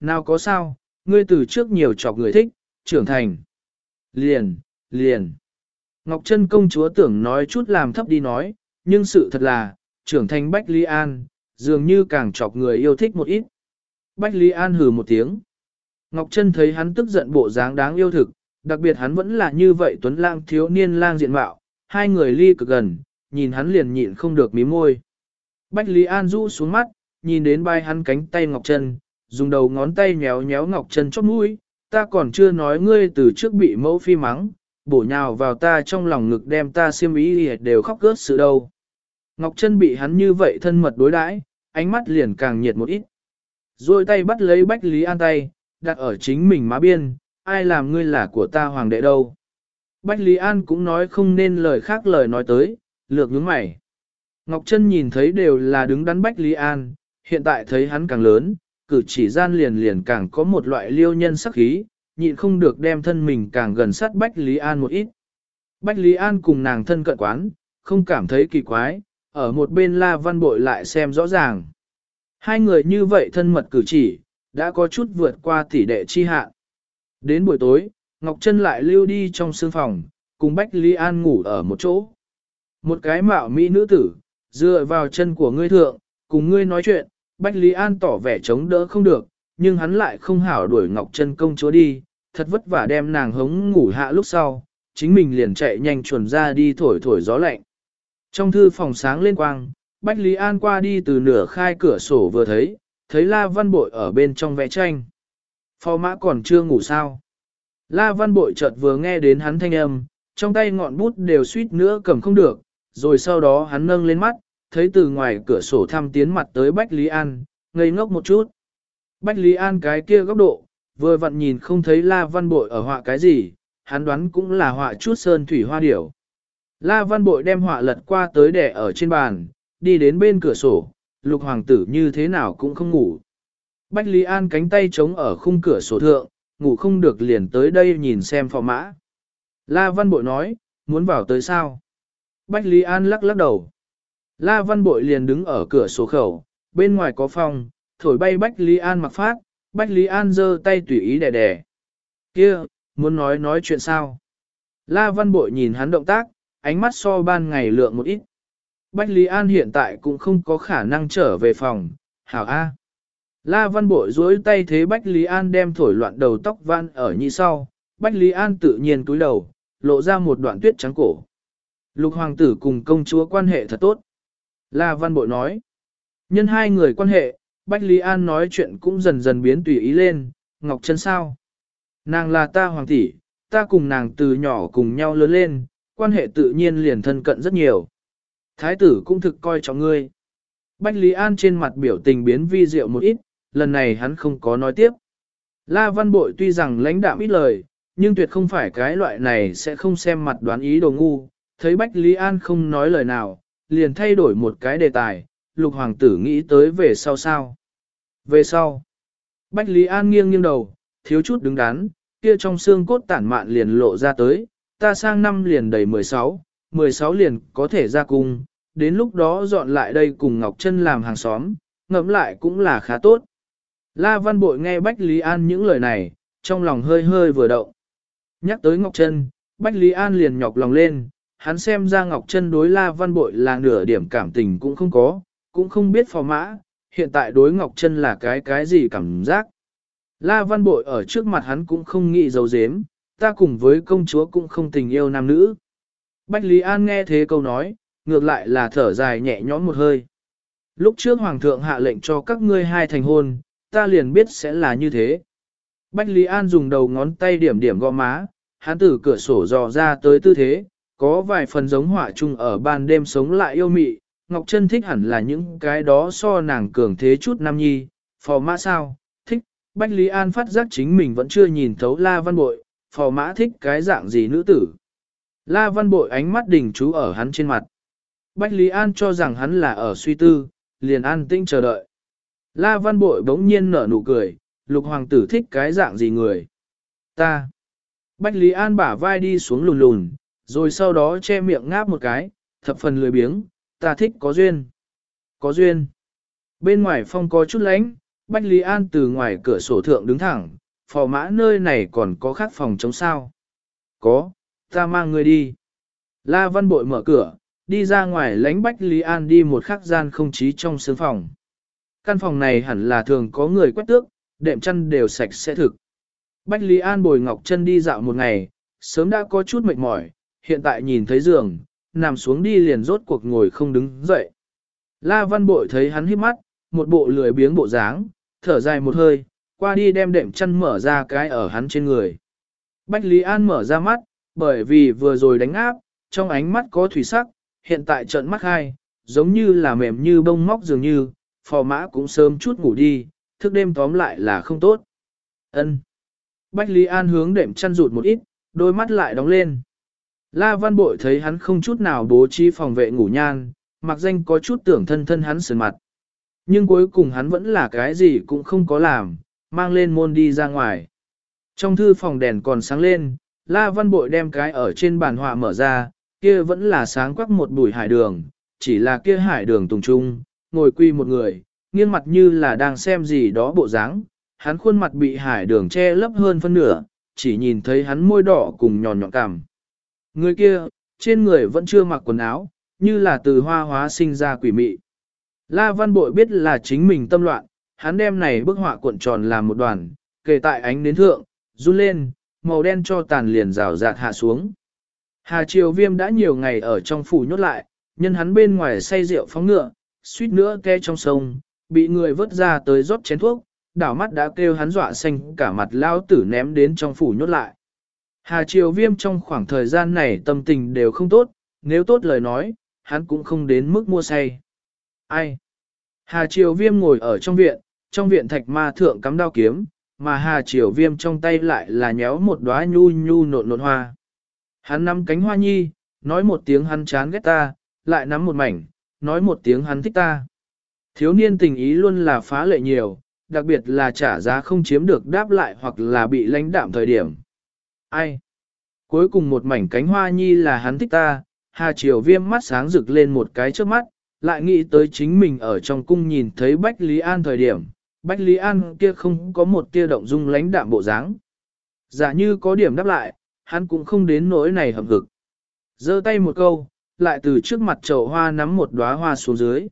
Nào có sao, ngươi từ trước nhiều chọc người thích, trưởng thành. Liền, liền. Ngọc Trân công chúa tưởng nói chút làm thấp đi nói, nhưng sự thật là, trưởng thành Bách Lý An, dường như càng chọc người yêu thích một ít. Bách Lý An hừ một tiếng. Ngọc Trân thấy hắn tức giận bộ dáng đáng yêu thực, đặc biệt hắn vẫn là như vậy tuấn lang thiếu niên lang diện mạo, hai người ly cực gần, nhìn hắn liền nhịn không được mí môi. Bách Lý An rũ xuống mắt, nhìn đến bay hắn cánh tay Ngọc Trân, dùng đầu ngón tay nhéo nhéo Ngọc chân chót mũi, ta còn chưa nói ngươi từ trước bị mẫu phi mắng, bổ nhào vào ta trong lòng ngực đem ta xiêm ý đều khóc gớt sự đâu. Ngọc chân bị hắn như vậy thân mật đối đãi, ánh mắt liền càng nhiệt một ít. Rồi tay bắt lấy Bách Lý An tay, đặt ở chính mình má biên, ai làm ngươi là của ta hoàng đệ đâu. Bách Lý An cũng nói không nên lời khác lời nói tới, lược nhướng mày. Ngọc Trân nhìn thấy đều là đứng đắn Bách Lý An, hiện tại thấy hắn càng lớn, cử chỉ gian liền liền càng có một loại liêu nhân sắc khí, nhịn không được đem thân mình càng gần sát Bách Lý An một ít. Bách Lý An cùng nàng thân cận quán, không cảm thấy kỳ quái, ở một bên La Văn Bội lại xem rõ ràng. Hai người như vậy thân mật cử chỉ, đã có chút vượt qua tỷ đệ chi hạ. Đến buổi tối, Ngọc Trân lại lưu đi trong sương phòng, cùng Bách Lý An ngủ ở một chỗ. Một cái mạo mỹ nữ tử, dựa vào chân của ngươi thượng, cùng ngươi nói chuyện, Bách Lý An tỏ vẻ chống đỡ không được, nhưng hắn lại không hảo đuổi Ngọc Trân công chúa đi, thật vất vả đem nàng hống ngủ hạ lúc sau, chính mình liền chạy nhanh chuẩn ra đi thổi thổi gió lạnh. Trong thư phòng sáng lên quang, Bách Lý An qua đi từ nửa khai cửa sổ vừa thấy, thấy La Văn Bội ở bên trong vẽ tranh. Phò mã còn chưa ngủ sao. La Văn Bội chợt vừa nghe đến hắn thanh âm, trong tay ngọn bút đều suýt nữa cầm không được, rồi sau đó hắn nâng lên mắt, thấy từ ngoài cửa sổ thăm tiến mặt tới Bách Lý An, ngây ngốc một chút. Bách Lý An cái kia góc độ, vừa vặn nhìn không thấy La Văn Bội ở họa cái gì, hắn đoán cũng là họa chút sơn thủy hoa điểu. La Văn Bội đem họa lật qua tới để ở trên bàn, đi đến bên cửa sổ, lục hoàng tử như thế nào cũng không ngủ. Bách Lý An cánh tay chống ở khung cửa sổ thượng, ngủ không được liền tới đây nhìn xem phò mã. La Văn Bội nói, muốn vào tới sao? Bách Lý An lắc lắc đầu. La Văn Bội liền đứng ở cửa sổ khẩu, bên ngoài có phòng, thổi bay Bách Lý An mặc phát, Bách Lý An giơ tay tùy ý đè đè. Kia, muốn nói nói chuyện sao? La Văn Bội nhìn hắn động tác, ánh mắt so ban ngày lượng một ít. Bách Lý An hiện tại cũng không có khả năng trở về phòng, hảo A. La Văn Bội duỗi tay thế Bách Lý An đem thổi loạn đầu tóc văn ở như sau, Bách Lý An tự nhiên cúi đầu, lộ ra một đoạn tuyết trắng cổ. Lục hoàng tử cùng công chúa quan hệ thật tốt. La Văn Bội nói, nhân hai người quan hệ, Bách Lý An nói chuyện cũng dần dần biến tùy ý lên, Ngọc Trân sao? Nàng là ta hoàng tỷ, ta cùng nàng từ nhỏ cùng nhau lớn lên, quan hệ tự nhiên liền thân cận rất nhiều. Thái tử cũng thực coi trọng ngươi. Bách Lý An trên mặt biểu tình biến vi diệu một ít, lần này hắn không có nói tiếp. La Văn Bội tuy rằng lãnh đạm ít lời, nhưng tuyệt không phải cái loại này sẽ không xem mặt đoán ý đồ ngu. Thấy Bách Lý An không nói lời nào, liền thay đổi một cái đề tài, lục hoàng tử nghĩ tới về sau sao. Về sau, Bách Lý An nghiêng nghiêng đầu, thiếu chút đứng đắn, kia trong xương cốt tản mạn liền lộ ra tới, ta sang năm liền đầy 16, 16 liền có thể ra cung, đến lúc đó dọn lại đây cùng Ngọc Trân làm hàng xóm, ngẫm lại cũng là khá tốt. La Văn Bội nghe Bách Lý An những lời này, trong lòng hơi hơi vừa động. Nhắc tới Ngọc Trân, Bách Lý An liền nhọc lòng lên, hắn xem ra Ngọc Trân đối La Văn Bội là nửa điểm cảm tình cũng không có, cũng không biết phò mã, hiện tại đối Ngọc Trân là cái cái gì cảm giác. La Văn Bội ở trước mặt hắn cũng không nghĩ dấu dếm, ta cùng với công chúa cũng không tình yêu nam nữ. Bách Lý An nghe thế câu nói, ngược lại là thở dài nhẹ nhõm một hơi. Lúc trước Hoàng thượng hạ lệnh cho các ngươi hai thành hôn, ta liền biết sẽ là như thế. Bách Lý An dùng đầu ngón tay điểm điểm gõ má, hắn từ cửa sổ dò ra tới tư thế, có vài phần giống họa chung ở ban đêm sống lại yêu mị, Ngọc Trân thích hẳn là những cái đó so nàng cường thế chút nam nhi, phò mã sao, thích, Bách Lý An phát giác chính mình vẫn chưa nhìn thấu La Văn Bội, phò mã thích cái dạng gì nữ tử. La Văn Bội ánh mắt đỉnh chú ở hắn trên mặt. Bách Lý An cho rằng hắn là ở suy tư, liền an tinh chờ đợi. La Văn Bội bỗng nhiên nở nụ cười, lục hoàng tử thích cái dạng gì người. Ta. Bách Lý An bả vai đi xuống lùn lùn, rồi sau đó che miệng ngáp một cái, thập phần lười biếng, ta thích có duyên. Có duyên. Bên ngoài phong có chút lánh, Bách Lý An từ ngoài cửa sổ thượng đứng thẳng, phò mã nơi này còn có khác phòng chống sao. Có, ta mang người đi. La Văn Bội mở cửa, đi ra ngoài lánh Bách Lý An đi một khắc gian không chí trong sướng phòng. Căn phòng này hẳn là thường có người quét tước, đệm chăn đều sạch sẽ thực. Bách Lý An bồi Ngọc Chân đi dạo một ngày, sớm đã có chút mệt mỏi, hiện tại nhìn thấy giường, nằm xuống đi liền rốt cuộc ngồi không đứng dậy. La Văn Bội thấy hắn hít mắt, một bộ lười biếng bộ dáng, thở dài một hơi, qua đi đem đệm chăn mở ra cái ở hắn trên người. Bách Lý An mở ra mắt, bởi vì vừa rồi đánh áp, trong ánh mắt có thủy sắc, hiện tại trận mắt hai, giống như là mềm như bông móc dường như, phò mã cũng sớm chút ngủ đi, thức đêm tóm lại là không tốt. Ân. Bách Lý An hướng đệm chăn rụt một ít, đôi mắt lại đóng lên. La Văn Bội thấy hắn không chút nào bố trí phòng vệ ngủ nhan, mặc danh có chút tưởng thân thân hắn sườn mặt. Nhưng cuối cùng hắn vẫn là cái gì cũng không có làm, mang lên môn đi ra ngoài. Trong thư phòng đèn còn sáng lên, La Văn Bội đem cái ở trên bàn họa mở ra, kia vẫn là sáng quắc một bụi hải đường, chỉ là kia hải đường tùng trung, ngồi quy một người, nghiêng mặt như là đang xem gì đó bộ dáng, hắn khuôn mặt bị hải đường che lấp hơn phân nửa, chỉ nhìn thấy hắn môi đỏ cùng nhòn nhọn cằm. Người kia, trên người vẫn chưa mặc quần áo, như là từ hoa hóa sinh ra quỷ mị. La Văn Bội biết là chính mình tâm loạn, hắn đem này bức họa cuộn tròn làm một đoàn, kề tại ánh đến thượng, run lên, màu đen cho tàn liền rào rạt hạ xuống. Hà Triều Viêm đã nhiều ngày ở trong phủ nhốt lại, nhân hắn bên ngoài say rượu phóng ngựa, suýt nữa ke trong sông, bị người vớt ra tới rót chén thuốc, đảo mắt đã kêu hắn dọa xanh cả mặt lao tử ném đến trong phủ nhốt lại. Hà Triều Viêm trong khoảng thời gian này tâm tình đều không tốt, nếu tốt lời nói, hắn cũng không đến mức mua say. Ai? Hà Triều Viêm ngồi ở trong viện, trong viện thạch ma thượng cắm đao kiếm, mà Hà Triều Viêm trong tay lại là nhéo một đóa nhu nhu nộn nộn hoa. Hắn nắm cánh hoa nhi, nói một tiếng hắn chán ghét ta, lại nắm một mảnh, nói một tiếng hắn thích ta. Thiếu niên tình ý luôn là phá lệ nhiều, đặc biệt là trả giá không chiếm được đáp lại hoặc là bị lãnh đạm thời điểm. Ai? Cuối cùng một mảnh cánh hoa nhi là hắn thích ta, Hà Triều Viêm mắt sáng rực lên một cái trước mắt, lại nghĩ tới chính mình ở trong cung nhìn thấy Bách Lý An thời điểm, Bách Lý An kia không có một tia động dung lãnh đạm bộ dáng. Giả như có điểm đáp lại, hắn cũng không đến nỗi này hầm hực. giơ tay một câu, lại từ trước mặt chậu hoa nắm một đóa hoa xuống dưới.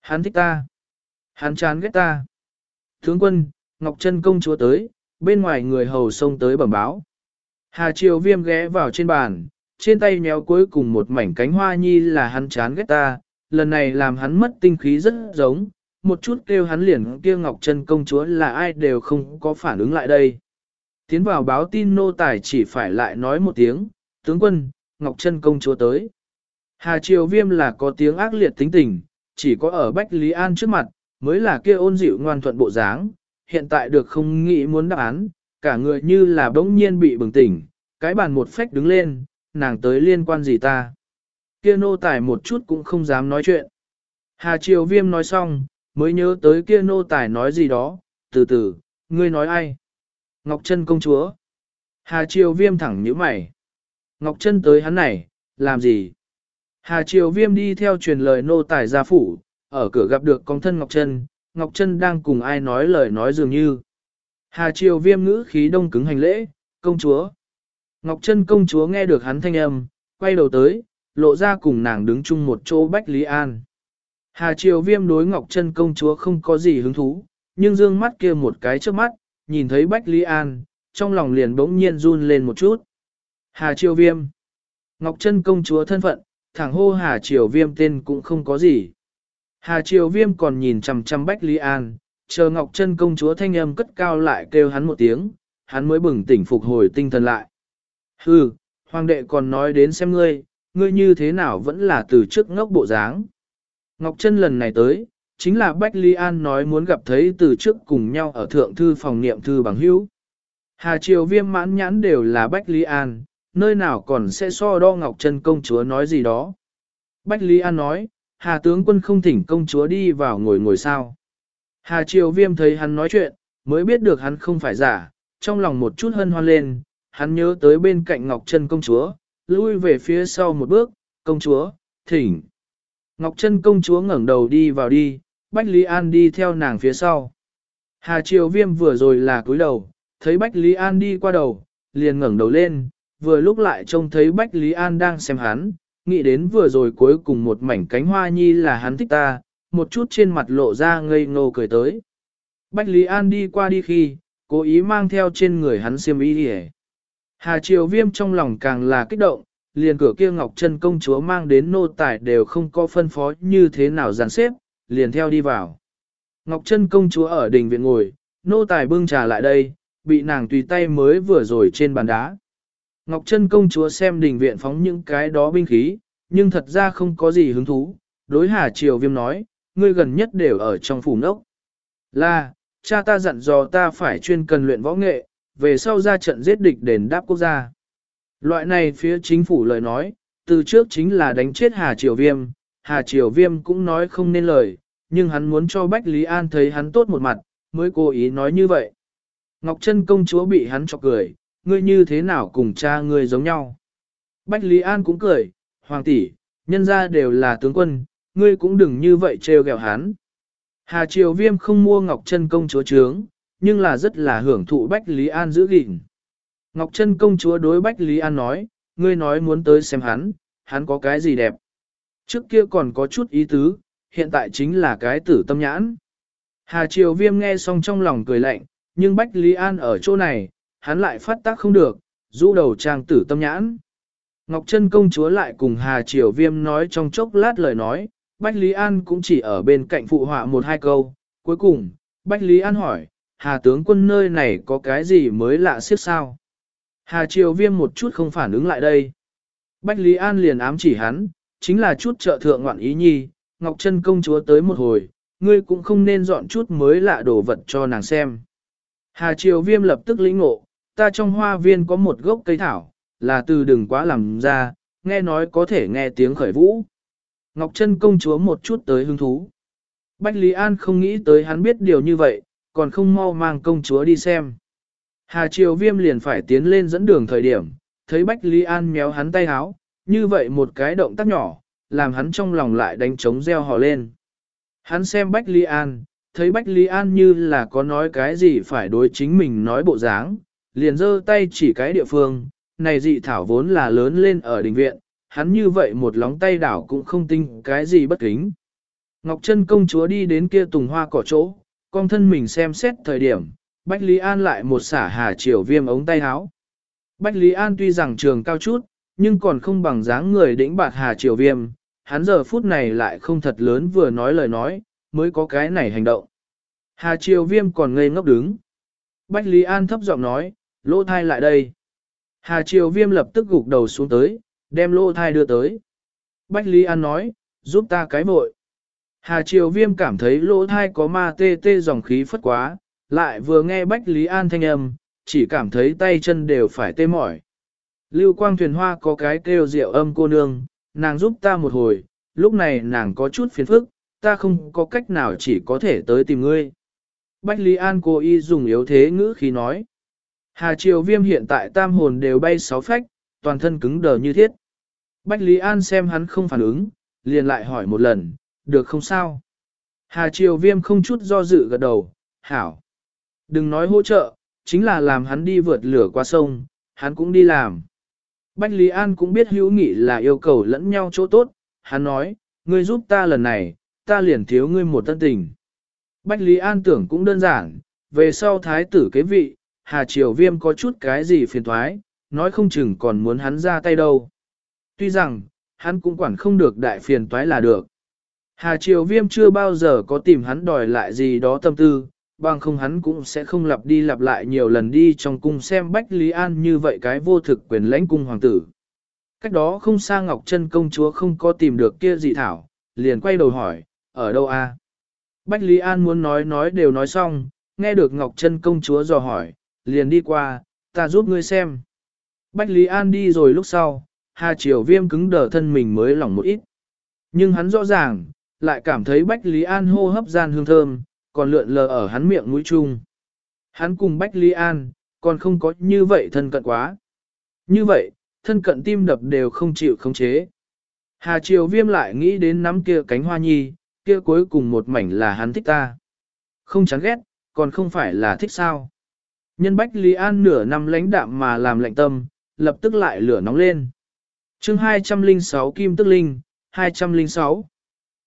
Hắn thích ta. Hắn chán ghét ta. Tướng quân, Ngọc Trân công chúa tới, bên ngoài người hầu xông tới bẩm báo. Hà Triều Viêm ghé vào trên bàn, trên tay nhéo cuối cùng một mảnh cánh hoa nhi là hắn chán ghét ta, lần này làm hắn mất tinh khí rất giống, một chút kêu hắn liền kia Ngọc Trân công chúa là ai đều không có phản ứng lại đây. Tiến vào báo tin nô tài chỉ phải lại nói một tiếng, tướng quân, Ngọc Trân công chúa tới. Hà Triều Viêm là có tiếng ác liệt tính tình, chỉ có ở Bách Lý An trước mặt, mới là kia ôn dịu ngoan thuận bộ dáng, hiện tại được không nghĩ muốn đáp án, cả người như là bỗng nhiên bị bừng tỉnh, cái bàn một phách đứng lên, nàng tới liên quan gì ta. Kia nô tài một chút cũng không dám nói chuyện. Hà Triều Viêm nói xong, mới nhớ tới kia nô tài nói gì đó, từ từ, ngươi nói ai? Ngọc Trân công chúa. Hà Triều Viêm thẳng nhíu mày. Ngọc Trân tới hắn này, làm gì? Hà Triều Viêm đi theo truyền lời nô tài gia phủ, ở cửa gặp được con thân Ngọc Trân, Ngọc Trân đang cùng ai nói lời nói dường như. Hà Triều Viêm ngữ khí đông cứng hành lễ, công chúa. Ngọc Trân công chúa nghe được hắn thanh âm, quay đầu tới, lộ ra cùng nàng đứng chung một chỗ Bách Lý An. Hà Triều Viêm đối Ngọc Trân công chúa không có gì hứng thú, nhưng dương mắt kia một cái trước mắt, nhìn thấy Bách Lý An, trong lòng liền bỗng nhiên run lên một chút. Hà Triều Viêm Ngọc Trân công chúa thân phận, thẳng hô Hà Triều Viêm tên cũng không có gì. Hà Triều Viêm còn nhìn chằm chằm Bách Lý An, chờ Ngọc Trân công chúa thanh âm cất cao lại kêu hắn một tiếng, hắn mới bừng tỉnh phục hồi tinh thần lại. Hừ, hoàng đệ còn nói đến xem ngươi, ngươi như thế nào vẫn là từ trước ngốc bộ dáng. Ngọc Trân lần này tới, chính là Bách Ly An nói muốn gặp thấy từ trước cùng nhau ở thượng thư phòng niệm thư bằng hữu. Hà Triều Viêm mãn nhãn đều là Bách Ly An, nơi nào còn sẽ so đo Ngọc Trân công chúa nói gì đó. Bách Lý An nói, Hà tướng quân không thỉnh công chúa đi vào ngồi ngồi sao. Hà Triều Viêm thấy hắn nói chuyện, mới biết được hắn không phải giả, trong lòng một chút hân hoan lên, hắn nhớ tới bên cạnh Ngọc Trân công chúa, lui về phía sau một bước, công chúa, thỉnh. Ngọc Trân công chúa ngẩng đầu đi vào đi, Bách Lý An đi theo nàng phía sau. Hà Triều Viêm vừa rồi là cúi đầu, thấy Bách Lý An đi qua đầu, liền ngẩng đầu lên, vừa lúc lại trông thấy Bách Lý An đang xem hắn, nghĩ đến vừa rồi cuối cùng một mảnh cánh hoa nhi là hắn thích ta, một chút trên mặt lộ ra ngây ngô cười tới. Bách Lý An đi qua đi khi, cố ý mang theo trên người hắn xiêm y đi Hà Triều Viêm trong lòng càng là kích động, liền cửa kia Ngọc Trân công chúa mang đến nô tài đều không có phân phó như thế nào dàn xếp, liền theo đi vào. Ngọc Trân công chúa ở đình viện ngồi, nô tài bưng trà lại đây, bị nàng tùy tay mới vừa rồi trên bàn đá. Ngọc Trân công chúa xem đình viện phóng những cái đó binh khí, nhưng thật ra không có gì hứng thú. Đối Hà Triều Viêm nói, ngươi gần nhất đều ở trong phủ nốc. Là, cha ta dặn dò ta phải chuyên cần luyện võ nghệ, về sau ra trận giết địch đền đáp quốc gia. Loại này phía chính phủ lời nói, từ trước chính là đánh chết Hà Triều Viêm, Hà Triều Viêm cũng nói không nên lời, nhưng hắn muốn cho Bách Lý An thấy hắn tốt một mặt, mới cố ý nói như vậy. Ngọc Trân công chúa bị hắn chọc cười, ngươi như thế nào cùng cha ngươi giống nhau. Bách Lý An cũng cười, hoàng tỷ, nhân ra đều là tướng quân, ngươi cũng đừng như vậy trêu ghẹo hắn. Hà Triều Viêm không mua Ngọc Trân công chúa trướng, nhưng là rất là hưởng thụ Bách Lý An giữ gìn. Ngọc Trân công chúa đối Bách Lý An nói, ngươi nói muốn tới xem hắn, hắn có cái gì đẹp. Trước kia còn có chút ý tứ, hiện tại chính là cái tử tâm nhãn. Hà Triều Viêm nghe xong trong lòng cười lạnh, nhưng Bách Lý An ở chỗ này, hắn lại phát tác không được, rũ đầu trang tử tâm nhãn. Ngọc Trân công chúa lại cùng Hà Triều Viêm nói trong chốc lát lời nói, Bách Lý An cũng chỉ ở bên cạnh phụ họa một hai câu. Cuối cùng, Bách Lý An hỏi, Hà tướng quân nơi này có cái gì mới lạ siết sao? Hà Triều Viêm một chút không phản ứng lại đây. Bách Lý An liền ám chỉ hắn, chính là chút trợ thượng ngoạn ý nhi, Ngọc Trân công chúa tới một hồi, ngươi cũng không nên dọn chút mới lạ đồ vật cho nàng xem. Hà Triều Viêm lập tức lĩnh ngộ, ta trong hoa viên có một gốc cây thảo, là từ đừng quá làm ra, nghe nói có thể nghe tiếng khởi vũ. Ngọc Trân công chúa một chút tới hứng thú. Bách Lý An không nghĩ tới hắn biết điều như vậy, còn không mau mang công chúa đi xem. Hà Triều Viêm liền phải tiến lên dẫn đường thời điểm, thấy Bách Lý An méo hắn tay háo, như vậy một cái động tác nhỏ, làm hắn trong lòng lại đánh trống reo hò lên. Hắn xem Bách Lý An, thấy Bách Lý An như là có nói cái gì phải đối chính mình nói bộ dáng, liền giơ tay chỉ cái địa phương, này dị thảo vốn là lớn lên ở đình viện, hắn như vậy một lóng tay đảo cũng không tinh cái gì bất kính. Ngọc Trân công chúa đi đến kia tùng hoa cỏ chỗ, con thân mình xem xét thời điểm, Bách Lý An lại một xả hà triều viêm ống tay áo. Bách Lý An tuy rằng trường cao chút, nhưng còn không bằng dáng người đĩnh bạt hà triều viêm, hắn giờ phút này lại không thật lớn vừa nói lời nói, mới có cái này hành động. Hà triều viêm còn ngây ngốc đứng. Bách Lý An thấp giọng nói, lỗ thai lại đây. Hà triều viêm lập tức gục đầu xuống tới, đem lỗ thai đưa tới. Bách Lý An nói, giúp ta cái vội. Hà triều viêm cảm thấy lỗ thai có ma tê tê dòng khí phất quá, lại vừa nghe Bách Lý An thanh âm, chỉ cảm thấy tay chân đều phải tê mỏi. Lưu quang thuyền hoa có cái kêu rượu âm cô nương, nàng giúp ta một hồi, lúc này nàng có chút phiền phức, ta không có cách nào chỉ có thể tới tìm ngươi. Bách Lý An cố ý dùng yếu thế ngữ khí nói. Hà Triều Viêm hiện tại tam hồn đều bay sáu phách, toàn thân cứng đờ như thiết. Bách Lý An xem hắn không phản ứng, liền lại hỏi một lần, được không sao? Hà Triều Viêm không chút do dự gật đầu, hảo. Đừng nói hỗ trợ, chính là làm hắn đi vượt lửa qua sông, hắn cũng đi làm. Bách Lý An cũng biết hữu nghị là yêu cầu lẫn nhau chỗ tốt, hắn nói, ngươi giúp ta lần này, ta liền thiếu ngươi một tân tình. Bách Lý An tưởng cũng đơn giản, về sau thái tử kế vị, Hà Triều Viêm có chút cái gì phiền thoái, nói không chừng còn muốn hắn ra tay đâu. Tuy rằng, hắn cũng quản không được đại phiền toái là được. Hà Triều Viêm chưa bao giờ có tìm hắn đòi lại gì đó tâm tư, bằng không hắn cũng sẽ không lặp đi lặp lại nhiều lần đi trong cung xem Bách Lý An như vậy cái vô thực quyền lãnh cung hoàng tử. Cách đó không xa Ngọc Trân công chúa không có tìm được kia dị thảo, liền quay đầu hỏi, ở đâu a? Bách Lý An muốn nói nói đều nói xong, nghe được Ngọc Trân công chúa dò hỏi, liền đi qua, ta giúp ngươi xem. Bách Lý An đi rồi lúc sau, Hà Triều Viêm cứng đờ thân mình mới lỏng một ít. Nhưng hắn rõ ràng, lại cảm thấy Bách Lý An hô hấp gian hương thơm, còn lượn lờ ở hắn miệng mũi chung. Hắn cùng Bách Lý An, còn không có như vậy thân cận quá. Như vậy, thân cận tim đập đều không chịu khống chế. Hà Triều Viêm lại nghĩ đến nắm kia cánh hoa nhi, kia cuối cùng một mảnh là hắn thích ta. Không chán ghét, còn không phải là thích sao. Nhân Bách Lý An nửa năm lãnh đạm mà làm lạnh tâm, lập tức lại lửa nóng lên chương 206 Kim Tức Linh, 206.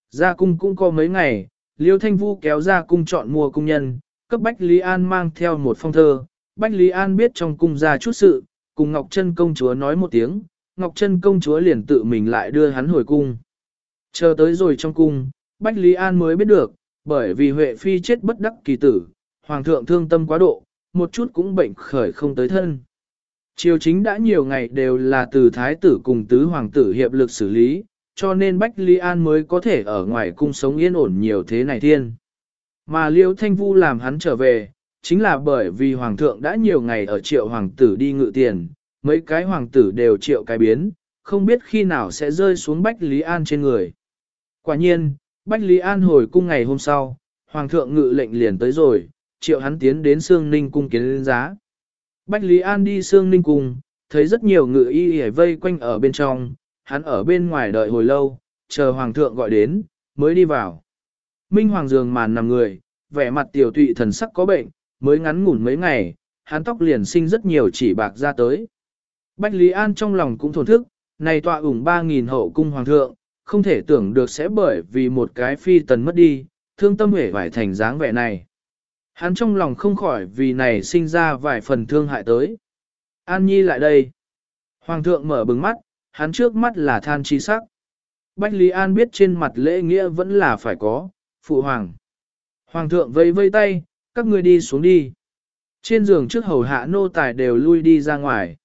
Gia cung cũng có mấy ngày, Liêu Thanh Vu kéo ra cung chọn mua cung nhân, cấp Bách Lý An mang theo một phong thơ. Bách Lý An biết trong cung ra chút sự, cùng Ngọc Trân công chúa nói một tiếng, Ngọc Trân công chúa liền tự mình lại đưa hắn hồi cung. Chờ tới rồi trong cung, Bách Lý An mới biết được, bởi vì Huệ Phi chết bất đắc kỳ tử, Hoàng thượng thương tâm quá độ, một chút cũng bệnh khởi không tới thân. Triều chính đã nhiều ngày đều là từ thái tử cùng tứ hoàng tử hiệp lực xử lý, cho nên Bách Lý An mới có thể ở ngoài cung sống yên ổn nhiều thế này thiên. Mà Liêu Thanh Vu làm hắn trở về, chính là bởi vì hoàng thượng đã nhiều ngày ở triệu hoàng tử đi ngự tiền, mấy cái hoàng tử đều triệu cái biến, không biết khi nào sẽ rơi xuống Bách Lý An trên người. Quả nhiên, Bách Lý An hồi cung ngày hôm sau, hoàng thượng ngự lệnh liền tới rồi, triệu hắn tiến đến Sương Ninh cung kiến lên giá. Bách Lý An đi Sương Ninh cung, thấy rất nhiều ngự y hề vây quanh ở bên trong, hắn ở bên ngoài đợi hồi lâu, chờ hoàng thượng gọi đến, mới đi vào. Minh hoàng giường màn nằm người, vẻ mặt tiểu tụy thần sắc có bệnh, mới ngắn ngủn mấy ngày, hắn tóc liền sinh rất nhiều chỉ bạc ra tới. Bách Lý An trong lòng cũng thổn thức, này tọa ủng 3.000 hậu cung hoàng thượng, không thể tưởng được sẽ bởi vì một cái phi tần mất đi, thương tâm hể vải thành dáng vẻ này. Hắn trong lòng không khỏi vì này sinh ra vài phần thương hại tới. An Nhi lại đây. Hoàng thượng mở bừng mắt, hắn trước mắt là than chi sắc. Bách Lý An biết trên mặt lễ nghĩa vẫn là phải có, phụ hoàng. Hoàng thượng vây vây tay, các ngươi đi xuống đi. Trên giường trước hầu hạ nô tài đều lui đi ra ngoài.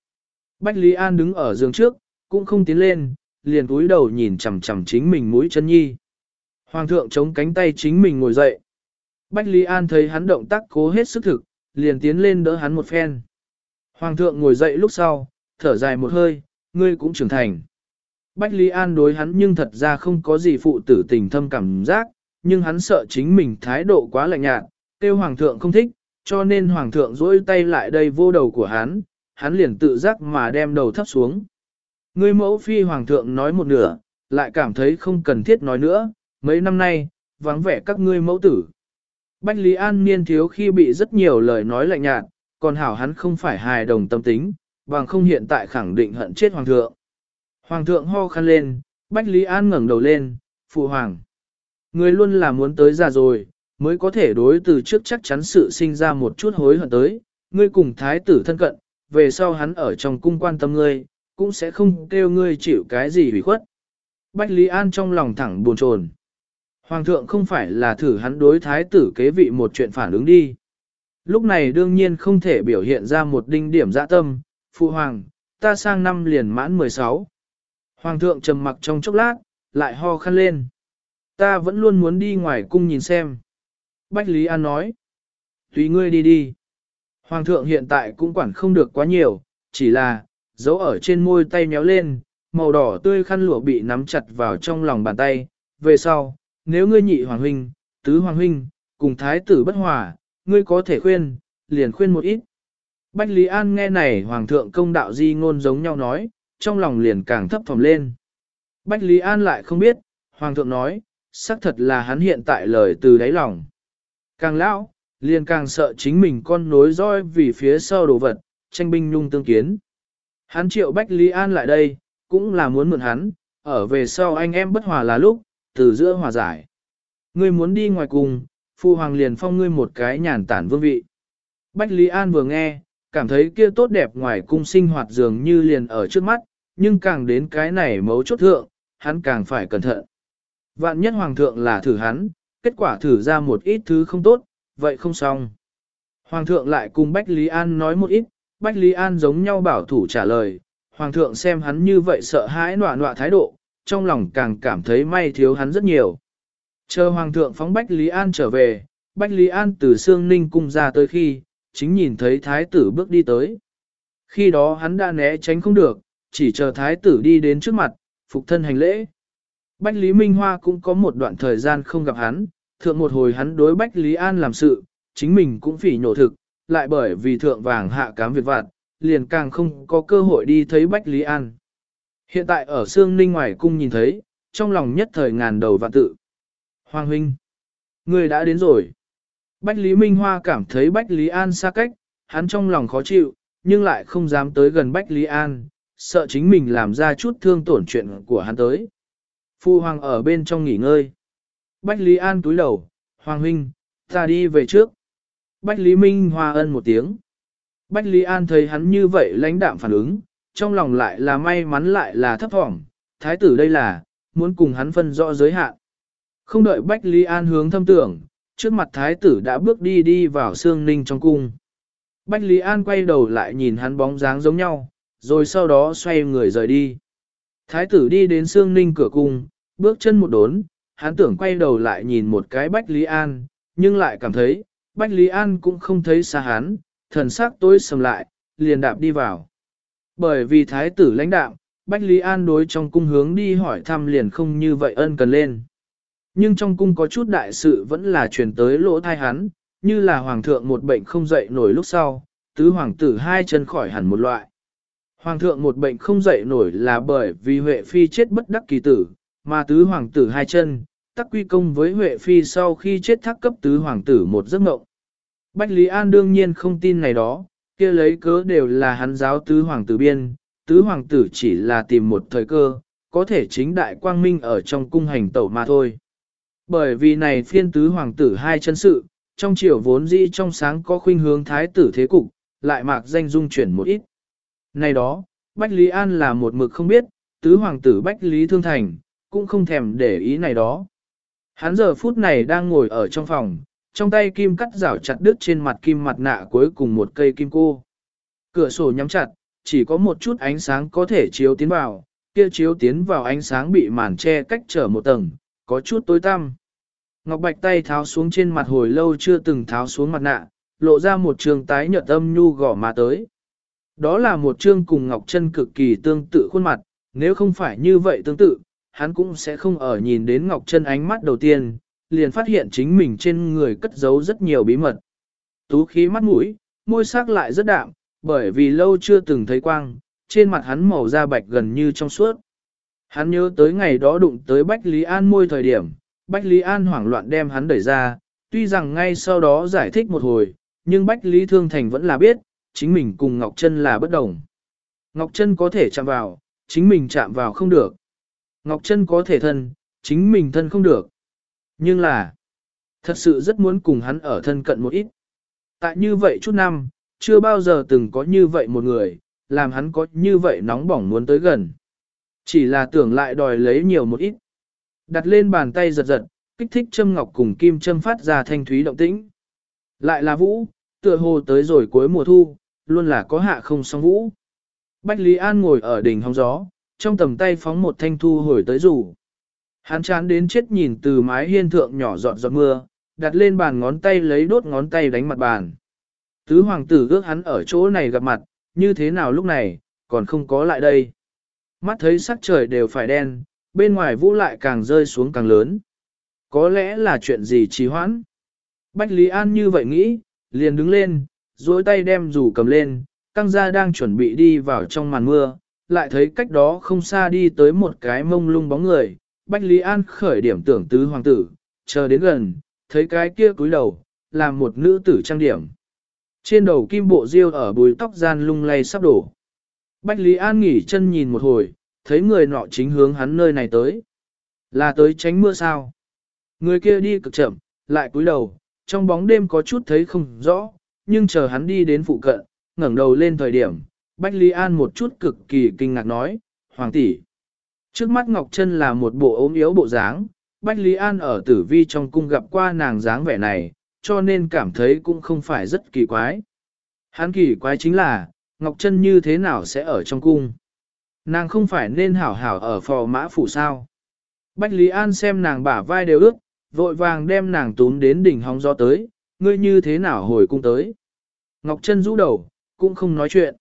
Bách Lý An đứng ở giường trước, cũng không tiến lên, liền cúi đầu nhìn chằm chằm chính mình mũi chân nhi. Hoàng thượng chống cánh tay chính mình ngồi dậy. Bách Lý An thấy hắn động tác cố hết sức thực, liền tiến lên đỡ hắn một phen. Hoàng thượng ngồi dậy lúc sau, thở dài một hơi, ngươi cũng trưởng thành. Bách Lý An đối hắn nhưng thật ra không có gì phụ tử tình thâm cảm giác, nhưng hắn sợ chính mình thái độ quá lạnh nhạt, tiêu hoàng thượng không thích, cho nên hoàng thượng dỗi tay lại đây vô đầu của hắn, hắn liền tự giác mà đem đầu thấp xuống. Ngươi mẫu phi hoàng thượng nói một nửa, lại cảm thấy không cần thiết nói nữa, mấy năm nay, vắng vẻ các ngươi mẫu tử. Bách Lý An niên thiếu khi bị rất nhiều lời nói lạnh nhạt, còn hảo hắn không phải hài đồng tâm tính, bằng không hiện tại khẳng định hận chết hoàng thượng. Hoàng thượng ho khăn lên, Bách Lý An ngẩng đầu lên, phụ hoàng. Người luôn là muốn tới già rồi, mới có thể đối từ trước chắc chắn sự sinh ra một chút hối hận tới, ngươi cùng thái tử thân cận, về sau hắn ở trong cung quan tâm ngươi, cũng sẽ không kêu ngươi chịu cái gì hủy khuất. Bách Lý An trong lòng thẳng buồn chồn. Hoàng thượng không phải là thử hắn đối thái tử kế vị một chuyện phản ứng đi. Lúc này đương nhiên không thể biểu hiện ra một đinh điểm dạ tâm, phụ hoàng, ta sang năm liền mãn 16. Hoàng thượng trầm mặc trong chốc lát, lại ho khăn lên. Ta vẫn luôn muốn đi ngoài cung nhìn xem. Bách Lý An nói. Tùy ngươi đi đi. Hoàng thượng hiện tại cũng quản không được quá nhiều, chỉ là, dấu ở trên môi tay nhéo lên, màu đỏ tươi khăn lụa bị nắm chặt vào trong lòng bàn tay. Về sau, nếu ngươi nhị hoàng huynh, tứ hoàng huynh, cùng thái tử bất hòa, ngươi có thể khuyên, liền khuyên một ít. Bách Lý An nghe này hoàng thượng công đạo di ngôn giống nhau nói, trong lòng liền càng thấp thỏm lên. Bách Lý An lại không biết, hoàng thượng nói, xác thật là hắn hiện tại lời từ đáy lòng. Càng lão, liền càng sợ chính mình con nối roi vì phía sau đồ vật, tranh binh nhung tương kiến. Hắn triệu Bách Lý An lại đây, cũng là muốn mượn hắn, ở về sau anh em bất hòa là lúc, từ giữa hòa giải. Ngươi muốn đi ngoài cùng, phu hoàng liền phong ngươi một cái nhàn tản vương vị. Bách Lý An vừa nghe, cảm thấy kia tốt đẹp ngoài cung sinh hoạt dường như liền ở trước mắt, nhưng càng đến cái này mấu chốt thượng, hắn càng phải cẩn thận. Vạn nhất hoàng thượng là thử hắn, kết quả thử ra một ít thứ không tốt, vậy không xong. Hoàng thượng lại cùng Bách Lý An nói một ít, Bách Lý An giống nhau bảo thủ trả lời, Hoàng thượng xem hắn như vậy sợ hãi nọa nọa thái độ, trong lòng càng cảm thấy may thiếu hắn rất nhiều. Chờ Hoàng thượng phóng Bách Lý An trở về, Bách Lý An từ Sương Ninh cung ra tới khi, chính nhìn thấy thái tử bước đi tới. Khi đó hắn đã né tránh không được, chỉ chờ thái tử đi đến trước mặt, phục thân hành lễ. Bách Lý Minh Hoa cũng có một đoạn thời gian không gặp hắn, thượng một hồi hắn đối Bách Lý An làm sự, chính mình cũng phỉ nhổ thực, lại bởi vì thượng vàng hạ cám việc vặt, liền càng không có cơ hội đi thấy Bách Lý An. Hiện tại ở Sương Ninh ngoài cung nhìn thấy, trong lòng nhất thời ngàn đầu vạn tự. Hoàng huynh, người đã đến rồi. Bách Lý Minh Hoa cảm thấy Bách Lý An xa cách, hắn trong lòng khó chịu, nhưng lại không dám tới gần Bách Lý An, sợ chính mình làm ra chút thương tổn chuyện của hắn tới. Phu Hoàng ở bên trong nghỉ ngơi. Bách Lý An túi đầu, Hoàng huynh, ta đi về trước. Bách Lý Minh Hoa ân một tiếng. Bách Lý An thấy hắn như vậy lãnh đạm phản ứng, trong lòng lại là may mắn lại là thấp thỏm, thái tử đây là, muốn cùng hắn phân rõ giới hạn. Không đợi Bách Lý An hướng thâm tưởng, trước mặt thái tử đã bước đi đi vào xương ninh trong cung. Bách Lý An quay đầu lại nhìn hắn bóng dáng giống nhau, rồi sau đó xoay người rời đi. Thái tử đi đến xương ninh cửa cung, bước chân một đốn, hắn tưởng quay đầu lại nhìn một cái Bách Lý An, nhưng lại cảm thấy, Bách Lý An cũng không thấy xa hắn, thần sắc tối sầm lại, liền đạp đi vào. Bởi vì thái tử lãnh đạo, Bách Lý An đối trong cung hướng đi hỏi thăm liền không như vậy ân cần lên. Nhưng trong cung có chút đại sự vẫn là truyền tới lỗ thai hắn, như là hoàng thượng một bệnh không dậy nổi lúc sau, tứ hoàng tử hai chân khỏi hẳn một loại. Hoàng thượng một bệnh không dậy nổi là bởi vì Huệ Phi chết bất đắc kỳ tử, mà tứ hoàng tử hai chân, tắc quy công với Huệ Phi sau khi chết thác cấp tứ hoàng tử một giấc mộng. Bách Lý An đương nhiên không tin này đó, kia lấy cớ đều là hắn giáo tứ hoàng tử biên, tứ hoàng tử chỉ là tìm một thời cơ, có thể chính đại quang minh ở trong cung hành tẩu mà thôi. Bởi vì này phiên tứ hoàng tử hai chân sự, trong triều vốn dĩ trong sáng có khuynh hướng thái tử thế cục, lại mạc danh dung chuyển một ít. Này đó, Bách Lý An là một mực không biết, tứ hoàng tử Bách Lý Thương Thành, cũng không thèm để ý này đó. Hắn giờ phút này đang ngồi ở trong phòng, trong tay kim cắt rảo chặt đứt trên mặt kim mặt nạ cuối cùng một cây kim cô. Cửa sổ nhắm chặt, chỉ có một chút ánh sáng có thể chiếu tiến vào, kia chiếu tiến vào ánh sáng bị màn che cách trở một tầng, có chút tối tăm. Ngọc Bạch tay tháo xuống trên mặt hồi lâu chưa từng tháo xuống mặt nạ, lộ ra một trường tái nhợt âm nhu gỏ mà tới. Đó là một trương cùng Ngọc Trân cực kỳ tương tự khuôn mặt, nếu không phải như vậy tương tự, hắn cũng sẽ không ở nhìn đến Ngọc Trân ánh mắt đầu tiên, liền phát hiện chính mình trên người cất giấu rất nhiều bí mật. Tú khí mắt mũi, môi sắc lại rất đạm, bởi vì lâu chưa từng thấy quang, trên mặt hắn màu da bạch gần như trong suốt. Hắn nhớ tới ngày đó đụng tới Bách Lý An môi thời điểm, Bách Lý An hoảng loạn đem hắn đẩy ra, tuy rằng ngay sau đó giải thích một hồi, nhưng Bách Lý Thương Thành vẫn là biết, chính mình cùng Ngọc Trân là bất đồng. Ngọc Trân có thể chạm vào, chính mình chạm vào không được. Ngọc Trân có thể thân, chính mình thân không được. Nhưng là, thật sự rất muốn cùng hắn ở thân cận một ít. Tại như vậy chút năm, chưa bao giờ từng có như vậy một người, làm hắn có như vậy nóng bỏng muốn tới gần. Chỉ là tưởng lại đòi lấy nhiều một ít. Đặt lên bàn tay giật giật, kích thích châm ngọc cùng kim châm phát ra thanh thúy động tĩnh. Lại là vũ, tựa hồ tới rồi cuối mùa thu, luôn là có hạ không song vũ. Bách Lý An ngồi ở đỉnh hóng gió, trong tầm tay phóng một thanh thu hồi tới rủ. Hắn chán đến chết nhìn từ mái hiên thượng nhỏ giọt giọt mưa, đặt lên bàn ngón tay lấy đốt ngón tay đánh mặt bàn. Tứ hoàng tử ước hắn ở chỗ này gặp mặt, như thế nào lúc này, còn không có lại đây. Mắt thấy sắc trời đều phải đen, bên ngoài vũ lại càng rơi xuống càng lớn. Có lẽ là chuyện gì trì hoãn. Bách Lý An như vậy nghĩ, liền đứng lên, duỗi tay đem rủ cầm lên, căng ra đang chuẩn bị đi vào trong màn mưa, lại thấy cách đó không xa đi tới một cái mông lung bóng người. Bách Lý An khởi điểm tưởng tứ hoàng tử, chờ đến gần, thấy cái kia cúi đầu, làm một nữ tử trang điểm. Trên đầu kim bộ diêu ở bùi tóc gian lung lay sắp đổ. Bách Lý An nghỉ chân nhìn một hồi, thấy người nọ chính hướng hắn nơi này tới. Là tới tránh mưa sao? Người kia đi cực chậm, lại cúi đầu, trong bóng đêm có chút thấy không rõ, nhưng chờ hắn đi đến phụ cận, ngẩng đầu lên thời điểm, Bách Lý An một chút cực kỳ kinh ngạc nói, Hoàng tỷ. Trước mắt Ngọc Trân là một bộ ốm yếu bộ dáng, Bách Lý An ở tử vi trong cung gặp qua nàng dáng vẻ này, cho nên cảm thấy cũng không phải rất kỳ quái. Hắn kỳ quái chính là, Ngọc Trân như thế nào sẽ ở trong cung? Nàng không phải nên hảo hảo ở phò mã phủ sao? Bách Lý An xem nàng bả vai đều ước, vội vàng đem nàng tún đến đỉnh hóng gió tới, ngươi như thế nào hồi cung tới? Ngọc Trân rũ đầu, cũng không nói chuyện.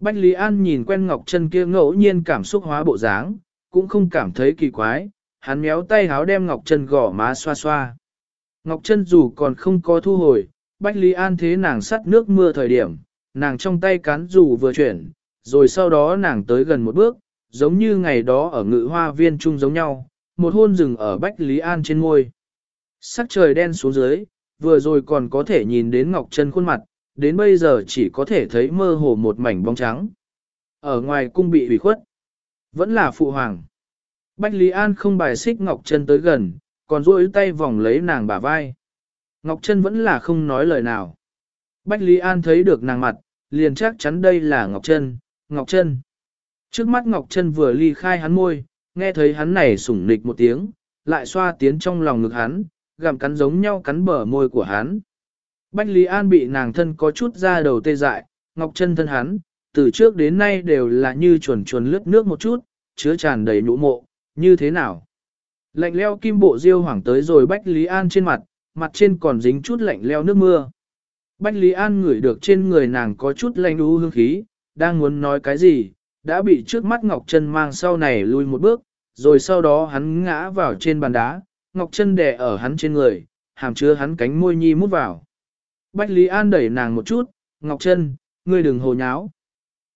Bách Lý An nhìn quen Ngọc Trân kia ngẫu nhiên cảm xúc hóa bộ dáng, cũng không cảm thấy kỳ quái, hắn méo tay háo đem Ngọc Trân gõ má xoa xoa. Ngọc Trân dù còn không có thu hồi, Bách Lý An thế nàng sắt nước mưa thời điểm, nàng trong tay cán dù vừa chuyển, rồi sau đó nàng tới gần một bước, giống như ngày đó ở ngự hoa viên chung giống nhau, một hôn rừng ở Bách Lý An trên ngôi. Sắc trời đen xuống dưới, vừa rồi còn có thể nhìn đến Ngọc Trân khuôn mặt, đến bây giờ chỉ có thể thấy mơ hồ một mảnh bóng trắng. Ở ngoài cung bị ủy khuất, vẫn là phụ hoàng. Bách Lý An không bài xích Ngọc Trân tới gần, còn duỗi tay vòng lấy nàng bả vai. Ngọc Trân vẫn là không nói lời nào. Bách Lý An thấy được nàng mặt, liền chắc chắn đây là Ngọc Trân, Ngọc Trân. Trước mắt Ngọc Trân vừa ly khai hắn môi, nghe thấy hắn này sủng nịch một tiếng, lại xoa tiến trong lòng ngực hắn, gặm cắn giống nhau cắn bờ môi của hắn. Bách Lý An bị nàng thân có chút ra đầu tê dại, Ngọc Trân thân hắn, từ trước đến nay đều là như chuồn chuồn lướt nước một chút, chứa tràn đầy nhũ mộ, như thế nào? Lạnh leo kim bộ diêu hoảng tới rồi Bách Lý An trên mặt, mặt trên còn dính chút lạnh leo nước mưa. Bách Lý An ngửi được trên người nàng có chút lạnh đu hương khí, đang muốn nói cái gì, đã bị trước mắt Ngọc Trân mang sau này lui một bước, rồi sau đó hắn ngã vào trên bàn đá, Ngọc Trân đè ở hắn trên người, hàm chứa hắn cánh môi nhi mút vào. Bách Lý An đẩy nàng một chút, Ngọc Trân, ngươi đừng hồ nháo.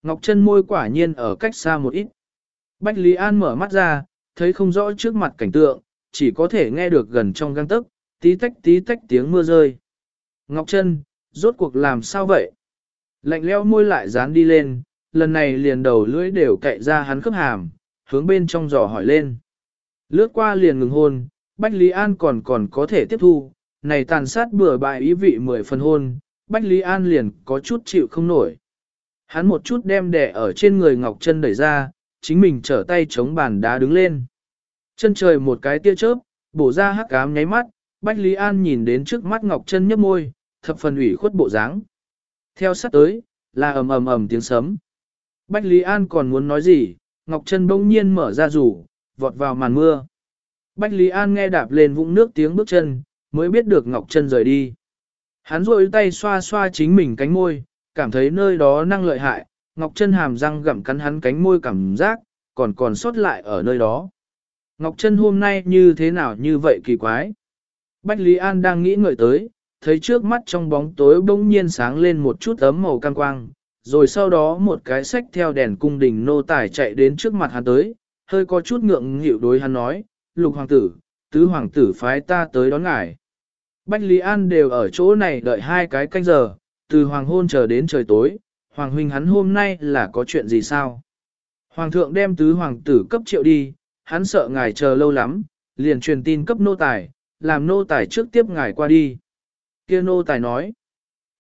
Ngọc Trân môi quả nhiên ở cách xa một ít. Bách Lý An mở mắt ra, thấy không rõ trước mặt cảnh tượng, chỉ có thể nghe được gần trong găng tức, tí tách tí tách tiếng mưa rơi. Ngọc Trân, rốt cuộc làm sao vậy? Lạnh leo môi lại dán đi lên, lần này liền đầu lưỡi đều cậy ra hắn khớp hàm, hướng bên trong giò hỏi lên. Lướt qua liền ngừng hôn, Bách Lý An còn còn có thể tiếp thu, này tàn sát bừa bại ý vị mười phần hôn, Bách Lý An liền có chút chịu không nổi. Hắn một chút đem đẻ ở trên người Ngọc Trân đẩy ra, chính mình trở tay chống bàn đá đứng lên. Chân trời một cái tia chớp, bổ ra hắc ám nháy mắt, Bách Lý An nhìn đến trước mắt Ngọc Trân nhấp môi, thập phần ủy khuất bộ dáng. Theo sát tới, là ầm ầm ầm tiếng sấm. Bách Lý An còn muốn nói gì, Ngọc Trân bỗng nhiên mở ra rủ, vọt vào màn mưa. Bách Lý An nghe đạp lên vũng nước tiếng bước chân, mới biết được Ngọc Trân rời đi. Hắn rôi tay xoa xoa chính mình cánh môi, cảm thấy nơi đó năng lợi hại, Ngọc Trân hàm răng gặm cắn hắn cánh môi cảm giác, còn còn sót lại ở nơi đó. Ngọc Trân hôm nay như thế nào như vậy kỳ quái. Bách Lý An đang nghĩ ngợi tới, thấy trước mắt trong bóng tối bỗng nhiên sáng lên một chút ấm màu cam quang, rồi sau đó một cái sách theo đèn cung đình nô tài chạy đến trước mặt hắn tới, hơi có chút ngượng nghịu đối hắn nói, lục hoàng tử, tứ hoàng tử phái ta tới đón ngài. Bách Lý An đều ở chỗ này đợi hai cái canh giờ, từ hoàng hôn chờ đến trời tối, hoàng huynh hắn hôm nay là có chuyện gì sao? Hoàng thượng đem tứ hoàng tử cấp triệu đi, hắn sợ ngài chờ lâu lắm, liền truyền tin cấp nô tài, làm nô tài trước tiếp ngài qua đi. Kia nô tài nói,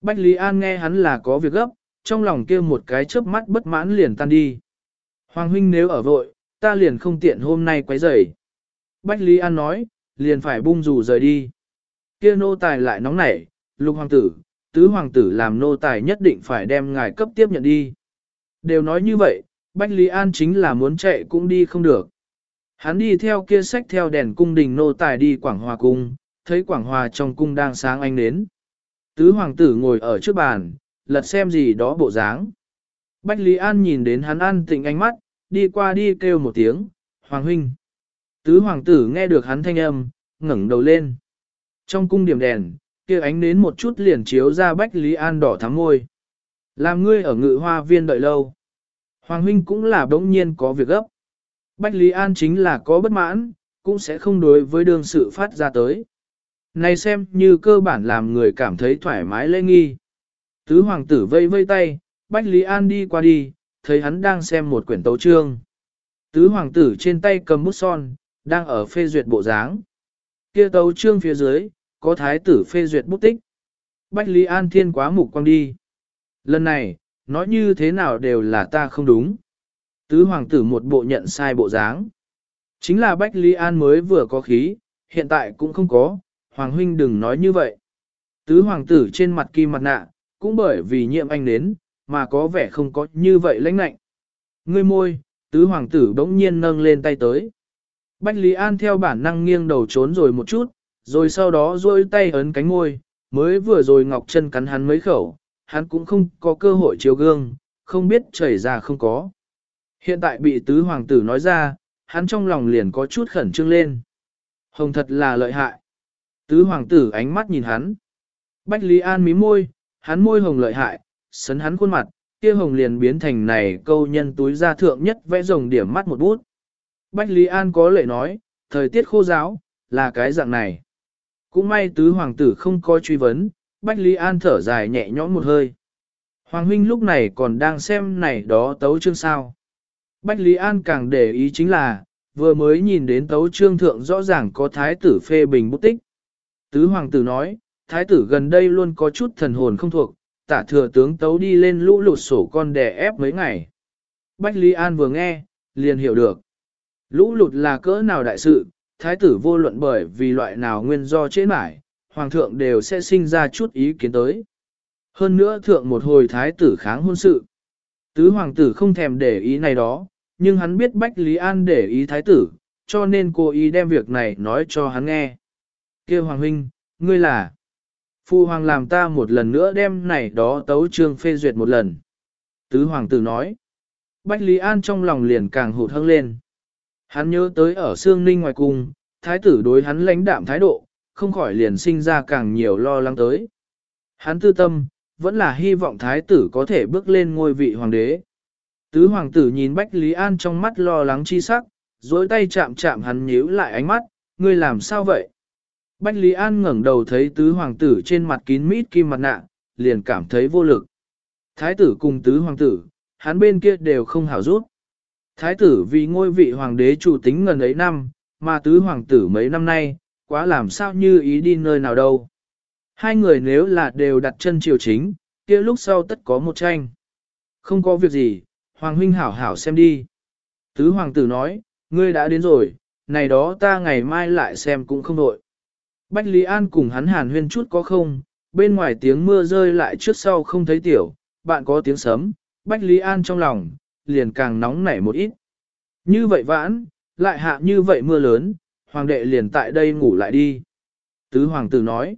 Bách Lý An nghe hắn là có việc gấp, trong lòng kia một cái chớp mắt bất mãn liền tan đi. Hoàng huynh nếu ở vội, ta liền không tiện hôm nay quấy rầy. Bách Lý An nói, liền phải bung rủ rời đi. Kia nô tài lại nóng nảy, lục hoàng tử, tứ hoàng tử làm nô tài nhất định phải đem ngài cấp tiếp nhận đi. Đều nói như vậy, Bách Lý An chính là muốn chạy cũng đi không được. Hắn đi theo kia sách theo đèn cung đình nô tài đi Quảng Hòa Cung, thấy Quảng Hòa trong cung đang sáng ánh nến. Tứ hoàng tử ngồi ở trước bàn, lật xem gì đó bộ dáng. Bách Lý An nhìn đến hắn ăn tịnh ánh mắt, đi qua đi kêu một tiếng, Hoàng huynh. Tứ hoàng tử nghe được hắn thanh âm, ngẩng đầu lên. Trong cung điểm đèn, kia ánh nến một chút liền chiếu ra Bách Lý An đỏ thắm ngôi. Làm ngươi ở ngự hoa viên đợi lâu. Hoàng huynh cũng là đống nhiên có việc gấp. Bách Lý An chính là có bất mãn, cũng sẽ không đối với đương sự phát ra tới. Này xem như cơ bản làm người cảm thấy thoải mái lê nghi. Tứ hoàng tử vây vây tay, Bách Lý An đi qua đi, thấy hắn đang xem một quyển tấu trương. Tứ hoàng tử trên tay cầm bút son, đang ở phê duyệt bộ dáng. Kia tấu trương phía dưới, có thái tử phê duyệt bút tích. Bách Lý An thiên quá mục quang đi. Lần này, nói như thế nào đều là ta không đúng. Tứ hoàng tử một bộ nhận sai bộ dáng. Chính là Bách Lý An mới vừa có khí, hiện tại cũng không có, hoàng huynh đừng nói như vậy. Tứ hoàng tử trên mặt kim mặt nạ, cũng bởi vì nhiệm anh đến, mà có vẻ không có như vậy lãnh lạnh. Ngươi môi, tứ hoàng tử bỗng nhiên nâng lên tay tới. Bách Lý An theo bản năng nghiêng đầu trốn rồi một chút, rồi sau đó duỗi tay ấn cánh môi, mới vừa rồi Ngọc chân cắn hắn mấy khẩu, hắn cũng không có cơ hội chiếu gương, không biết chảy ra không có. Hiện tại bị tứ hoàng tử nói ra, hắn trong lòng liền có chút khẩn trương lên. Hồng thật là lợi hại. Tứ hoàng tử ánh mắt nhìn hắn. Bách Lý An mí môi, hắn môi hồng lợi hại, sấn hắn khuôn mặt, kia hồng liền biến thành này câu nhân túi ra thượng nhất vẽ rồng điểm mắt một bút. Bách Lý An có lệ nói, thời tiết khô giáo, là cái dạng này. Cũng may tứ hoàng tử không có truy vấn, Bách Lý An thở dài nhẹ nhõm một hơi. Hoàng huynh lúc này còn đang xem này đó tấu chương sao. Bách Lý An càng để ý chính là, vừa mới nhìn đến tấu chương thượng rõ ràng có thái tử phê bình bút tích. Tứ hoàng tử nói, thái tử gần đây luôn có chút thần hồn không thuộc, tả thừa tướng tấu đi lên lũ lụt sổ con đè ép mấy ngày. Bách Lý An vừa nghe, liền hiểu được. Lũ lụt là cỡ nào đại sự, thái tử vô luận bởi vì loại nào nguyên do chế mãi, hoàng thượng đều sẽ sinh ra chút ý kiến tới. Hơn nữa thượng một hồi thái tử kháng hôn sự. Tứ hoàng tử không thèm để ý này đó, nhưng hắn biết Bách Lý An để ý thái tử, cho nên cô ý đem việc này nói cho hắn nghe. kia hoàng huynh, ngươi là... Phu hoàng làm ta một lần nữa đem này đó tấu trương phê duyệt một lần. Tứ hoàng tử nói. Bách Lý An trong lòng liền càng hụt hăng lên. Hắn nhớ tới ở Sương Ninh ngoài cung, thái tử đối hắn lãnh đạm thái độ, không khỏi liền sinh ra càng nhiều lo lắng tới. Hắn tư tâm, vẫn là hy vọng thái tử có thể bước lên ngôi vị hoàng đế. Tứ hoàng tử nhìn Bách Lý An trong mắt lo lắng chi sắc, dối tay chạm chạm hắn nhíu lại ánh mắt, ngươi làm sao vậy? Bách Lý An ngẩng đầu thấy tứ hoàng tử trên mặt kín mít kim mặt nạ, liền cảm thấy vô lực. Thái tử cùng tứ hoàng tử, hắn bên kia đều không hảo rút. Thái tử vì ngôi vị hoàng đế chủ tính ngần ấy năm, mà tứ hoàng tử mấy năm nay, quá làm sao như ý đi nơi nào đâu. Hai người nếu là đều đặt chân triều chính, kia lúc sau tất có một tranh. Không có việc gì, hoàng huynh hảo hảo xem đi. Tứ hoàng tử nói, ngươi đã đến rồi, này đó ta ngày mai lại xem cũng không đội. Bách Lý An cùng hắn hàn huyên chút có không, bên ngoài tiếng mưa rơi lại trước sau không thấy tiểu, bạn có tiếng sấm, Bách Lý An trong lòng, liền càng nóng nảy một ít. Như vậy vãn, lại hạ như vậy mưa lớn, hoàng đệ liền tại đây ngủ lại đi. Tứ hoàng tử nói,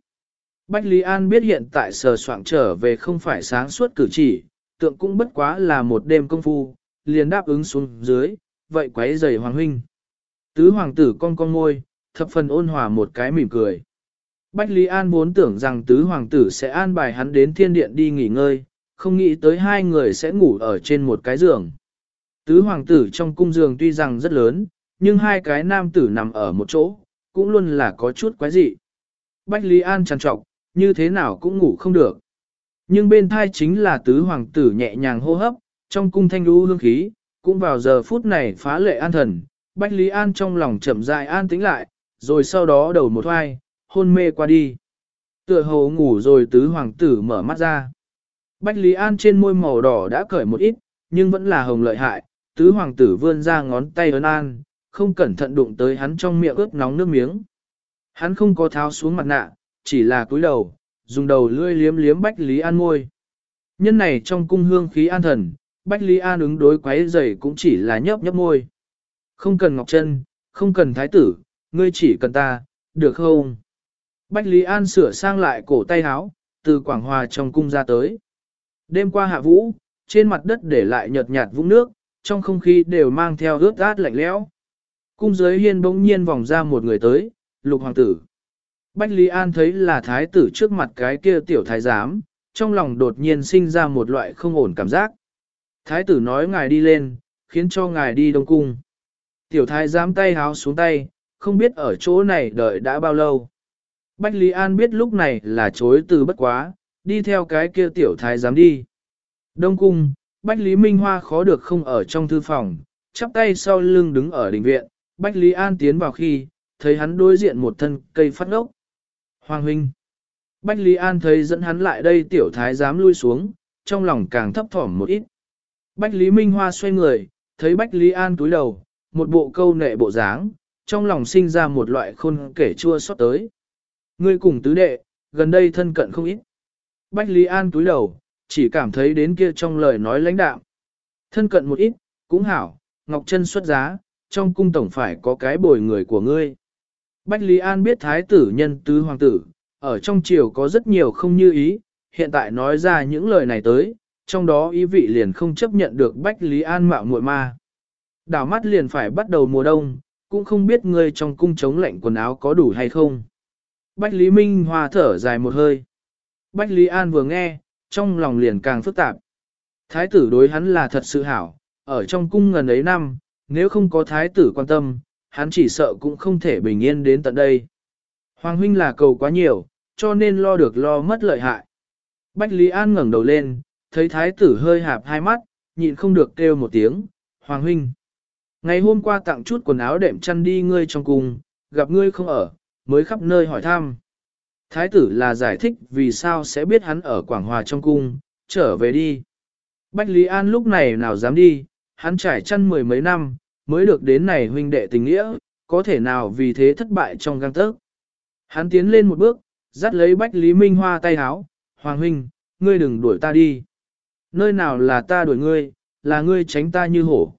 Bách Lý An biết hiện tại sờ soạn trở về không phải sáng suốt cử chỉ, tượng cũng bất quá là một đêm công phu, liền đáp ứng xuống dưới, vậy quấy giày hoàng huynh. Tứ hoàng tử con con ngôi, thập phần ôn hòa một cái mỉm cười. Bách Lý An vốn tưởng rằng tứ hoàng tử sẽ an bài hắn đến thiên điện đi nghỉ ngơi, không nghĩ tới hai người sẽ ngủ ở trên một cái giường. Tứ hoàng tử trong cung giường tuy rằng rất lớn, nhưng hai cái nam tử nằm ở một chỗ, cũng luôn là có chút quái dị. Bách Lý An trằn trọc, như thế nào cũng ngủ không được. Nhưng bên thai chính là tứ hoàng tử nhẹ nhàng hô hấp, trong cung thanh đu hương khí, cũng vào giờ phút này phá lệ an thần, Bách Lý An trong lòng chậm dại an tĩnh lại, rồi sau đó đầu một hoai, hôn mê qua đi. Tựa hồ ngủ rồi tứ hoàng tử mở mắt ra. Bách Lý An trên môi màu đỏ đã cởi một ít, nhưng vẫn là hồng lợi hại, tứ hoàng tử vươn ra ngón tay ấn an, không cẩn thận đụng tới hắn trong miệng ướt nóng nước miếng. Hắn không có tháo xuống mặt nạ, chỉ là cúi đầu, dùng đầu lươi liếm liếm Bách Lý An môi. Nhân này trong cung hương khí an thần, Bách Lý An ứng đối quái dày cũng chỉ là nhấp nhấp môi. Không cần Ngọc Trân, không cần Thái tử, ngươi chỉ cần ta, được không? Bách Lý An sửa sang lại cổ tay áo, từ Quảng Hòa trong cung ra tới. Đêm qua hạ vũ, trên mặt đất để lại nhợt nhạt vũng nước, trong không khí đều mang theo ướt át lạnh lẽo. Cung giới hiên bỗng nhiên vòng ra một người tới, lục hoàng tử. Bách Lý An thấy là thái tử trước mặt cái kia tiểu thái giám, trong lòng đột nhiên sinh ra một loại không ổn cảm giác. Thái tử nói ngài đi lên, khiến cho ngài đi đông cung. Tiểu thái giám tay háo xuống tay, không biết ở chỗ này đợi đã bao lâu. Bách Lý An biết lúc này là chối từ bất quá, đi theo cái kia tiểu thái giám đi. Đông cung, Bách Lý Minh Hoa khó được không ở trong thư phòng, chắp tay sau lưng đứng ở đình viện, Bách Lý An tiến vào khi, thấy hắn đối diện một thân cây phát ngốc. Hoàng huynh. Bách Lý An thấy dẫn hắn lại đây tiểu thái giám lui xuống, trong lòng càng thấp thỏm một ít. Bách Lý Minh Hoa xoay người, thấy Bách Lý An túi đầu, một bộ câu nệ bộ dáng, trong lòng sinh ra một loại khôn kể chua xót tới. Ngươi cùng tứ đệ, gần đây thân cận không ít. Bách Lý An túi đầu, chỉ cảm thấy đến kia trong lời nói lãnh đạo, Thân cận một ít, cũng hảo, Ngọc Trân xuất giá, trong cung tổng phải có cái bồi người của ngươi. Bách Lý An biết thái tử nhân tứ hoàng tử, ở trong triều có rất nhiều không như ý, hiện tại nói ra những lời này tới, trong đó ý vị liền không chấp nhận được Bách Lý An mạo muội ma. Đảo mắt liền phải bắt đầu mùa đông, cũng không biết ngươi trong cung chống lạnh quần áo có đủ hay không. Bách Lý Minh Hoa thở dài một hơi. Bách Lý An vừa nghe, trong lòng liền càng phức tạp. Thái tử đối hắn là thật sự hảo, ở trong cung ngần ấy năm, nếu không có thái tử quan tâm, hắn chỉ sợ cũng không thể bình yên đến tận đây. Hoàng huynh là cầu quá nhiều, cho nên lo được lo mất lợi hại. Bách Lý An ngẩng đầu lên, thấy thái tử hơi hạp hai mắt, nhịn không được kêu một tiếng, Hoàng huynh. Ngày hôm qua tặng chút quần áo đệm chăn đi ngươi trong cung, gặp ngươi không ở, mới khắp nơi hỏi thăm. Thái tử là giải thích vì sao sẽ biết hắn ở Quảng Hòa trong cung, trở về đi. Bách Lý An lúc này nào dám đi, hắn trải chăn mười mấy năm, mới được đến này huynh đệ tình nghĩa, có thể nào vì thế thất bại trong găng tớc. Hắn tiến lên một bước, dắt lấy Bách Lý Minh Hoa tay háo, Hoàng huynh, ngươi đừng đuổi ta đi. Nơi nào là ta đuổi ngươi, là ngươi tránh ta như hổ.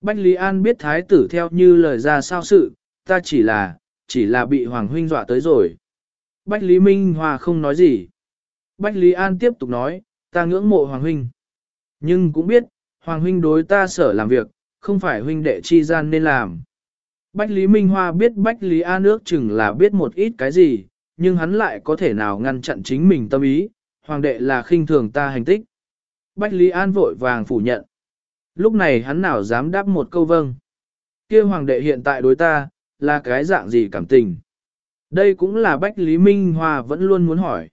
Bách Lý An biết thái tử theo như lời ra sao sự, ta chỉ là, chỉ là bị Hoàng huynh dọa tới rồi. Bách Lý Minh Hoa không nói gì. Bách Lý An tiếp tục nói, ta ngưỡng mộ Hoàng huynh. Nhưng cũng biết, Hoàng huynh đối ta sở làm việc, không phải huynh đệ chi gian nên làm. Bách Lý Minh Hoa biết Bách Lý An ước chừng là biết một ít cái gì, nhưng hắn lại có thể nào ngăn chặn chính mình tâm ý, hoàng đệ là khinh thường ta hành tích. Bách Lý An vội vàng phủ nhận. Lúc này hắn nào dám đáp một câu vâng. kia hoàng đệ hiện tại đối ta, là cái dạng gì cảm tình. Đây cũng là Bách Lý Minh Hoa vẫn luôn muốn hỏi.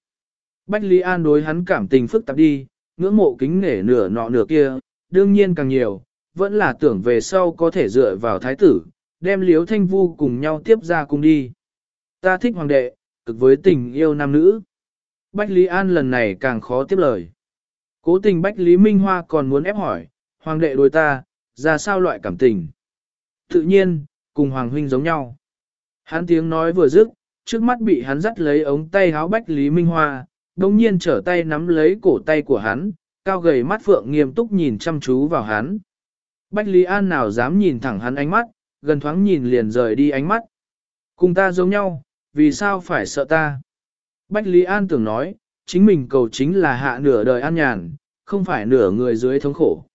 Bách Lý An đối hắn cảm tình phức tạp đi, ngưỡng mộ kính nể nửa nọ nửa kia, đương nhiên càng nhiều, vẫn là tưởng về sau có thể dựa vào thái tử, đem liếu thanh vu cùng nhau tiếp ra cùng đi. Ta thích hoàng đệ, cực với tình yêu nam nữ. Bách Lý An lần này càng khó tiếp lời. Cố tình Bách Lý Minh Hoa còn muốn ép hỏi, hoàng đệ đối ta, ra sao loại cảm tình. Tự nhiên, cùng hoàng huynh giống nhau. Hắn tiếng nói vừa dứt, trước mắt bị hắn dắt lấy ống tay háo Bách Lý Minh Hoa, đồng nhiên trở tay nắm lấy cổ tay của hắn, cao gầy mắt phượng nghiêm túc nhìn chăm chú vào hắn. Bách Lý An nào dám nhìn thẳng hắn ánh mắt, gần thoáng nhìn liền rời đi ánh mắt. Cùng ta giống nhau, vì sao phải sợ ta? Bách Lý An tưởng nói, chính mình cầu chính là hạ nửa đời an nhàn, không phải nửa người dưới thống khổ.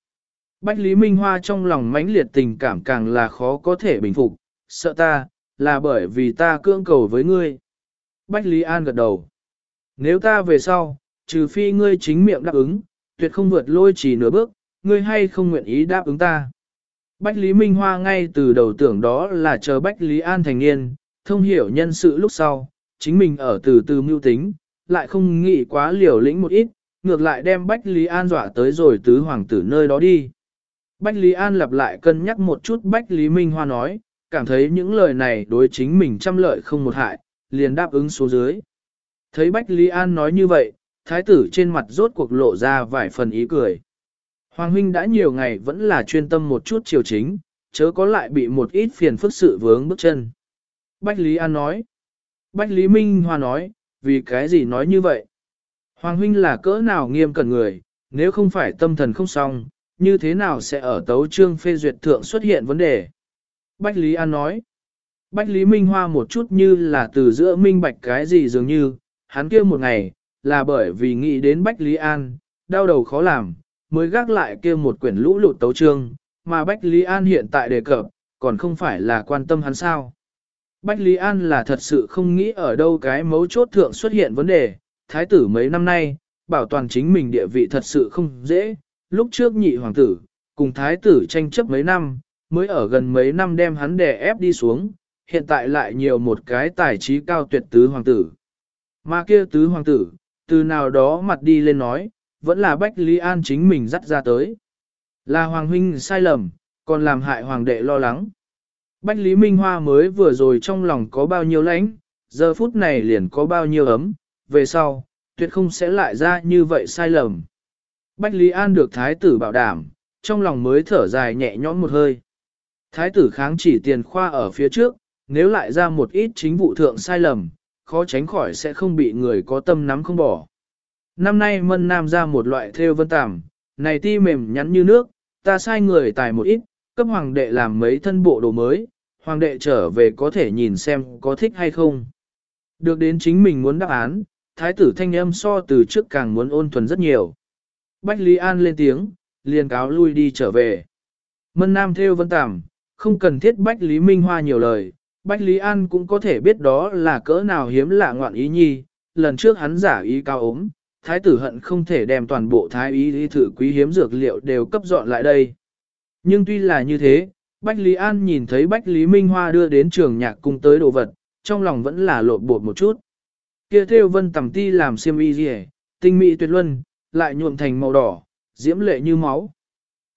Bách Lý Minh Hoa trong lòng mãnh liệt tình cảm càng là khó có thể bình phục, sợ ta, là bởi vì ta cưỡng cầu với ngươi. Bách Lý An gật đầu. Nếu ta về sau, trừ phi ngươi chính miệng đáp ứng, tuyệt không vượt lôi chỉ nửa bước, ngươi hay không nguyện ý đáp ứng ta. Bách Lý Minh Hoa ngay từ đầu tưởng đó là chờ Bách Lý An thành niên, thông hiểu nhân sự lúc sau, chính mình ở từ từ mưu tính, lại không nghĩ quá liều lĩnh một ít, ngược lại đem Bách Lý An dọa tới rồi tứ hoàng tử nơi đó đi. Bách Lý An lặp lại cân nhắc một chút Bách Lý Minh Hoa nói, cảm thấy những lời này đối chính mình trăm lợi không một hại, liền đáp ứng số dưới. Thấy Bách Lý An nói như vậy, thái tử trên mặt rốt cuộc lộ ra vài phần ý cười. Hoàng huynh đã nhiều ngày vẫn là chuyên tâm một chút triều chính, chớ có lại bị một ít phiền phức sự vướng bước chân. Bách Lý An nói. Bách Lý Minh Hoa nói, vì cái gì nói như vậy? Hoàng huynh là cỡ nào nghiêm cẩn người, nếu không phải tâm thần không xong, như thế nào sẽ ở tấu trương phê duyệt thượng xuất hiện vấn đề? Bách Lý An nói. Bách Lý Minh Hoa một chút như là từ giữa minh bạch cái gì dường như, hắn kia một ngày, là bởi vì nghĩ đến Bách Lý An, đau đầu khó làm, mới gác lại kia một quyển lũ lụt tấu trương, mà Bách Lý An hiện tại đề cập, còn không phải là quan tâm hắn sao. Bách Lý An là thật sự không nghĩ ở đâu cái mấu chốt thượng xuất hiện vấn đề, thái tử mấy năm nay, bảo toàn chính mình địa vị thật sự không dễ, lúc trước nhị hoàng tử, cùng thái tử tranh chấp mấy năm, mới ở gần mấy năm đem hắn đè ép đi xuống, hiện tại lại nhiều một cái tài trí cao tuyệt tứ hoàng tử. Mà kia tứ hoàng tử, từ nào đó mặt đi lên nói, vẫn là Bách Lý An chính mình dắt ra tới. Là Hoàng Huynh sai lầm, còn làm hại Hoàng đệ lo lắng. Bách Lý Minh Hoa mới vừa rồi trong lòng có bao nhiêu lãnh, giờ phút này liền có bao nhiêu ấm, về sau, tuyệt không sẽ lại ra như vậy sai lầm. Bách Lý An được Thái tử bảo đảm, trong lòng mới thở dài nhẹ nhõm một hơi. Thái tử kháng chỉ tiền khoa ở phía trước, nếu lại ra một ít chính vụ thượng sai lầm, khó tránh khỏi sẽ không bị người có tâm nắm không bỏ. Năm nay mân nam ra một loại theo vân tàm, này ti mềm nhắn như nước, ta sai người tài một ít, cấp hoàng đệ làm mấy thân bộ đồ mới, hoàng đệ trở về có thể nhìn xem có thích hay không. Được đến chính mình muốn đáp án, thái tử thanh âm so từ trước càng muốn ôn thuần rất nhiều. Bách Lý An lên tiếng, liền cáo lui đi trở về. Mân Nam theo vân tàm, không cần thiết Bách Lý Minh Hoa nhiều lời, Bách Lý An cũng có thể biết đó là cỡ nào hiếm lạ ngoạn ý nhi, lần trước hắn giả ý cao ốm, thái tử hận không thể đem toàn bộ thái ý đi thử quý hiếm dược liệu đều cấp dọn lại đây. Nhưng tuy là như thế, Bách Lý An nhìn thấy Bách Lý Minh Hoa đưa đến trường nhạc cung tới đồ vật, trong lòng vẫn là lộn bột một chút. Kia theo vân tầm ti làm xiêm y rỉ tinh mỹ tuyệt luân, lại nhuộm thành màu đỏ, diễm lệ như máu.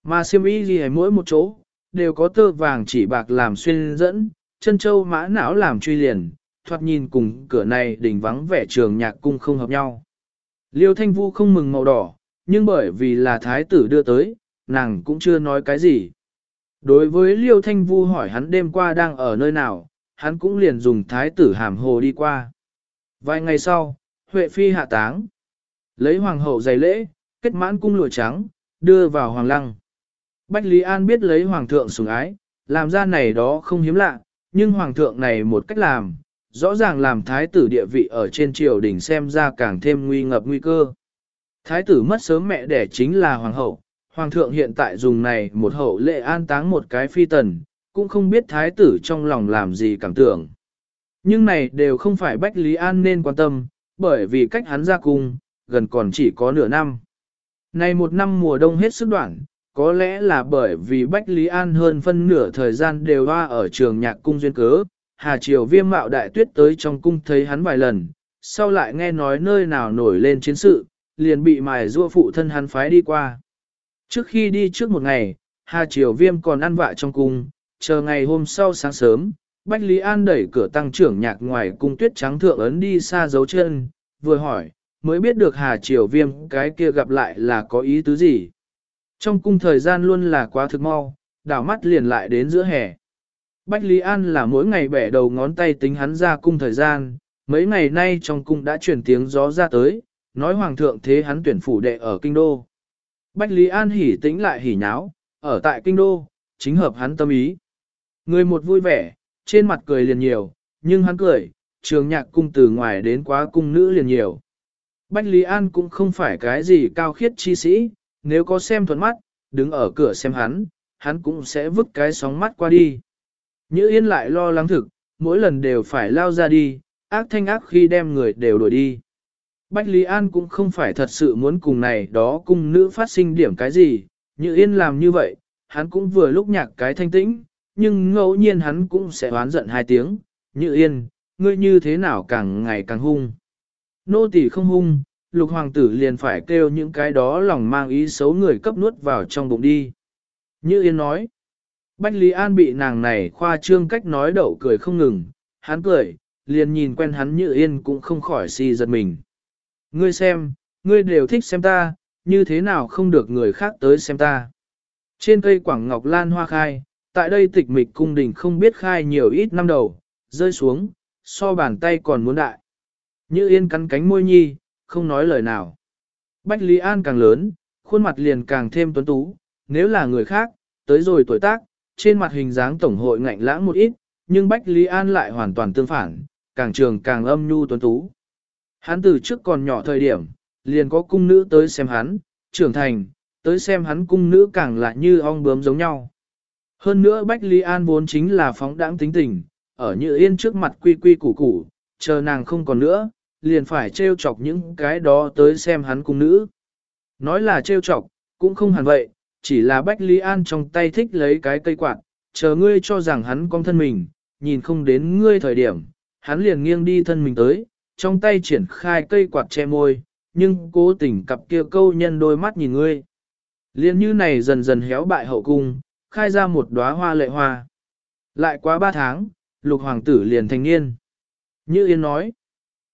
Mà xiêm y rỉ mỗi một chỗ, đều có tơ vàng chỉ bạc làm xuyên dẫn, chân châu mã não làm truy liền, thoạt nhìn cùng cửa này đỉnh vắng vẻ trường nhạc cung không hợp nhau. Liêu Thanh Vu không mừng màu đỏ, nhưng bởi vì là thái tử đưa tới, nàng cũng chưa nói cái gì. Đối với Liêu Thanh Vu hỏi hắn đêm qua đang ở nơi nào, hắn cũng liền dùng thái tử hàm hồ đi qua. Vài ngày sau, Huệ Phi hạ táng. Lấy hoàng hậu giày lễ, kết mãn cung lụa trắng, đưa vào hoàng lăng. Bách Lý An biết lấy hoàng thượng sủng ái, làm ra này đó không hiếm lạ, nhưng hoàng thượng này một cách làm, rõ ràng làm thái tử địa vị ở trên triều đình xem ra càng thêm nguy ngập nguy cơ. Thái tử mất sớm mẹ đẻ chính là hoàng hậu, hoàng thượng hiện tại dùng này một hậu lệ an táng một cái phi tần, cũng không biết thái tử trong lòng làm gì cảm tưởng. Nhưng này đều không phải Bách Lý An nên quan tâm, bởi vì cách hắn ra cung, gần còn chỉ có nửa năm. Này một năm mùa đông hết sức đoạn, có lẽ là bởi vì Bách Lý An hơn phân nửa thời gian đều hoa ở trường nhạc cung duyên cớ, Hà Triều viêm mạo đại tuyết tới trong cung thấy hắn vài lần, sau lại nghe nói nơi nào nổi lên chiến sự, liền bị mài rua phụ thân hắn phái đi qua. Trước khi đi trước một ngày, Hà Triều viêm còn ăn vạ trong cung, chờ ngày hôm sau sáng sớm, Bách Lý An đẩy cửa tăng trưởng nhạc ngoài cung tuyết trắng thượng ấn đi xa dấu chân, vừa hỏi, mới biết được Hà Triều viêm cái kia gặp lại là có ý tứ gì. Trong cung thời gian luôn là quá thực mau, đảo mắt liền lại đến giữa hè. Bách Lý An là mỗi ngày bẻ đầu ngón tay tính hắn ra cung thời gian, mấy ngày nay trong cung đã truyền tiếng gió ra tới, nói hoàng thượng thế hắn tuyển phủ đệ ở kinh đô. Bách Lý An hỉ tĩnh lại hỉ nháo, ở tại kinh đô, chính hợp hắn tâm ý. Người một vui vẻ, trên mặt cười liền nhiều, nhưng hắn cười, trường nhạc cung từ ngoài đến quá cung nữ liền nhiều. Bách Lý An cũng không phải cái gì cao khiết chi sĩ, nếu có xem thuận mắt, đứng ở cửa xem hắn, hắn cũng sẽ vứt cái sóng mắt qua đi. Nhữ Yên lại lo lắng thực, mỗi lần đều phải lao ra đi, ác thanh ác khi đem người đều đuổi đi. Bách Lý An cũng không phải thật sự muốn cùng này đó cung nữ phát sinh điểm cái gì, như Yên làm như vậy, hắn cũng vừa lúc nhạc cái thanh tĩnh, nhưng ngẫu nhiên hắn cũng sẽ oán giận hai tiếng, như Yên, ngươi như thế nào càng ngày càng hung. Nô tỳ không hung, lục hoàng tử liền phải kêu những cái đó lòng mang ý xấu người cấp nuốt vào trong bụng đi. Như Yên nói, Bách Lý An bị nàng này khoa trương cách nói đậu cười không ngừng, hắn cười, liền nhìn quen hắn Như Yên cũng không khỏi si giật mình. Ngươi xem, ngươi đều thích xem ta, như thế nào không được người khác tới xem ta. Trên cây quảng ngọc lan hoa khai, tại đây tịch mịch cung đình không biết khai nhiều ít năm đầu, rơi xuống, so bàn tay còn muốn đại. Như yên cắn cánh môi nhi, không nói lời nào. Bách Lý An càng lớn, khuôn mặt liền càng thêm tuấn tú, nếu là người khác, tới rồi tuổi tác, trên mặt hình dáng tổng hội ngạnh lãng một ít, nhưng Bách Lý An lại hoàn toàn tương phản, càng trường càng âm nhu tuấn tú. Hắn từ trước còn nhỏ thời điểm, liền có cung nữ tới xem hắn, trưởng thành, tới xem hắn cung nữ càng lại như ong bướm giống nhau. Hơn nữa Bách Lý An vốn chính là phóng đãng tính tình, ở như yên trước mặt quy quy củ củ, chờ nàng không còn nữa, liền phải trêu chọc những cái đó tới xem hắn cung nữ. Nói là trêu chọc, cũng không hẳn vậy, chỉ là Bách Lý An trong tay thích lấy cái cây quạt, chờ ngươi cho rằng hắn con thân mình, nhìn không đến ngươi thời điểm, hắn liền nghiêng đi thân mình tới, trong tay triển khai cây quạt che môi, nhưng cố tình cặp kia câu nhân đôi mắt nhìn ngươi. Liên như này dần dần héo bại hậu cung, khai ra một đóa hoa lệ hoa. Lại quá ba tháng, lục hoàng tử liền thành niên. Như Yên nói,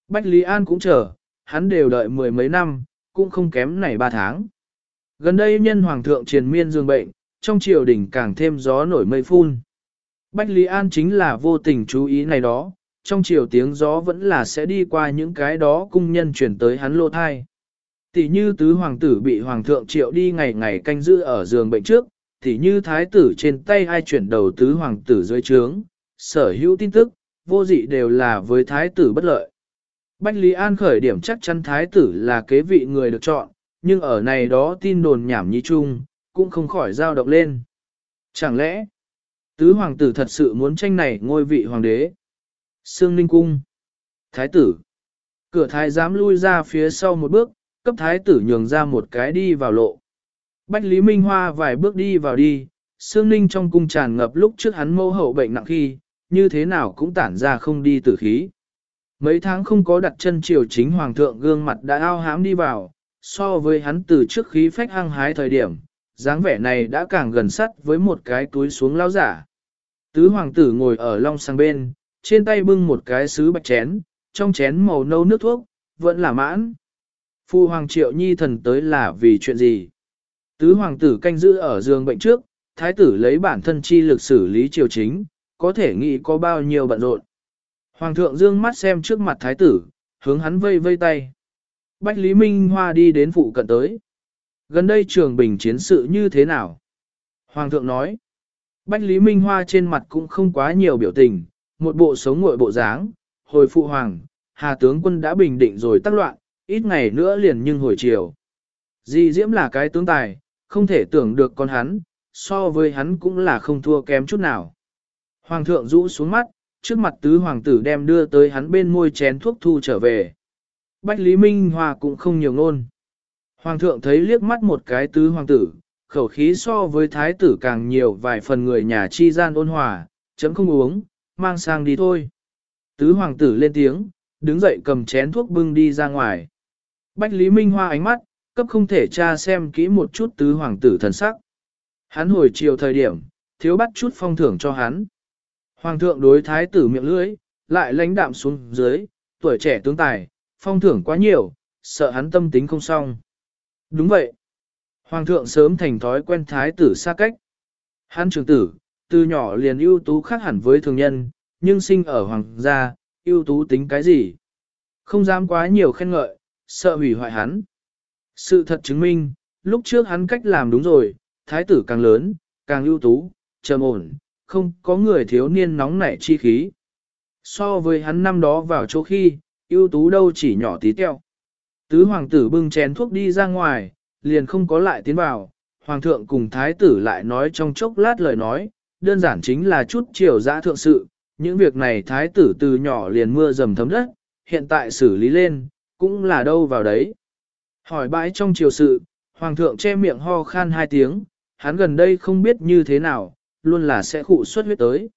Bách Lý An cũng chờ, hắn đều đợi mười mấy năm, cũng không kém này ba tháng. Gần đây nhân hoàng thượng triền miên dương bệnh, trong triều đình càng thêm gió nổi mây phun. Bách Lý An chính là vô tình chú ý này đó, trong chiều tiếng gió vẫn là sẽ đi qua những cái đó cung nhân chuyển tới hắn lô thai. Tỷ như tứ hoàng tử bị hoàng thượng triệu đi ngày ngày canh giữ ở giường bệnh trước, tỷ như thái tử trên tay ai chuyển đầu tứ hoàng tử dưới trướng, sở hữu tin tức, vô dị đều là với thái tử bất lợi. Bách Lý An khởi điểm chắc chắn thái tử là kế vị người được chọn, nhưng ở này đó tin đồn nhảm nhí chung, cũng không khỏi dao động lên. Chẳng lẽ, tứ hoàng tử thật sự muốn tranh này ngôi vị hoàng đế? Sương Ninh Cung. Thái tử. Cửa thái giám lui ra phía sau một bước, cấp thái tử nhường ra một cái đi vào lộ. Bách Lý Minh Hoa vài bước đi vào đi, Sương Ninh trong cung tràn ngập lúc trước hắn mâu hậu bệnh nặng khi, như thế nào cũng tản ra không đi tử khí. Mấy tháng không có đặt chân triều chính hoàng thượng gương mặt đã ao hãm đi vào, so với hắn từ trước khí phách hăng hái thời điểm, dáng vẻ này đã càng gần sắt với một cái túi xuống lao giả. Tứ hoàng tử ngồi ở long sang bên, trên tay bưng một cái sứ bạch chén, trong chén màu nâu nước thuốc, vẫn là mãn. Phu hoàng triệu nhi thần tới là vì chuyện gì? Tứ hoàng tử canh giữ ở giường bệnh trước, thái tử lấy bản thân chi lực xử lý triều chính, có thể nghĩ có bao nhiêu bận rộn. Hoàng thượng dương mắt xem trước mặt thái tử, hướng hắn vây vây tay. Bách Lý Minh Hoa đi đến phụ cận tới. Gần đây trường bình chiến sự như thế nào? Hoàng thượng nói. Bách Lý Minh Hoa trên mặt cũng không quá nhiều biểu tình, một bộ sống ngội bộ dáng. Hồi phụ hoàng, Hà tướng quân đã bình định rồi tác loạn, ít ngày nữa liền nhưng hồi chiều. Di Diễm là cái tướng tài, không thể tưởng được con hắn, so với hắn cũng là không thua kém chút nào. Hoàng thượng rũ xuống mắt, trước mặt tứ hoàng tử đem đưa tới hắn bên môi chén thuốc thu trở về. Bách Lý Minh Hòa cũng không nhiều ngôn. Hoàng thượng thấy liếc mắt một cái tứ hoàng tử, khẩu khí so với thái tử càng nhiều vài phần người nhà chi gian ôn hòa, chấm không uống, mang sang đi thôi. Tứ hoàng tử lên tiếng, đứng dậy cầm chén thuốc bưng đi ra ngoài. Bách Lý Minh Hoa ánh mắt, cấp không thể tra xem kỹ một chút tứ hoàng tử thần sắc. Hắn hồi chiều thời điểm, thiếu bắt chút phong thưởng cho hắn. Hoàng thượng đối thái tử miệng lưỡi, lại lãnh đạm xuống dưới, tuổi trẻ tướng tài, phong thưởng quá nhiều, sợ hắn tâm tính không xong. Đúng vậy. Hoàng thượng sớm thành thói quen thái tử xa cách. Hắn trường tử, từ nhỏ liền ưu tú khác hẳn với thường nhân, nhưng sinh ở hoàng gia, ưu tú tính cái gì? Không dám quá nhiều khen ngợi, sợ hủy hoại hắn. Sự thật chứng minh, lúc trước hắn cách làm đúng rồi, thái tử càng lớn, càng ưu tú, trầm ổn, không có người thiếu niên nóng nảy chi khí. So với hắn năm đó vào chỗ khi, ưu tú đâu chỉ nhỏ tí teo. Tứ hoàng tử bưng chén thuốc đi ra ngoài, liền không có lại tiến vào, hoàng thượng cùng thái tử lại nói trong chốc lát lời nói, đơn giản chính là chút chiều dã thượng sự, những việc này thái tử từ nhỏ liền mưa dầm thấm đất, hiện tại xử lý lên, cũng là đâu vào đấy. Hỏi bãi trong chiều sự, hoàng thượng che miệng ho khan hai tiếng, hắn gần đây không biết như thế nào, luôn là sẽ khụ xuất huyết tới.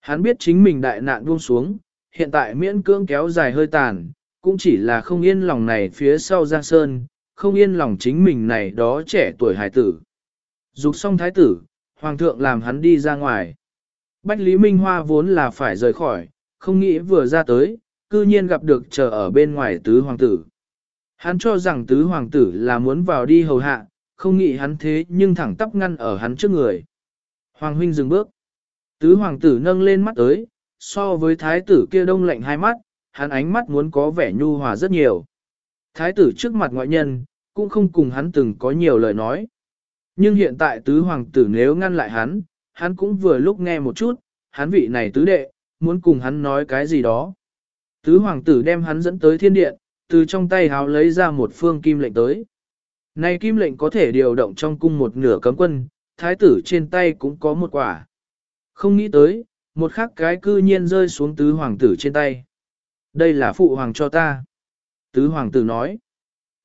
Hắn biết chính mình đại nạn buông xuống, hiện tại miễn cưỡng kéo dài hơi tàn, cũng chỉ là không yên lòng này phía sau Giang Sơn, không yên lòng chính mình này đó trẻ tuổi hải tử. Dục xong thái tử, hoàng thượng làm hắn đi ra ngoài. Bách Lý Minh Hoa vốn là phải rời khỏi, không nghĩ vừa ra tới, cư nhiên gặp được chờ ở bên ngoài tứ hoàng tử. Hắn cho rằng tứ hoàng tử là muốn vào đi hầu hạ, không nghĩ hắn thế nhưng thẳng tắp ngăn ở hắn trước người. Hoàng huynh dừng bước. Tứ hoàng tử nâng lên mắt tới, so với thái tử kia đông lạnh hai mắt, hắn ánh mắt muốn có vẻ nhu hòa rất nhiều. Thái tử trước mặt ngoại nhân, cũng không cùng hắn từng có nhiều lời nói. Nhưng hiện tại tứ hoàng tử nếu ngăn lại hắn, hắn cũng vừa lúc nghe một chút, hắn vị này tứ đệ, muốn cùng hắn nói cái gì đó. Tứ hoàng tử đem hắn dẫn tới thiên điện, từ trong tay háo lấy ra một phương kim lệnh tới. Này kim lệnh có thể điều động trong cung một nửa cấm quân, thái tử trên tay cũng có một quả. Không nghĩ tới, một khắc cái cư nhiên rơi xuống tứ hoàng tử trên tay. Đây là phụ hoàng cho ta. Tứ hoàng tử nói.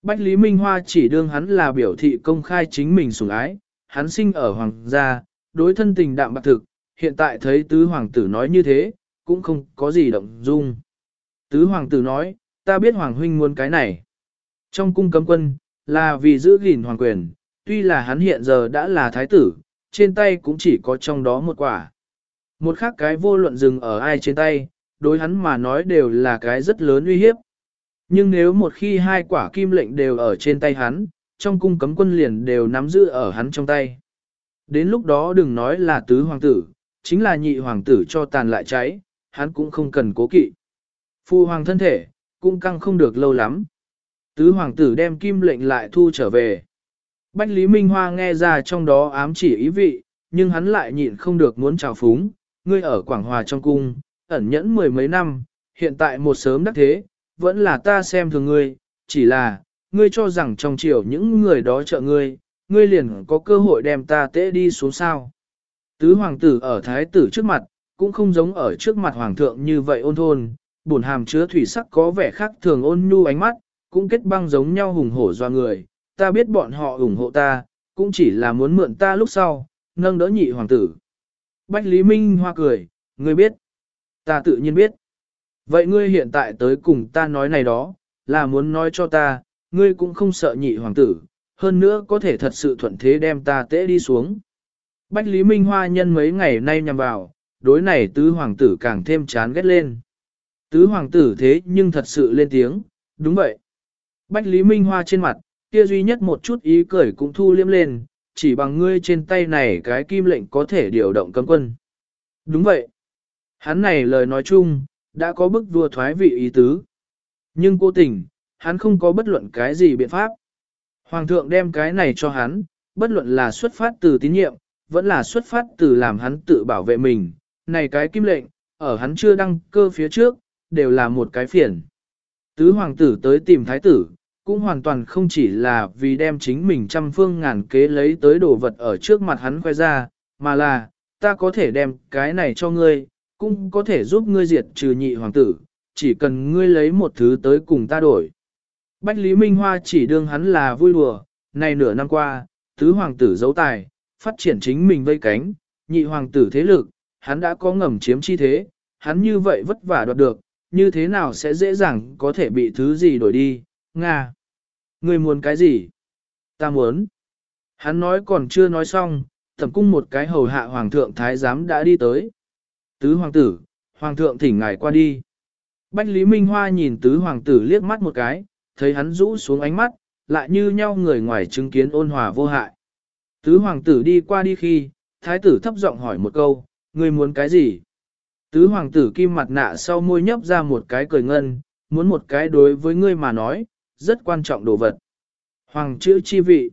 Bách Lý Minh Hoa chỉ đương hắn là biểu thị công khai chính mình sủng ái, hắn sinh ở hoàng gia, đối thân tình đạm bạc thực, hiện tại thấy tứ hoàng tử nói như thế, cũng không có gì động dung. Tứ hoàng tử nói, ta biết hoàng huynh muốn cái này. Trong cung cấm quân, là vì giữ gìn hoàng quyền, tuy là hắn hiện giờ đã là thái tử, trên tay cũng chỉ có trong đó một quả. Một khác cái vô luận dừng ở ai trên tay, đối hắn mà nói đều là cái rất lớn uy hiếp. Nhưng nếu một khi hai quả kim lệnh đều ở trên tay hắn, trong cung cấm quân liền đều nắm giữ ở hắn trong tay. Đến lúc đó đừng nói là tứ hoàng tử, chính là nhị hoàng tử cho tàn lại cháy, hắn cũng không cần cố kỵ. Phu hoàng thân thể, cũng căng không được lâu lắm. Tứ hoàng tử đem kim lệnh lại thu trở về. Bách Lý Minh Hoa nghe ra trong đó ám chỉ ý vị, nhưng hắn lại nhịn không được muốn chào phúng, ngươi ở Quảng Hòa trong cung, ẩn nhẫn mười mấy năm, hiện tại một sớm đắc thế, vẫn là ta xem thường ngươi, chỉ là, ngươi cho rằng trong triều những người đó trợ ngươi, ngươi liền có cơ hội đem ta tễ đi xuống sao. Tứ hoàng tử ở thái tử trước mặt, cũng không giống ở trước mặt hoàng thượng như vậy ôn thôn, buồn hàm chứa thủy sắc có vẻ khác thường ôn nhu ánh mắt, cũng kết băng giống nhau hùng hổ doa người, ta biết bọn họ ủng hộ ta, cũng chỉ là muốn mượn ta lúc sau, nâng đỡ nhị hoàng tử. Bách Lý Minh Hoa cười, ngươi biết. Ta tự nhiên biết. Vậy ngươi hiện tại tới cùng ta nói này đó, là muốn nói cho ta, ngươi cũng không sợ nhị hoàng tử, hơn nữa có thể thật sự thuận thế đem ta tễ đi xuống. Bách Lý Minh Hoa nhân mấy ngày nay nhằm vào, đối này tứ hoàng tử càng thêm chán ghét lên. Tứ hoàng tử thế nhưng thật sự lên tiếng, đúng vậy. Bách Lý Minh Hoa trên mặt, kia duy nhất một chút ý cười cũng thu liếm lên, chỉ bằng ngươi trên tay này cái kim lệnh có thể điều động cấm quân. Đúng vậy. Hắn này lời nói chung, đã có bức vua thoái vị ý tứ. Nhưng cố tình, hắn không có bất luận cái gì biện pháp. Hoàng thượng đem cái này cho hắn, bất luận là xuất phát từ tín nhiệm, vẫn là xuất phát từ làm hắn tự bảo vệ mình. Này cái kim lệnh, ở hắn chưa đăng cơ phía trước, đều là một cái phiền. Tứ hoàng tử tới tìm thái tử, cũng hoàn toàn không chỉ là vì đem chính mình trăm phương ngàn kế lấy tới đồ vật ở trước mặt hắn khoe ra, mà là, ta có thể đem cái này cho ngươi, cũng có thể giúp ngươi diệt trừ nhị hoàng tử, chỉ cần ngươi lấy một thứ tới cùng ta đổi. Bách Lý Minh Hoa chỉ đương hắn là vui đùa, này nửa năm qua, tứ hoàng tử giấu tài, phát triển chính mình vây cánh, nhị hoàng tử thế lực, hắn đã có ngầm chiếm chi thế, hắn như vậy vất vả đoạt được, như thế nào sẽ dễ dàng có thể bị thứ gì đổi đi, Nga. người muốn cái gì? Ta muốn. Hắn nói còn chưa nói xong, tầm cung một cái hầu hạ hoàng thượng thái giám đã đi tới. Tứ hoàng tử, hoàng thượng thỉnh ngài qua đi. Bách Lý Minh Hoa nhìn tứ hoàng tử liếc mắt một cái, thấy hắn rũ xuống ánh mắt, lại như nhau người ngoài chứng kiến ôn hòa vô hại. Tứ hoàng tử đi qua đi khi, thái tử thấp giọng hỏi một câu, ngươi muốn cái gì? Tứ hoàng tử kim mặt nạ sau môi nhấp ra một cái cười ngân, muốn một cái đối với ngươi mà nói, rất quan trọng đồ vật. Hoàng chữ chi vị.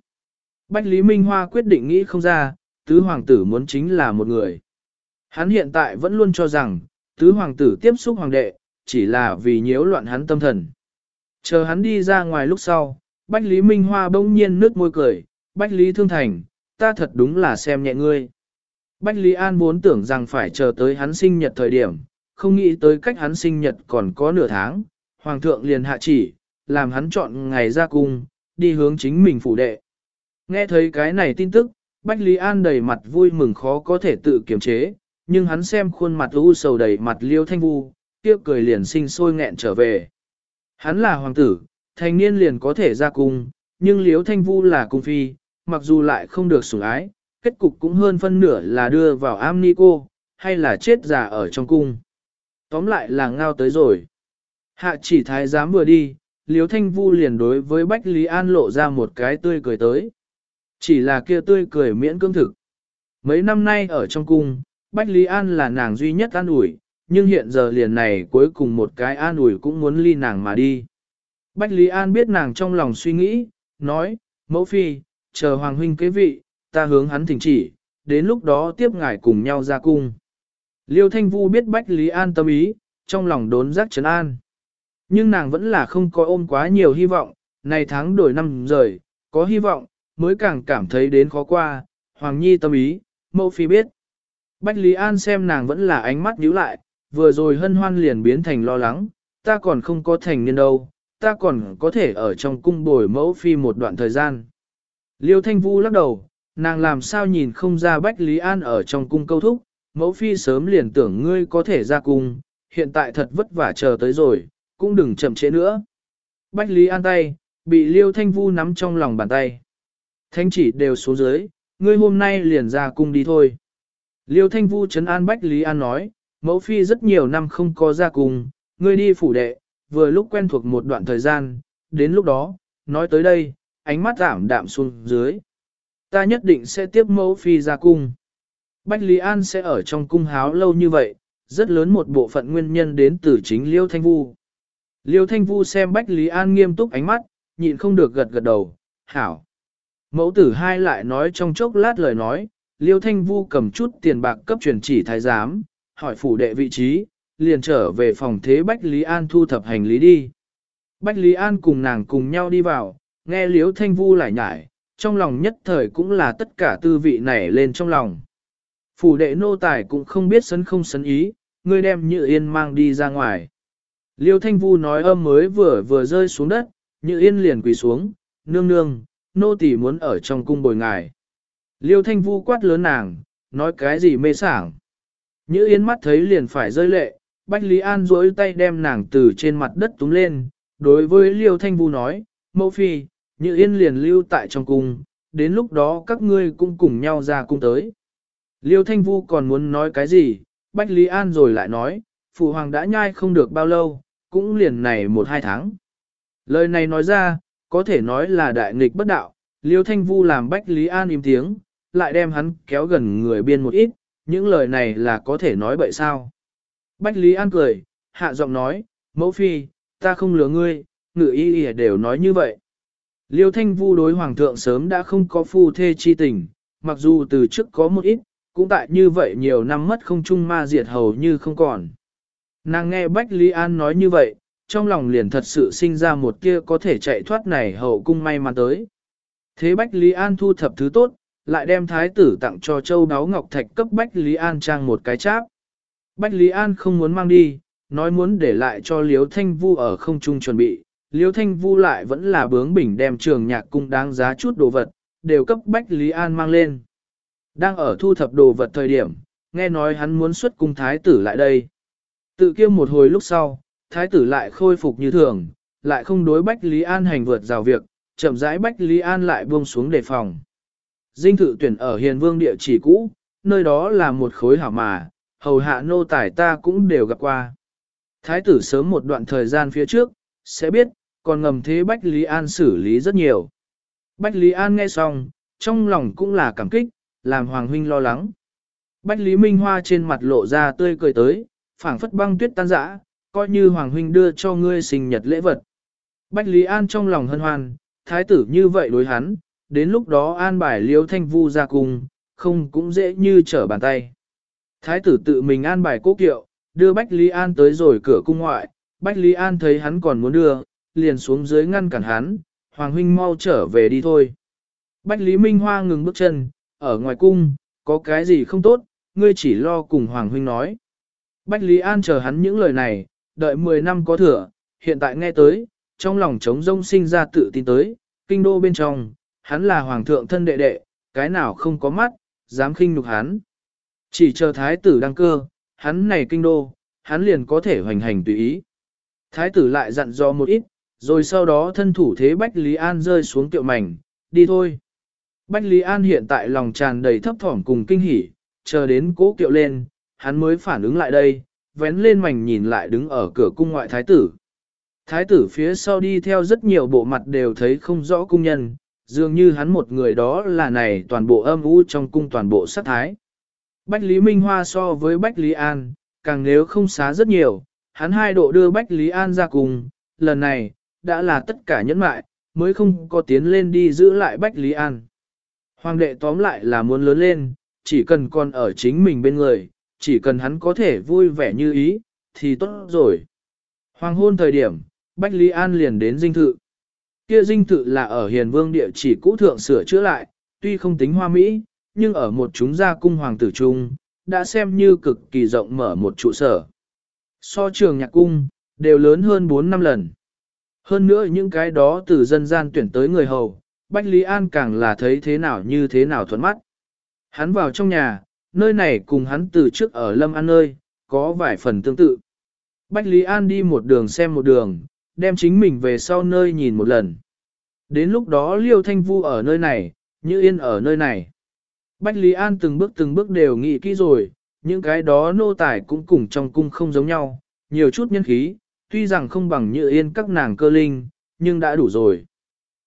Bách Lý Minh Hoa quyết định nghĩ không ra, tứ hoàng tử muốn chính là một người. Hắn hiện tại vẫn luôn cho rằng, tứ hoàng tử tiếp xúc hoàng đệ, chỉ là vì nhiễu loạn hắn tâm thần. Chờ hắn đi ra ngoài lúc sau, Bách Lý Minh Hoa bỗng nhiên nước môi cười, Bách Lý Thương Thành, ta thật đúng là xem nhẹ ngươi. Bách Lý An vốn tưởng rằng phải chờ tới hắn sinh nhật thời điểm, không nghĩ tới cách hắn sinh nhật còn có nửa tháng, Hoàng thượng liền hạ chỉ, làm hắn chọn ngày ra cung, đi hướng chính mình phủ đệ. Nghe thấy cái này tin tức, Bách Lý An đầy mặt vui mừng khó có thể tự kiềm chế, nhưng hắn xem khuôn mặt u sầu đầy mặt liêu thanh vu, tiếp cười liền sinh sôi nghẹn trở về. Hắn là hoàng tử, thành niên liền có thể ra cung, nhưng liêu thanh vu là cung phi, mặc dù lại không được sủng ái, kết cục cũng hơn phân nửa là đưa vào am ni cô, hay là chết già ở trong cung. Tóm lại là ngao tới rồi. Hạ chỉ thái giám vừa đi, Liêu Thanh Vu liền đối với Bách Lý An lộ ra một cái tươi cười tới. Chỉ là kia tươi cười miễn cưỡng thực. Mấy năm nay ở trong cung, Bách Lý An là nàng duy nhất an ủi, nhưng hiện giờ liền này cuối cùng một cái an ủi cũng muốn ly nàng mà đi. Bách Lý An biết nàng trong lòng suy nghĩ, nói, mẫu phi, chờ Hoàng huynh kế vị, ta hướng hắn thỉnh chỉ, đến lúc đó tiếp ngài cùng nhau ra cung. Liêu Thanh Vu biết Bách Lý An tâm ý, trong lòng đốn giác trấn an. Nhưng nàng vẫn là không có ôm quá nhiều hy vọng, này tháng đổi năm rời, có hy vọng, mới càng cảm thấy đến khó qua, Hoàng Nhi tâm ý, mẫu phi biết. Bách Lý An xem nàng vẫn là ánh mắt nhíu lại, vừa rồi hân hoan liền biến thành lo lắng, ta còn không có thành niên đâu, ta còn có thể ở trong cung bồi mẫu phi một đoạn thời gian. Liêu Thanh Vu lắc đầu, nàng làm sao nhìn không ra Bách Lý An ở trong cung câu thúc, mẫu phi sớm liền tưởng ngươi có thể ra cung, hiện tại thật vất vả chờ tới rồi, cũng đừng chậm trễ nữa. Bách Lý An tay, bị Liêu Thanh Vu nắm trong lòng bàn tay. Thanh chỉ đều xuống dưới, ngươi hôm nay liền ra cung đi thôi. Liêu Thanh Vu trấn an Bách Lý An nói, mẫu phi rất nhiều năm không có ra cung, ngươi đi phủ đệ, vừa lúc quen thuộc một đoạn thời gian, đến lúc đó, nói tới đây, ánh mắt giảm đạm xuống dưới. Ta nhất định sẽ tiếp mẫu phi ra cung. Bách Lý An sẽ ở trong cung háo lâu như vậy, rất lớn một bộ phận nguyên nhân đến từ chính Liêu Thanh Vu. Liêu Thanh Vu xem Bách Lý An nghiêm túc ánh mắt, nhịn không được gật gật đầu, hảo. Mẫu tử hai lại nói trong chốc lát lời nói, Liêu Thanh Vu cầm chút tiền bạc cấp truyền chỉ thái giám, hỏi phủ đệ vị trí, liền trở về phòng thế Bách Lý An thu thập hành lý đi. Bách Lý An cùng nàng cùng nhau đi vào, nghe Liêu Thanh Vu lại nhải, trong lòng nhất thời cũng là tất cả tư vị nảy lên trong lòng. Phủ đệ nô tài cũng không biết sấn không sấn ý, người đem Như Yên mang đi ra ngoài. Liêu Thanh Vu nói âm mới vừa vừa rơi xuống đất, Như Yên liền quỳ xuống, nương nương, nô tỳ muốn ở trong cung bồi ngài. Liêu Thanh Vu quát lớn nàng, nói cái gì mê sảng. Như Yên mắt thấy liền phải rơi lệ, Bách Lý An duỗi tay đem nàng từ trên mặt đất túm lên, đối với Liêu Thanh Vu nói, mẫu phi, như yên liền lưu tại trong cung, đến lúc đó các ngươi cũng cùng nhau ra cung tới. Liêu Thanh Vu còn muốn nói cái gì, Bách Lý An rồi lại nói, Phụ Hoàng đã nhai không được bao lâu, cũng liền này một hai tháng. Lời này nói ra, có thể nói là đại nghịch bất đạo, Liêu Thanh Vu làm Bách Lý An im tiếng, lại đem hắn kéo gần người biên một ít, những lời này là có thể nói bậy sao. Bách Lý An cười, hạ giọng nói, mẫu phi, ta không lừa ngươi, ngự y y đều nói như vậy. Liêu Thanh Vu đối Hoàng thượng sớm đã không có phu thê chi tình, mặc dù từ trước có một ít, cũng tại như vậy nhiều năm mất không chung ma diệt hầu như không còn. Nàng nghe Bách Lý An nói như vậy, trong lòng liền thật sự sinh ra một kia có thể chạy thoát này hậu cung may mắn tới. Thế Bách Lý An thu thập thứ tốt, lại đem thái tử tặng cho châu đáo ngọc thạch cấp Bách Lý An trang một cái cháp. Bách Lý An không muốn mang đi, nói muốn để lại cho Liếu Thanh Vu ở không trung chuẩn bị. Liếu Thanh Vu lại vẫn là bướng bỉnh đem trường nhạc cung đáng giá chút đồ vật, đều cấp Bách Lý An mang lên. Đang ở thu thập đồ vật thời điểm, nghe nói hắn muốn xuất cung thái tử lại đây. Tự kia một hồi lúc sau, thái tử lại khôi phục như thường, lại không đối Bách Lý An hành vượt rào việc, chậm rãi Bách Lý An lại buông xuống đề phòng. Dinh thự tuyển ở hiền vương địa chỉ cũ, nơi đó là một khối hảo mà, hầu hạ nô tài ta cũng đều gặp qua. Thái tử sớm một đoạn thời gian phía trước, sẽ biết, còn ngầm thế Bách Lý An xử lý rất nhiều. Bách Lý An nghe xong, trong lòng cũng là cảm kích, làm Hoàng Huynh lo lắng. Bách Lý Minh Hoa trên mặt lộ ra tươi cười tới, phảng phất băng tuyết tan rã, coi như Hoàng Huynh đưa cho ngươi sinh nhật lễ vật. Bách Lý An trong lòng hân hoan, thái tử như vậy đối hắn, đến lúc đó an bài liêu thanh vu ra cùng, không cũng dễ như trở bàn tay. Thái tử tự mình an bài cố kiệu, đưa Bách Lý An tới rồi cửa cung ngoại, Bách Lý An thấy hắn còn muốn đưa, liền xuống dưới ngăn cản hắn, Hoàng huynh mau trở về đi thôi. Bách Lý Minh Hoa ngừng bước chân, ở ngoài cung, có cái gì không tốt, ngươi chỉ lo cùng Hoàng huynh nói. Bách Lý An chờ hắn những lời này, đợi 10 năm có thừa, hiện tại nghe tới, trong lòng trống rông sinh ra tự tin tới, kinh đô bên trong, hắn là Hoàng thượng thân đệ đệ, cái nào không có mắt, dám khinh nhục hắn. Chỉ chờ thái tử đăng cơ, hắn này kinh đô, hắn liền có thể hoành hành tùy ý. Thái tử lại dặn dò một ít, rồi sau đó thân thủ thế Bách Lý An rơi xuống tiệu mảnh, đi thôi. Bách Lý An hiện tại lòng tràn đầy thấp thỏm cùng kinh hỉ, chờ đến cố kiệu lên, hắn mới phản ứng lại đây, vén lên mảnh nhìn lại đứng ở cửa cung ngoại thái tử. Thái tử phía sau đi theo rất nhiều bộ mặt đều thấy không rõ cung nhân, dường như hắn một người đó là này toàn bộ âm u trong cung toàn bộ sát thái. Bách Lý Minh Hoa so với Bách Lý An, càng nếu không xá rất nhiều, hắn hai độ đưa Bách Lý An ra cùng, lần này, đã là tất cả nhẫn mại, mới không có tiến lên đi giữ lại Bách Lý An. Hoàng đệ tóm lại là muốn lớn lên, chỉ cần còn ở chính mình bên người, chỉ cần hắn có thể vui vẻ như ý, thì tốt rồi. Hoàng hôn thời điểm, Bách Lý An liền đến dinh thự. Kia dinh thự là ở hiền vương địa chỉ cũ thượng sửa chữa lại, tuy không tính hoa mỹ, nhưng ở một chúng gia cung hoàng tử trung, đã xem như cực kỳ rộng mở một trụ sở. So trường nhạc cung, đều lớn hơn 4 năm lần. Hơn nữa những cái đó từ dân gian tuyển tới người hầu, Bách Lý An càng là thấy thế nào như thế nào thuận mắt. Hắn vào trong nhà, nơi này cùng hắn từ trước ở Lâm An nơi, có vài phần tương tự. Bách Lý An đi một đường xem một đường, đem chính mình về sau nơi nhìn một lần. Đến lúc đó Liêu Thanh Vu ở nơi này, Như Yên ở nơi này. Bách Lý An từng bước từng bước đều nghĩ kỹ rồi, những cái đó nô tài cũng cùng trong cung không giống nhau, nhiều chút nhân khí, tuy rằng không bằng Như Yên các nàng cơ linh, nhưng đã đủ rồi.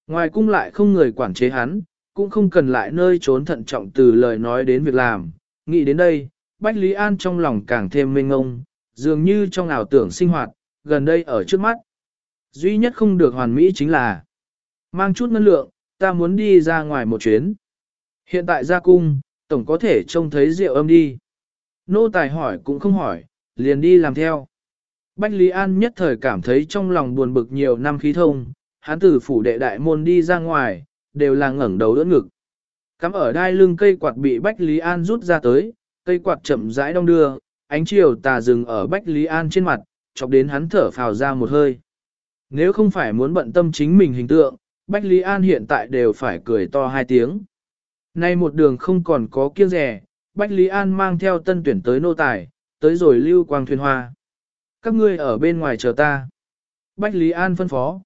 Ngoài cung lại không người quản chế hắn, cũng không cần lại nơi trốn thận trọng từ lời nói đến việc làm. Nghĩ đến đây, Bách Lý An trong lòng càng thêm mênh ngông, dường như trong ảo tưởng sinh hoạt, gần đây ở trước mắt. Duy nhất không được hoàn mỹ chính là mang chút ngân lượng, ta muốn đi ra ngoài một chuyến. Hiện tại ra cung, tổng có thể trông thấy rượu âm đi. Nô tài hỏi cũng không hỏi, liền đi làm theo. Bách Lý An nhất thời cảm thấy trong lòng buồn bực nhiều năm khí thông, hắn từ phủ đệ đại môn đi ra ngoài, đều là ngẩng đầu đỡ ngực. Cắm ở đai lưng cây quạt bị Bách Lý An rút ra tới, cây quạt chậm rãi đông đưa, ánh chiều tà dừng ở Bách Lý An trên mặt, chọc đến hắn thở phào ra một hơi. Nếu không phải muốn bận tâm chính mình hình tượng, Bách Lý An hiện tại đều phải cười to hai tiếng. Nay một đường không còn có kiêng rẻ, Bách Lý An mang theo tân tuyển tới nô tài, tới rồi lưu quang thuyền hoa. Các ngươi ở bên ngoài chờ ta. Bách Lý An phân phó.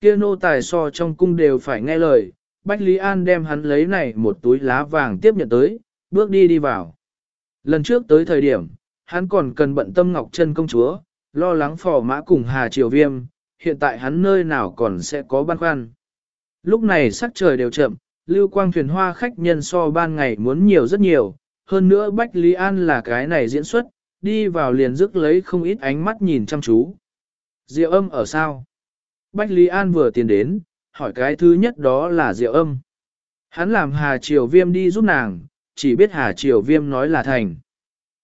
Kia nô tài so trong cung đều phải nghe lời, Bách Lý An đem hắn lấy này một túi lá vàng tiếp nhận tới, bước đi đi vào. Lần trước tới thời điểm, hắn còn cần bận tâm Ngọc Trân công chúa, lo lắng phò mã cùng Hà Triều Viêm, hiện tại hắn nơi nào còn sẽ có băn khoăn. Lúc này sắc trời đều chậm, lưu quang thuyền hoa khách nhân so ban ngày muốn nhiều rất nhiều, hơn nữa Bách Lý An là cái này diễn xuất, đi vào liền rước lấy không ít ánh mắt nhìn chăm chú. Diệu âm ở sao? Bách Lý An vừa tiến đến, hỏi cái thứ nhất đó là Diệu âm. Hắn làm Hà Triều Viêm đi giúp nàng, chỉ biết Hà Triều Viêm nói là thành.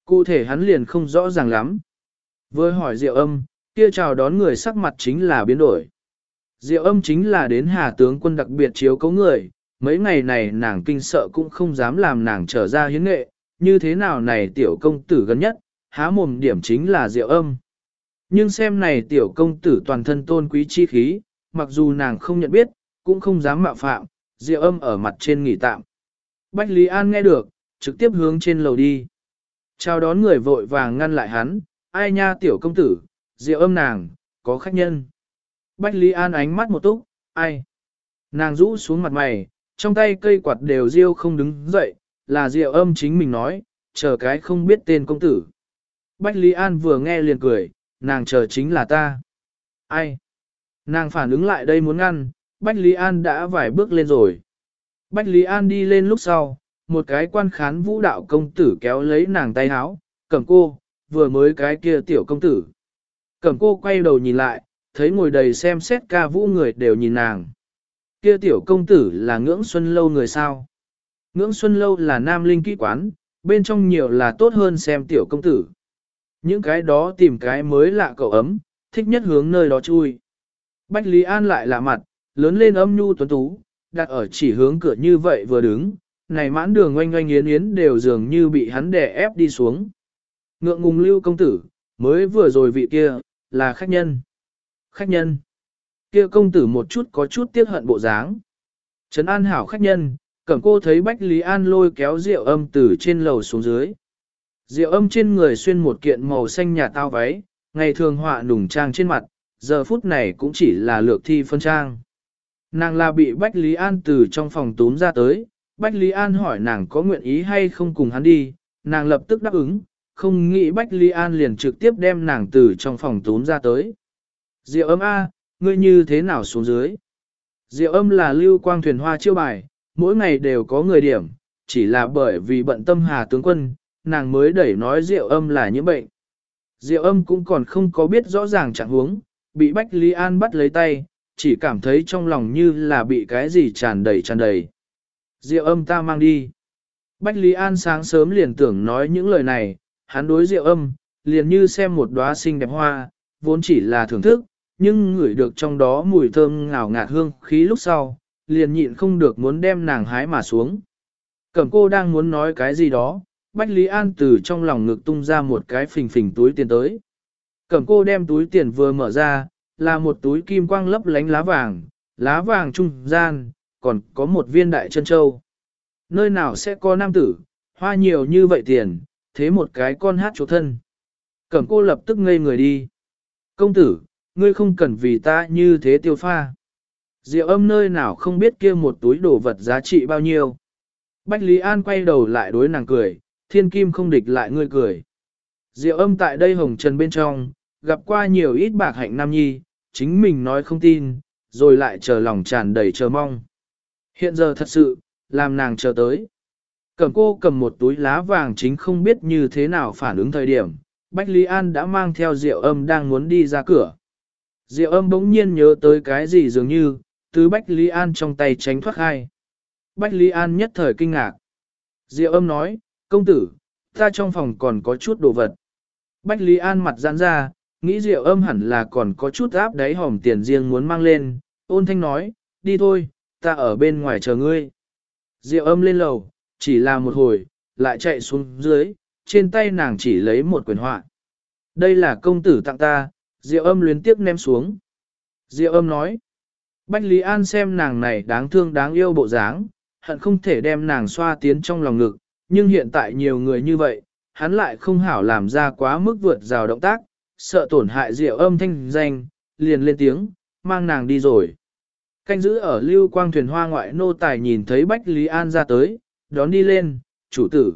Cụ thể hắn liền không rõ ràng lắm. Với hỏi Diệu âm, kia chào đón người sắc mặt chính là biến đổi. Diệu âm chính là đến Hà tướng quân đặc biệt chiếu cấu người, mấy ngày này nàng kinh sợ cũng không dám làm nàng trở ra hiến nghệ, như thế nào này tiểu công tử gần nhất, há mồm điểm chính là Diệu âm. Nhưng xem này tiểu công tử toàn thân tôn quý chi khí, mặc dù nàng không nhận biết, cũng không dám mạo phạm, Diệu âm ở mặt trên nghỉ tạm. Bách Lý An nghe được, trực tiếp hướng trên lầu đi. Chào đón người vội vàng ngăn lại hắn, ai nha tiểu công tử, Diệu âm nàng, có khách nhân. Bách Lý An ánh mắt một túc, ai? Nàng rũ xuống mặt mày, trong tay cây quạt đều riêu không đứng dậy, là Diệu âm chính mình nói, chờ cái không biết tên công tử. Bách Lý An vừa nghe liền cười, nàng chờ chính là ta. Ai? Nàng phản ứng lại đây muốn ngăn, Bách Lý An đã vài bước lên rồi. Bách Lý An đi lên lúc sau, một cái quan khán vũ đạo công tử kéo lấy nàng tay háo, cẩm cô, vừa mới cái kia tiểu công tử. Cẩm cô quay đầu nhìn lại, thấy ngồi đầy xem xét ca vũ người đều nhìn nàng. Kia tiểu công tử là ngưỡng xuân lâu người sao? Ngưỡng xuân lâu là nam linh kỹ quán, bên trong nhiều là tốt hơn xem tiểu công tử. Những cái đó tìm cái mới lạ cậu ấm, thích nhất hướng nơi đó chui. Bách Lý An lại lạ mặt, lớn lên âm nhu tuấn tú, đặt ở chỉ hướng cửa như vậy vừa đứng, này mãn đường oanh oanh yến yến đều dường như bị hắn đè ép đi xuống. Ngượng ngùng lưu công tử, mới vừa rồi vị kia, là khách nhân. Khách nhân. Kia công tử một chút có chút tiếc hận bộ dáng. Trấn an hảo khách nhân, cẩm cô thấy Bách Lý An lôi kéo rượu âm từ trên lầu xuống dưới. Diệu âm trên người xuyên một kiện màu xanh nhà tao váy, ngày thường họa nùng trang trên mặt, giờ phút này cũng chỉ là lược thi phân trang. Nàng là bị Bách Lý An từ trong phòng tốn ra tới, Bách Lý An hỏi nàng có nguyện ý hay không cùng hắn đi, nàng lập tức đáp ứng, không nghĩ Bách Lý An liền trực tiếp đem nàng từ trong phòng tốn ra tới. Diệu âm A, ngươi như thế nào xuống dưới? Diệu âm là lưu quang thuyền hoa chiêu bài, mỗi ngày đều có người điểm, chỉ là bởi vì bận tâm hà tướng quân, nàng mới đẩy nói Diệu âm là những bệnh. Diệu âm cũng còn không có biết rõ ràng trạng huống, bị Bách Lý An bắt lấy tay, chỉ cảm thấy trong lòng như là bị cái gì tràn đầy tràn đầy. Diệu âm ta mang đi. Bách Lý An sáng sớm liền tưởng nói những lời này, hắn đối Diệu âm, liền như xem một đóa xinh đẹp hoa, vốn chỉ là thưởng thức, nhưng ngửi được trong đó mùi thơm ngào ngạt hương khí lúc sau, liền nhịn không được muốn đem nàng hái mà xuống. Cẩm cô đang muốn nói cái gì đó, Bách Lý An từ trong lòng ngực tung ra một cái phình phình túi tiền tới. Cẩm cô đem túi tiền vừa mở ra, là một túi kim quang lấp lánh lá vàng, lá vàng trung gian, còn có một viên đại chân châu. Nơi nào sẽ có nam tử, hoa nhiều như vậy tiền, thế một cái con hát chỗ thân. Cẩm cô lập tức ngây người đi. Công tử, ngươi không cần vì ta như thế tiêu pha. Diệu âm nơi nào không biết kia một túi đồ vật giá trị bao nhiêu. Bách Lý An quay đầu lại đối nàng cười, thiên kim không địch lại ngươi cười. Diệu âm tại đây hồng trần bên trong, gặp qua nhiều ít bạc hạnh nam nhi, chính mình nói không tin, rồi lại chờ lòng tràn đầy chờ mong. Hiện giờ thật sự, làm nàng chờ tới. Cầm cô cầm một túi lá vàng chính không biết như thế nào phản ứng thời điểm, Bách Lý An đã mang theo Diệu âm đang muốn đi ra cửa. Diệu âm bỗng nhiên nhớ tới cái gì dường như, từ Bách Lý An trong tay tránh thoát hai. Bách Lý An nhất thời kinh ngạc. Diệu âm nói, công tử, ta trong phòng còn có chút đồ vật. Bách Lý An mặt giãn ra, nghĩ Diệu âm hẳn là còn có chút áp đáy hòm tiền riêng muốn mang lên, ôn thanh nói, đi thôi, ta ở bên ngoài chờ ngươi. Diệu âm lên lầu, chỉ là một hồi, lại chạy xuống dưới, trên tay nàng chỉ lấy một quyển họa. Đây là công tử tặng ta, Diệu âm luyến tiếc ném xuống. Diệu âm nói, Bách Lý An xem nàng này đáng thương đáng yêu bộ dáng, hận không thể đem nàng xoa tiến trong lòng ngực, nhưng hiện tại nhiều người như vậy, hắn lại không hảo làm ra quá mức vượt rào động tác, sợ tổn hại Diệu âm thanh danh, liền lên tiếng, mang nàng đi rồi. Canh giữ ở lưu quang thuyền hoa ngoại nô tài nhìn thấy Bách Lý An ra tới, đón đi lên, chủ tử.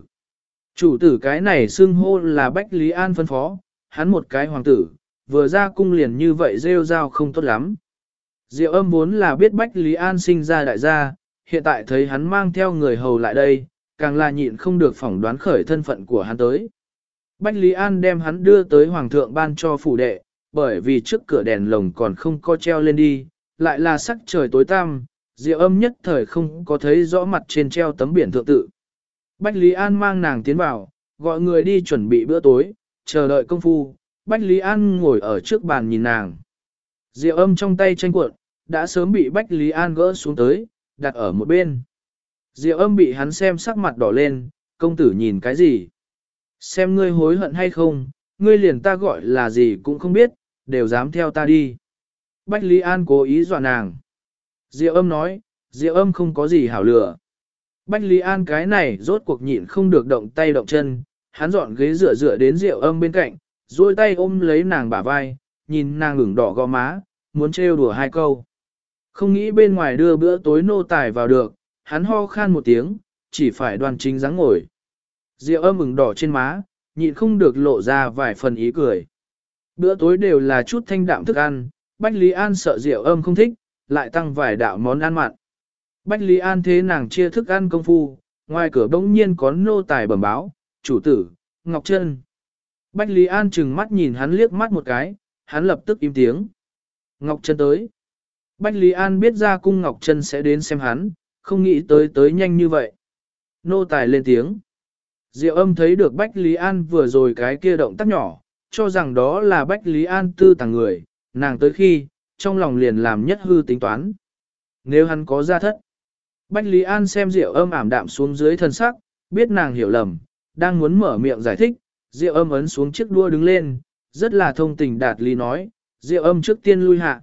Chủ tử cái này xưng hô là Bách Lý An phân phó, hắn một cái hoàng tử, vừa ra cung liền như vậy rêu rao không tốt lắm. Diệu âm vốn là biết Bách Lý An sinh ra đại gia, hiện tại thấy hắn mang theo người hầu lại đây, càng là nhịn không được phỏng đoán khởi thân phận của hắn tới. Bách Lý An đem hắn đưa tới Hoàng thượng ban cho phủ đệ, bởi vì trước cửa đèn lồng còn không có treo lên đi, lại là sắc trời tối tăm, Diệu âm nhất thời không có thấy rõ mặt trên treo tấm biển thượng tự. Bách Lý An mang nàng tiến vào, gọi người đi chuẩn bị bữa tối, chờ đợi công phu, Bách Lý An ngồi ở trước bàn nhìn nàng. Diệu âm trong tay tranh cuộn, đã sớm bị Bách Lý An gỡ xuống tới, đặt ở một bên. Diệu âm bị hắn xem sắc mặt đỏ lên, công tử nhìn cái gì? Xem ngươi hối hận hay không, ngươi liền ta gọi là gì cũng không biết, đều dám theo ta đi. Bách Lý An cố ý dọa nàng. Diệu âm nói, Diệu âm không có gì hảo lửa. Bách Lý An cái này rốt cuộc nhịn không được động tay động chân, hắn dọn ghế dựa dựa đến Diệu âm bên cạnh, duỗi tay ôm lấy nàng bả vai, nhìn nàng ửng đỏ gò má, muốn trêu đùa hai câu. Không nghĩ bên ngoài đưa bữa tối nô tài vào được, hắn ho khan một tiếng, chỉ phải đoàn chính dáng ngồi. Diệu âm mừng đỏ trên má, nhịn không được lộ ra vài phần ý cười. Bữa tối đều là chút thanh đạm thức ăn, Bách Lý An sợ Diệu âm không thích, lại tăng vài đạo món ăn mặn. Bách Lý An thế nàng chia thức ăn công phu, ngoài cửa bỗng nhiên có nô tài bẩm báo, chủ tử, Ngọc Trân. Bách Lý An chừng mắt nhìn hắn liếc mắt một cái, hắn lập tức im tiếng. Ngọc Trân tới. Bách Lý An biết ra cung Ngọc Trân sẽ đến xem hắn, không nghĩ tới tới nhanh như vậy. Nô tài lên tiếng. Diệu âm thấy được Bách Lý An vừa rồi cái kia động tác nhỏ, cho rằng đó là Bách Lý An tư tàng người, nàng tới khi, trong lòng liền làm nhất hư tính toán. Nếu hắn có ra thất, Bách Lý An xem Diệu âm ảm đạm xuống dưới thân sắc, biết nàng hiểu lầm, đang muốn mở miệng giải thích, Diệu âm ấn xuống chiếc đua đứng lên, rất là thông tình đạt lý nói, Diệu âm trước tiên lui hạ.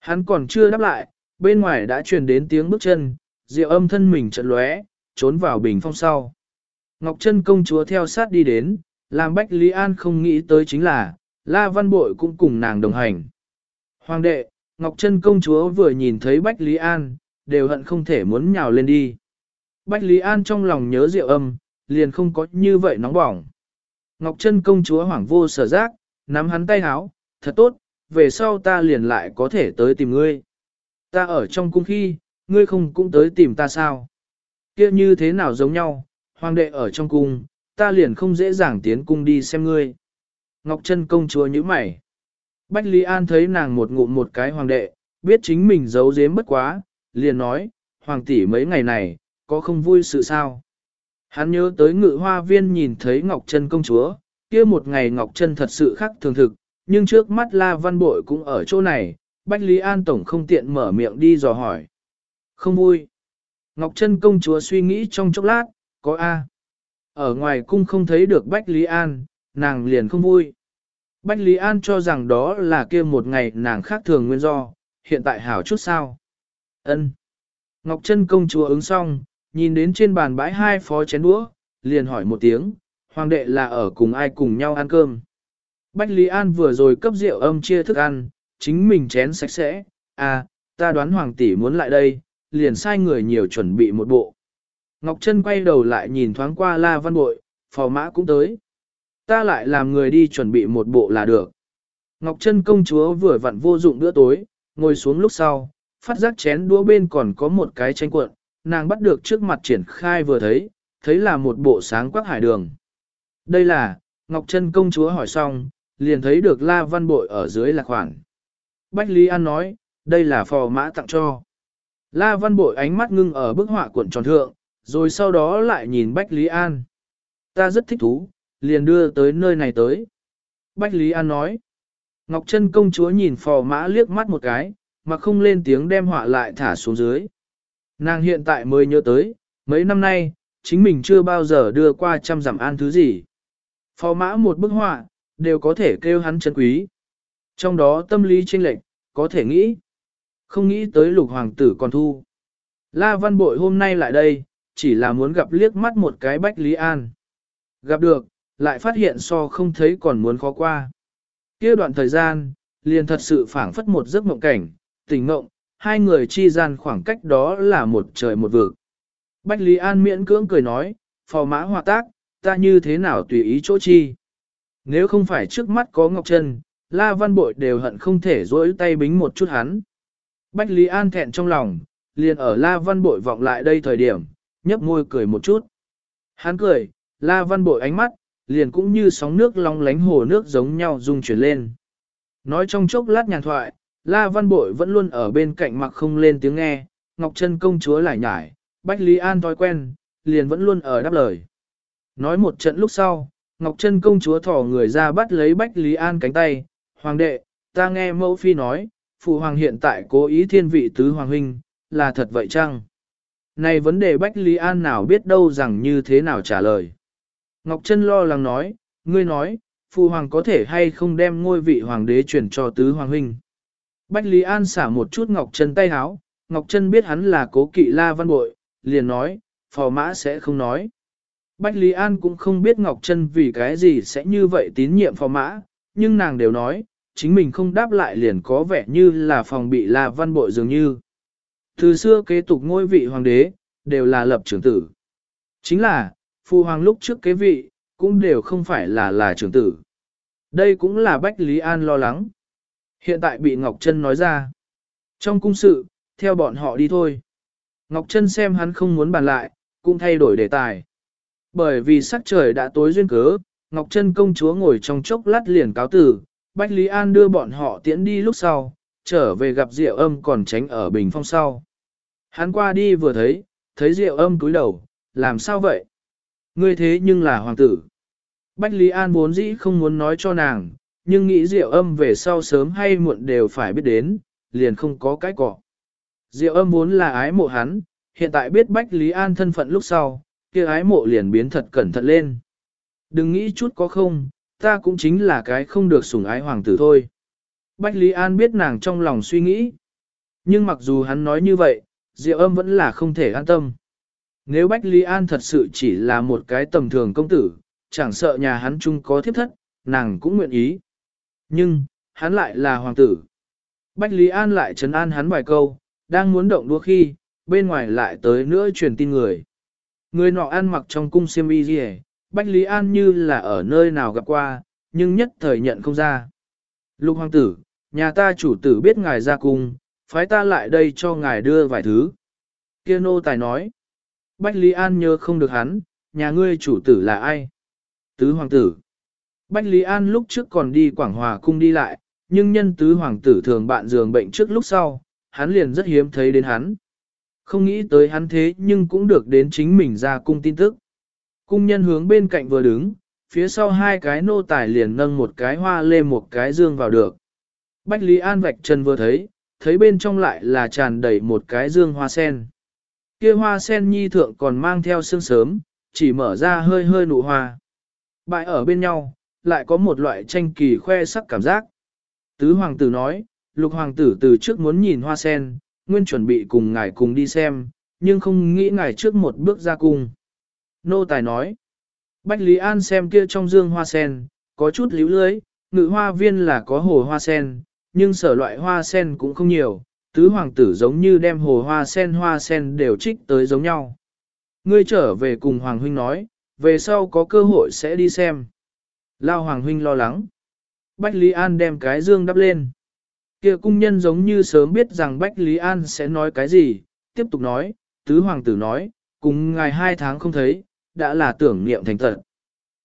Hắn còn chưa đáp lại, bên ngoài đã truyền đến tiếng bước chân, Diệu âm thân mình trận lóe, trốn vào bình phong sau. Ngọc Trân công chúa theo sát đi đến, làm Bách Lý An không nghĩ tới chính là, La Văn Bội cũng cùng nàng đồng hành. Hoàng đệ, Ngọc Trân công chúa vừa nhìn thấy Bách Lý An, đều hận không thể muốn nhào lên đi. Bách Lý An trong lòng nhớ Diệu âm, liền không có như vậy nóng bỏng. Ngọc Trân công chúa hoảng vô sở giác, nắm hắn tay háo, thật tốt, về sau ta liền lại có thể tới tìm ngươi. Ta ở trong cung khi, ngươi không cũng tới tìm ta sao? kia như thế nào giống nhau, hoàng đệ ở trong cung, ta liền không dễ dàng tiến cung đi xem ngươi. Ngọc Trân công chúa như mày. Bách Lý An thấy nàng một ngụm một cái hoàng đệ, biết chính mình giấu giếm bất quá, liền nói, hoàng tỷ mấy ngày này, có không vui sự sao? Hắn nhớ tới ngự hoa viên nhìn thấy Ngọc Trân công chúa, kia một ngày Ngọc Trân thật sự khác thường thực, nhưng trước mắt La Văn Bội cũng ở chỗ này, Bách Lý An Tổng không tiện mở miệng đi dò hỏi. Không vui. Ngọc Trân công chúa suy nghĩ trong chốc lát, có A. Ở ngoài cung không thấy được Bách Lý An, nàng liền không vui. Bách Lý An cho rằng đó là kia một ngày nàng khác thường nguyên do, hiện tại hảo chút sao. Ân. Ngọc Trân công chúa ứng xong, nhìn đến trên bàn bãi hai phó chén đũa, liền hỏi một tiếng, hoàng đệ là ở cùng ai cùng nhau ăn cơm. Bách Lý An vừa rồi cấp rượu âm chia thức ăn, chính mình chén sạch sẽ, à, ta đoán hoàng tỷ muốn lại đây, liền sai người nhiều chuẩn bị một bộ. Ngọc Trân quay đầu lại nhìn thoáng qua La Văn Bội, phò mã cũng tới. Ta lại làm người đi chuẩn bị một bộ là được. Ngọc Trân công chúa vừa vặn vô dụng bữa tối, ngồi xuống lúc sau, phát giác chén đũa bên còn có một cái tranh cuộn, nàng bắt được trước mặt triển khai vừa thấy, thấy là một bộ sáng quắc hải đường. Đây là, Ngọc Trân công chúa hỏi xong, liền thấy được La Văn Bội ở dưới là khoản. Bách Lý An nói, đây là phò mã tặng cho. La Văn Bội ánh mắt ngưng ở bức họa cuộn tròn thượng, rồi sau đó lại nhìn Bách Lý An. Ta rất thích thú, liền đưa tới nơi này tới. Bách Lý An nói. Ngọc Trân công chúa nhìn phò mã liếc mắt một cái, mà không lên tiếng đem họa lại thả xuống dưới. Nàng hiện tại mới nhớ tới, mấy năm nay, chính mình chưa bao giờ đưa qua trăm dặm an thứ gì. Phò mã một bức họa, đều có thể kêu hắn chân quý. Trong đó tâm lý chênh lệch, có thể nghĩ. Không nghĩ tới lục hoàng tử còn thu. La văn bội hôm nay lại đây, chỉ là muốn gặp liếc mắt một cái Bách Lý An. Gặp được, lại phát hiện so không thấy còn muốn khó qua. kia đoạn thời gian, liền thật sự phảng phất một giấc mộng cảnh, tỉnh mộng, hai người chi gian khoảng cách đó là một trời một vực. Bách Lý An miễn cưỡng cười nói, phò mã hòa tác, ta như thế nào tùy ý chỗ chi. Nếu không phải trước mắt có Ngọc Trân, La Văn Bội đều hận không thể rỗi tay bính một chút hắn. Bách Lý An thẹn trong lòng, liền ở La Văn Bội vọng lại đây thời điểm, nhấp môi cười một chút. Hắn cười, La Văn Bội ánh mắt, liền cũng như sóng nước long lánh hồ nước giống nhau rung chuyển lên. Nói trong chốc lát nhàn thoại, La Văn Bội vẫn luôn ở bên cạnh mặc không lên tiếng nghe, Ngọc Trân công chúa lại nhải, Bách Lý An thói quen, liền vẫn luôn ở đáp lời. Nói một trận lúc sau, Ngọc Trân công chúa thỏ người ra bắt lấy Bách Lý An cánh tay, Hoàng đệ, ta nghe mẫu phi nói, phụ hoàng hiện tại cố ý thiên vị tứ hoàng huynh, là thật vậy chăng? Này vấn đề Bách Lý An nào biết đâu rằng như thế nào trả lời. Ngọc Trân lo lắng nói, ngươi nói, phụ hoàng có thể hay không đem ngôi vị hoàng đế chuyển cho tứ hoàng huynh. Bách Lý An xả một chút Ngọc Trân tay háo, Ngọc Trân biết hắn là cố kỵ la văn bội, liền nói, phò mã sẽ không nói. Bách Lý An cũng không biết Ngọc Trân vì cái gì sẽ như vậy tín nhiệm phò mã, nhưng nàng đều nói, chính mình không đáp lại liền có vẻ như là phòng bị la văn bội dường như. Từ xưa kế tục ngôi vị hoàng đế, đều là lập trưởng tử. Chính là, phụ hoàng lúc trước kế vị, cũng đều không phải là là trưởng tử. Đây cũng là Bách Lý An lo lắng. Hiện tại bị Ngọc Trân nói ra. Trong cung sự, theo bọn họ đi thôi. Ngọc Trân xem hắn không muốn bàn lại, cũng thay đổi đề tài. Bởi vì sắc trời đã tối duyên cớ, Ngọc Trân công chúa ngồi trong chốc lát liền cáo tử, Bách Lý An đưa bọn họ tiễn đi lúc sau, trở về gặp Diệu âm còn tránh ở bình phong sau. Hắn qua đi vừa thấy, thấy Diệu âm cúi đầu, làm sao vậy? Ngươi thế nhưng là hoàng tử. Bách Lý An vốn dĩ không muốn nói cho nàng, nhưng nghĩ Diệu âm về sau sớm hay muộn đều phải biết đến, liền không có cái cọ. Diệu âm vốn là ái mộ hắn, hiện tại biết Bách Lý An thân phận lúc sau, kia ái mộ liền biến thật cẩn thận lên. Đừng nghĩ chút có không, ta cũng chính là cái không được sủng ái hoàng tử thôi. Bách Lý An biết nàng trong lòng suy nghĩ. Nhưng mặc dù hắn nói như vậy, Diệu âm vẫn là không thể an tâm. Nếu Bách Lý An thật sự chỉ là một cái tầm thường công tử, chẳng sợ nhà hắn chung có thiếp thất, nàng cũng nguyện ý. Nhưng, hắn lại là hoàng tử. Bách Lý An lại trấn an hắn vài câu, đang muốn động đua khi, bên ngoài lại tới nữa truyền tin người. Người nọ ăn mặc trong cung siêm y gì Bách Lý An như là ở nơi nào gặp qua, nhưng nhất thời nhận không ra. Lục hoàng tử, nhà ta chủ tử biết ngài ra cung, phái ta lại đây cho ngài đưa vài thứ. Kia nô tài nói. Bách Lý An nhớ không được hắn, nhà ngươi chủ tử là ai? Tứ hoàng tử. Bách Lý An lúc trước còn đi Quảng Hòa cung đi lại, nhưng nhân tứ hoàng tử thường bạn giường bệnh trước lúc sau, hắn liền rất hiếm thấy đến hắn. Không nghĩ tới hắn thế nhưng cũng được đến chính mình ra cung tin tức. Cung nhân hướng bên cạnh vừa đứng, phía sau hai cái nô tài liền nâng một cái hoa lê một cái dương vào được. Bách Lý An vạch chân vừa thấy, thấy bên trong lại là tràn đầy một cái dương hoa sen. Kia hoa sen nhi thượng còn mang theo sương sớm, chỉ mở ra hơi hơi nụ hoa. Bại ở bên nhau, lại có một loại tranh kỳ khoe sắc cảm giác. Tứ hoàng tử nói, lục hoàng tử từ trước muốn nhìn hoa sen, nguyên chuẩn bị cùng ngài cùng đi xem, nhưng không nghĩ ngài trước một bước ra cung. Nô tài nói, Bách Lý An xem kia trong dương hoa sen, có chút líu lưới, ngự hoa viên là có hồ hoa sen, nhưng sở loại hoa sen cũng không nhiều, tứ hoàng tử giống như đem hồ hoa sen hoa sen đều trích tới giống nhau. Ngươi trở về cùng hoàng huynh nói, về sau có cơ hội sẽ đi xem. Lao hoàng huynh lo lắng. Bách Lý An đem cái dương đắp lên. Kia cung nhân giống như sớm biết rằng Bách Lý An sẽ nói cái gì, tiếp tục nói, tứ hoàng tử nói, cùng ngài hai tháng không thấy, đã là tưởng niệm thành thật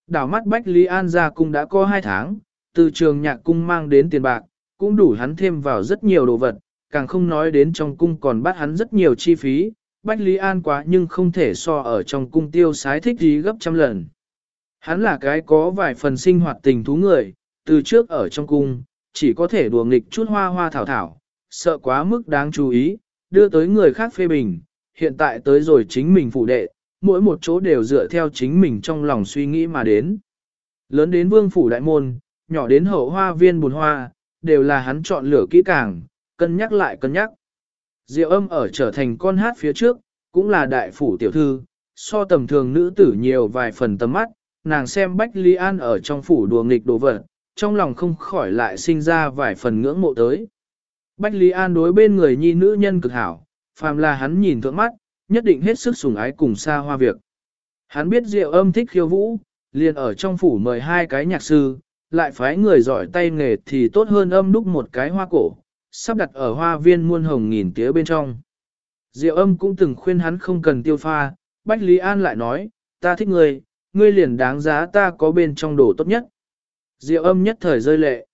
Đảo mắt Bách Lý An ra cung đã có hai tháng, từ trường nhạc cung mang đến tiền bạc, cũng đủ hắn thêm vào rất nhiều đồ vật, càng không nói đến trong cung còn bắt hắn rất nhiều chi phí, Bách Lý An quá nhưng không thể so ở trong cung tiêu sái thích gì gấp trăm lần. Hắn là cái có vài phần sinh hoạt tình thú người, từ trước ở trong cung, chỉ có thể đùa nghịch chút hoa hoa thảo thảo, sợ quá mức đáng chú ý, đưa tới người khác phê bình, hiện tại tới rồi chính mình phụ đệ, mỗi một chỗ đều dựa theo chính mình trong lòng suy nghĩ mà đến. Lớn đến vương phủ đại môn, nhỏ đến hậu hoa viên bùn hoa, đều là hắn chọn lựa kỹ càng, cân nhắc lại cân nhắc. Diệu âm ở trở thành con hát phía trước, cũng là đại phủ tiểu thư, so tầm thường nữ tử nhiều vài phần tầm mắt, nàng xem Bách Lý An ở trong phủ đùa nghịch đồ vật, trong lòng không khỏi lại sinh ra vài phần ngưỡng mộ tới. Bách Lý An đối bên người nhi nữ nhân cực hảo, phàm là hắn nhìn thượng mắt, nhất định hết sức sủng ái cùng xa hoa việc. Hắn biết Diệu âm thích khiêu vũ, liền ở trong phủ mời hai cái nhạc sư, lại phái người giỏi tay nghề thì tốt hơn âm đúc một cái hoa cổ, sắp đặt ở hoa viên muôn hồng nghìn tía bên trong. Diệu âm cũng từng khuyên hắn không cần tiêu pha, Bách Lý An lại nói, ta thích ngươi, ngươi liền đáng giá ta có bên trong đồ tốt nhất. Diệu âm nhất thời rơi lệ.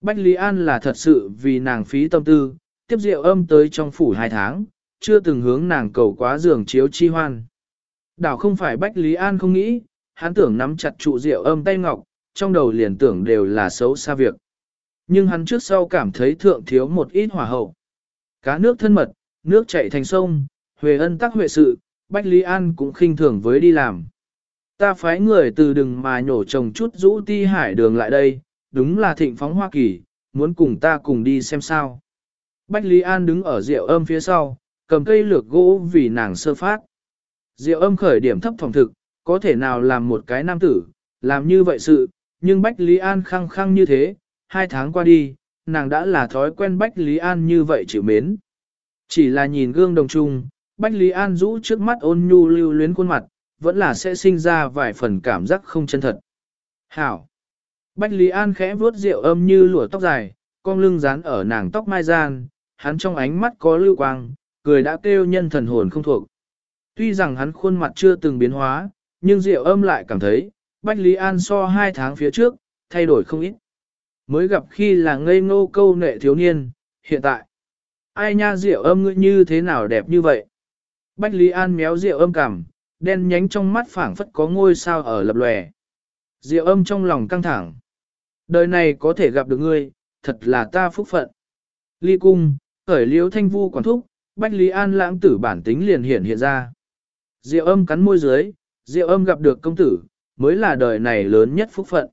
Bách Lý An là thật sự vì nàng phí tâm tư, tiếp diệu âm tới trong phủ hai tháng, chưa từng hướng nàng cầu quá giường chiếu chi hoan. Đảo không phải Bách Lý An không nghĩ, hắn tưởng nắm chặt trụ diệu âm tay ngọc, trong đầu liền tưởng đều là xấu xa việc. Nhưng hắn trước sau cảm thấy thượng thiếu một ít hỏa hậu. Cá nước thân mật, nước chảy thành sông, huệ ân tắc huệ sự, Bách Lý An cũng khinh thường với đi làm. Ta phái người từ đừng mà nhổ trồng chút rũ ti hải đường lại đây, đúng là thịnh phóng Hoa Kỳ, muốn cùng ta cùng đi xem sao. Bách Lý An đứng ở rượu âm phía sau, cầm cây lược gỗ vì nàng sơ phát. Diệu âm khởi điểm thấp phòng thực, có thể nào làm một cái nam tử, làm như vậy sự, nhưng Bách Lý An khăng khăng như thế, hai tháng qua đi, nàng đã là thói quen Bách Lý An như vậy chịu mến. Chỉ là nhìn gương đồng trung, Bách Lý An rũ trước mắt ôn nhu lưu luyến khuôn mặt, vẫn là sẽ sinh ra vài phần cảm giác không chân thật. Hảo! Bách Lý An khẽ vuốt rượu âm như lụa tóc dài, con lưng dán ở nàng tóc mai gian, hắn trong ánh mắt có lưu quang, cười đã kêu nhân thần hồn không thuộc. Tuy rằng hắn khuôn mặt chưa từng biến hóa, nhưng rượu âm lại cảm thấy, Bách Lý An so hai tháng phía trước, thay đổi không ít. Mới gặp khi là ngây ngô câu nệ thiếu niên, hiện tại. Ai nha rượu âm ngươi như thế nào đẹp như vậy? Bách Lý An méo rượu âm cằm đen nhánh trong mắt phảng phất có ngôi sao ở lập lòe. Rượu âm trong lòng căng thẳng. Đời này có thể gặp được ngươi, thật là ta phúc phận. Ly cung, khởi liếu thanh vu quản thúc, Bách Lý An lãng tử bản tính liền hiện hiện ra. Diệu âm cắn môi dưới, diệu âm gặp được công tử, mới là đời này lớn nhất phúc phận.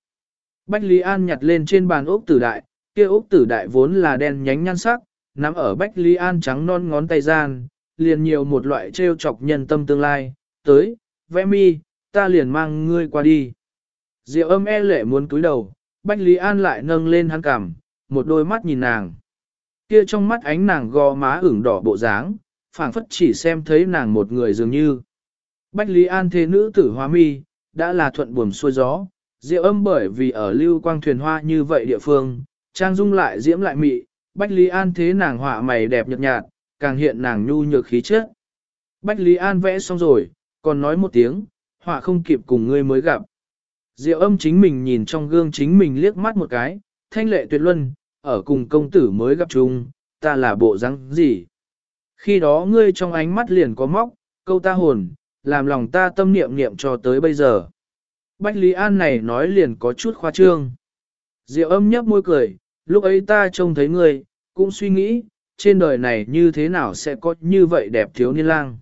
Bách Lý An nhặt lên trên bàn ốc tử đại, kia ốc tử đại vốn là đen nhánh nhan sắc, nắm ở Bách Lý An trắng non ngón tay gian, liền nhiều một loại trêu chọc nhân tâm tương lai, tới, vẽ mi, ta liền mang ngươi qua đi. Diệu âm e lệ muốn cúi đầu, Bách Lý An lại nâng lên hắn cằm, một đôi mắt nhìn nàng. Kia trong mắt ánh nàng gò má ửng đỏ bộ dáng, phảng phất chỉ xem thấy nàng một người dường như. Bách Lý An thế nữ tử hóa mi, đã là thuận buồm xuôi gió, diệu âm bởi vì ở lưu quang thuyền hoa như vậy địa phương, trang dung lại diễm lại mị, Bách Lý An thế nàng họa mày đẹp nhợt nhạt, càng hiện nàng nhu nhược khí chất. Bách Lý An vẽ xong rồi, còn nói một tiếng, họa không kịp cùng ngươi mới gặp. Diệu âm chính mình nhìn trong gương chính mình liếc mắt một cái, thanh lệ tuyệt luân, ở cùng công tử mới gặp chung, ta là bộ răng gì. Khi đó ngươi trong ánh mắt liền có móc, câu ta hồn, làm lòng ta tâm niệm niệm cho tới bây giờ. Bách Lý An này nói liền có chút khoa trương. Diệu âm nhấp môi cười, lúc ấy ta trông thấy ngươi, cũng suy nghĩ, trên đời này như thế nào sẽ có như vậy đẹp thiếu niên lang.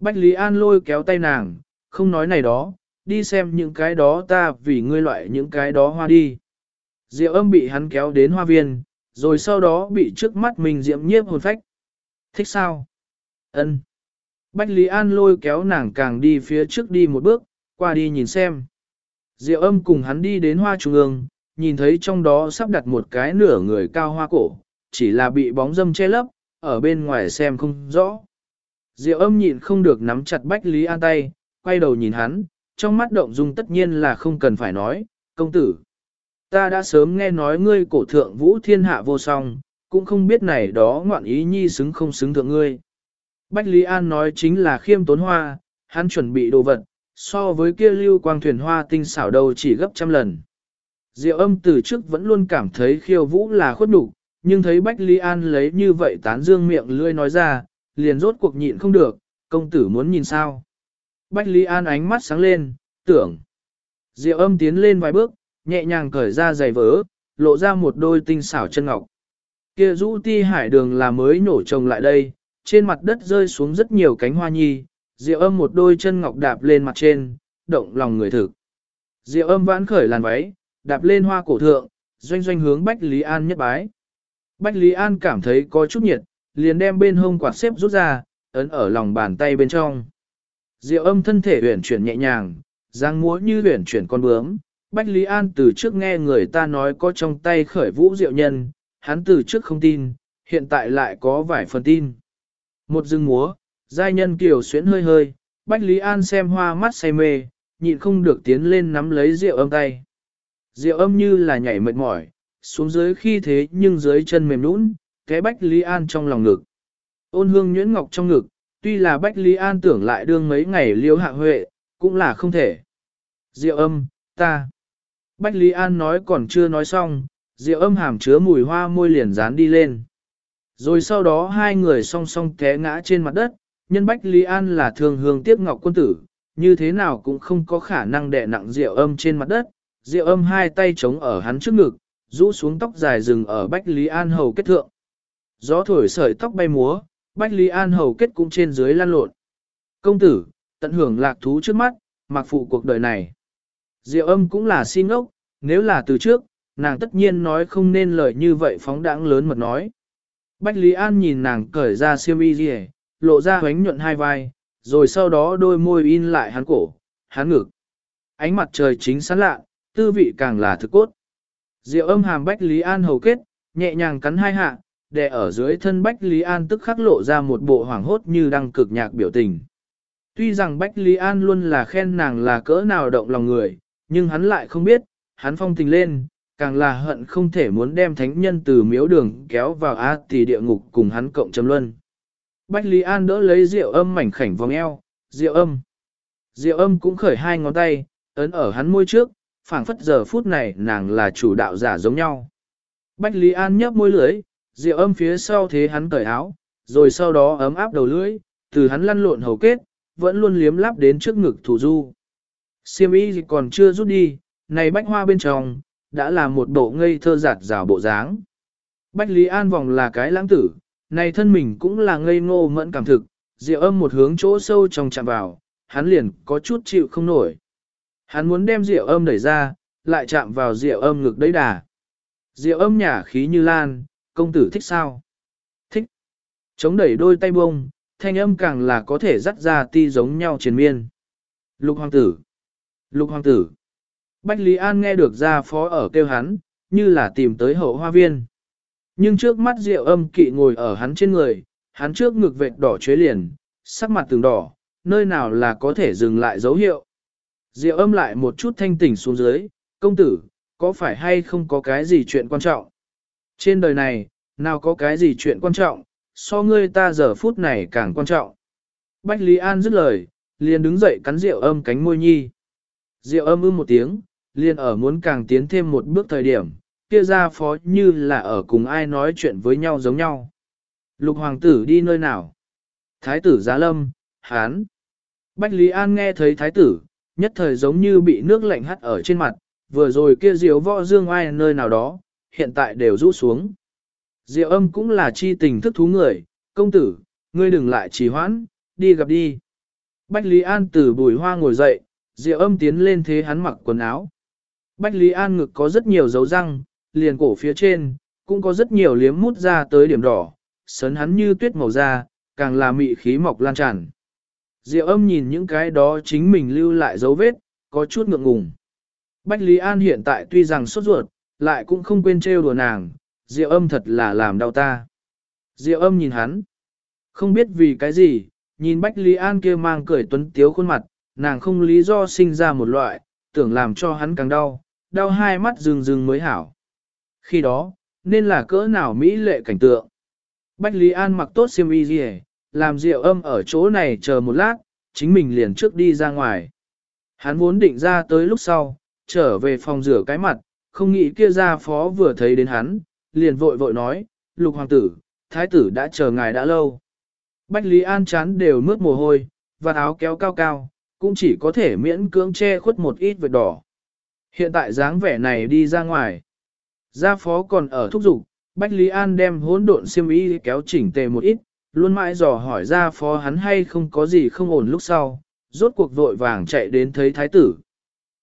Bách Lý An lôi kéo tay nàng, không nói này đó, đi xem những cái đó ta vì ngươi loại những cái đó hoa đi. Diệu âm bị hắn kéo đến hoa viên, rồi sau đó bị trước mắt mình diệm nhiếp hồn phách. Thích sao? Ân. Bách Lý An lôi kéo nàng càng đi phía trước đi một bước, qua đi nhìn xem. Diệu âm cùng hắn đi đến hoa trung ương, nhìn thấy trong đó sắp đặt một cái nửa người cao hoa cổ, chỉ là bị bóng dâm che lấp, ở bên ngoài xem không rõ. Diệu âm nhịn không được nắm chặt Bách Lý An tay, quay đầu nhìn hắn, trong mắt động dung tất nhiên là không cần phải nói, công tử. Ta đã sớm nghe nói ngươi cổ thượng vũ thiên hạ vô song, cũng không biết này đó ngoạn ý nhi xứng không xứng thượng ngươi. Bách Lý An nói chính là khiêm tốn hoa, hắn chuẩn bị đồ vật, so với kia lưu quang thuyền hoa tinh xảo đầu chỉ gấp trăm lần. Diệu âm từ trước vẫn luôn cảm thấy khiêu vũ là khuất đủ, nhưng thấy Bách Lý An lấy như vậy tán dương miệng lươi nói ra, liền rốt cuộc nhịn không được, công tử muốn nhìn sao. Bách Lý An ánh mắt sáng lên, tưởng. Diệu âm tiến lên vài bước, nhẹ nhàng cởi ra giày vỡ, lộ ra một đôi tinh xảo chân ngọc. Kia rũ ti hải đường là mới nổ trồng lại đây, trên mặt đất rơi xuống rất nhiều cánh hoa nhi, diệu âm một đôi chân ngọc đạp lên mặt trên, động lòng người thực. Diệu âm vãn khởi làn váy, đạp lên hoa cổ thượng, doanh doanh hướng Bách Lý An nhất bái. Bách Lý An cảm thấy có chút nhiệt, liền đem bên hông quạt xếp rút ra, ấn ở lòng bàn tay bên trong. Diệu âm thân thể huyển chuyển nhẹ nhàng, giang múa như huyển chuyển con bướm, Bách Lý An từ trước nghe người ta nói có trong tay khởi vũ diệu nhân, hắn từ trước không tin, hiện tại lại có vài phần tin. Một rừng múa, giai nhân kiều xuyến hơi hơi, Bách Lý An xem hoa mắt say mê, nhịn không được tiến lên nắm lấy rượu âm tay. Rượu âm như là nhảy mệt mỏi, xuống dưới khi thế nhưng dưới chân mềm nũng, cái Bách Lý An trong lòng ngực. Ôn hương nhuyễn ngọc trong ngực, tuy là Bách Lý An tưởng lại đương mấy ngày liêu hạ huệ, cũng là không thể. Diệu âm, ta. Bách Lý An nói còn chưa nói xong, diệu âm hàm chứa mùi hoa môi liền dán đi lên. Rồi sau đó hai người song song té ngã trên mặt đất, nhân Bách Lý An là thường hương tiếp ngọc quân tử, như thế nào cũng không có khả năng đè nặng diệu âm trên mặt đất. Diệu âm hai tay chống ở hắn trước ngực, rũ xuống tóc dài rừng ở Bách Lý An hầu kết thượng. Gió thổi sợi tóc bay múa, Bách Lý An hầu kết cũng trên dưới lan lộn. Công tử, tận hưởng lạc thú trước mắt, mặc phụ cuộc đời này. Diệu âm cũng là xin ngốc, nếu là từ trước, nàng tất nhiên nói không nên lời như vậy phóng đãng lớn mật nói. Bách Lý An nhìn nàng cởi ra siêu y gì, lộ ra hoánh nhuận hai vai, rồi sau đó đôi môi in lại hắn cổ, hắn ngực. Ánh mặt trời chính sáng lạ, tư vị càng là thực cốt. Diệu âm hàm Bách Lý An hầu kết, nhẹ nhàng cắn hai hạ, để ở dưới thân Bách Lý An tức khắc lộ ra một bộ hoảng hốt như đang cực nhạc biểu tình. Tuy rằng Bách Lý An luôn là khen nàng là cỡ nào động lòng người, nhưng hắn lại không biết, hắn phong tình lên, càng là hận không thể muốn đem thánh nhân từ miếu đường kéo vào á tỷ địa ngục cùng hắn cộng chấm luân. Bách Lý An đỡ lấy rượu âm mảnh khảnh vòng eo, rượu âm. Rượu âm cũng khởi hai ngón tay, ấn ở hắn môi trước, phảng phất giờ phút này nàng là chủ đạo giả giống nhau. Bách Lý An nhấp môi lưỡi, rượu âm phía sau thế hắn cởi áo, rồi sau đó ấm áp đầu lưỡi, từ hắn lăn lộn hầu kết, vẫn luôn liếm lắp đến trước ngực thủ du. Siêm y còn chưa rút đi, này bách hoa bên trong, đã là một bộ ngây thơ giạt rào bộ dáng. Bách Lý An vòng là cái lãng tử, này thân mình cũng là ngây ngô mẫn cảm thực, diệu âm một hướng chỗ sâu trong chạm vào, hắn liền có chút chịu không nổi. Hắn muốn đem diệu âm đẩy ra, lại chạm vào diệu âm ngực đấy đà. Diệu âm nhả khí như lan, công tử thích sao? Thích. Chống đẩy đôi tay bông, thanh âm càng là có thể dắt ra ti giống nhau triền miên. Lục hoàng tử. Lục hoàng tử. Bách Lý An nghe được ra phó ở kêu hắn, như là tìm tới hậu hoa viên. Nhưng trước mắt rượu âm kỵ ngồi ở hắn trên người, hắn trước ngực vệt đỏ chế liền, sắc mặt từng đỏ, nơi nào là có thể dừng lại dấu hiệu. Rượu âm lại một chút thanh tỉnh xuống dưới, công tử, có phải hay không có cái gì chuyện quan trọng? Trên đời này, nào có cái gì chuyện quan trọng, so ngươi ta giờ phút này càng quan trọng. Bách Lý An dứt lời, liền đứng dậy cắn rượu âm cánh môi nhi. Rượu âm ưm một tiếng, liền ở muốn càng tiến thêm một bước thời điểm, kia ra phó như là ở cùng ai nói chuyện với nhau giống nhau. Lục hoàng tử đi nơi nào? Thái tử giá lâm, hán. Bách Lý An nghe thấy thái tử, nhất thời giống như bị nước lạnh hắt ở trên mặt, vừa rồi kia diệu võ dương ai nơi nào đó, hiện tại đều rũ xuống. Diệu âm cũng là chi tình thức thú người, công tử, ngươi đừng lại trì hoãn, đi gặp đi. Bách Lý An từ bùi hoa ngồi dậy, diệu âm tiến lên thế hắn mặc quần áo. Bách Lý An ngực có rất nhiều dấu răng, liền cổ phía trên, cũng có rất nhiều liếm mút ra tới điểm đỏ, sấn hắn như tuyết màu da, càng là mị khí mọc lan tràn. Diệu âm nhìn những cái đó chính mình lưu lại dấu vết, có chút ngượng ngùng. Bách Lý An hiện tại tuy rằng sốt ruột, lại cũng không quên trêu đùa nàng, Diệu âm thật là làm đau ta. Diệu âm nhìn hắn, không biết vì cái gì, nhìn Bách Lý An kia mang cười tuấn tiếu khuôn mặt, nàng không lý do sinh ra một loại, tưởng làm cho hắn càng đau, đau hai mắt rừng rừng mới hảo. Khi đó, nên là cỡ nào mỹ lệ cảnh tượng. Bách Lý An mặc tốt xiêm y gì làm rượu âm ở chỗ này chờ một lát, chính mình liền trước đi ra ngoài. Hắn vốn định ra tới lúc sau, trở về phòng rửa cái mặt, không nghĩ kia ra phó vừa thấy đến hắn, liền vội vội nói, lục hoàng tử, thái tử đã chờ ngài đã lâu. Bách Lý An chán đều mướt mồ hôi, và áo kéo cao cao, cũng chỉ có thể miễn cưỡng che khuất một ít vệt đỏ. Hiện tại dáng vẻ này đi ra ngoài. Gia phó còn ở thúc dục Bách Lý An đem hỗn độn xiêm y kéo chỉnh tề một ít, luôn mãi dò hỏi gia phó hắn hay không có gì không ổn lúc sau, rốt cuộc vội vàng chạy đến thấy thái tử.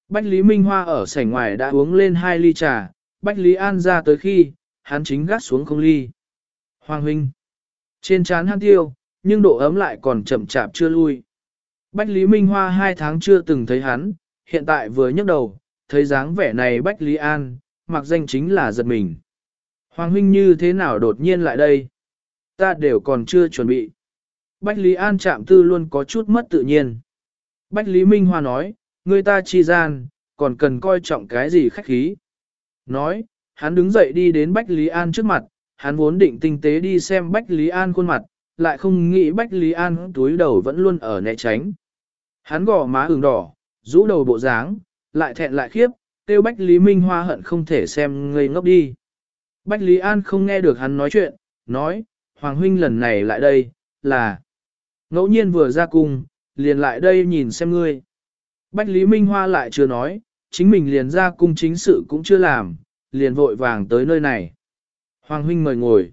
Bách Lý Minh Hoa ở sảnh ngoài đã uống lên hai ly trà, Bách Lý An ra tới khi, hắn chính gắt xuống không ly. Hoàng huynh. Trên trán hắn tiêu, nhưng độ ấm lại còn chậm chạp chưa lui. Bách Lý Minh Hoa hai tháng chưa từng thấy hắn, hiện tại vừa nhấc đầu, thấy dáng vẻ này Bách Lý An, mặc danh chính là giật mình. Hoàng huynh như thế nào đột nhiên lại đây? Ta đều còn chưa chuẩn bị. Bách Lý An chạm tư luôn có chút mất tự nhiên. Bách Lý Minh Hoa nói, người ta chi gian, còn cần coi trọng cái gì khách khí. Nói, hắn đứng dậy đi đến Bách Lý An trước mặt, hắn vốn định tinh tế đi xem Bách Lý An khuôn mặt, lại không nghĩ Bách Lý An túi đầu vẫn luôn ở né tránh. Hắn gò má ửng đỏ, rũ đầu bộ dáng, lại thẹn lại khiếp, tiêu Bách Lý Minh Hoa hận không thể xem ngây ngốc đi. Bách Lý An không nghe được hắn nói chuyện, nói, Hoàng Huynh lần này lại đây, là ngẫu nhiên vừa ra cung, liền lại đây nhìn xem ngươi. Bách Lý Minh Hoa lại chưa nói, chính mình liền ra cung chính sự cũng chưa làm, liền vội vàng tới nơi này. Hoàng Huynh mời ngồi.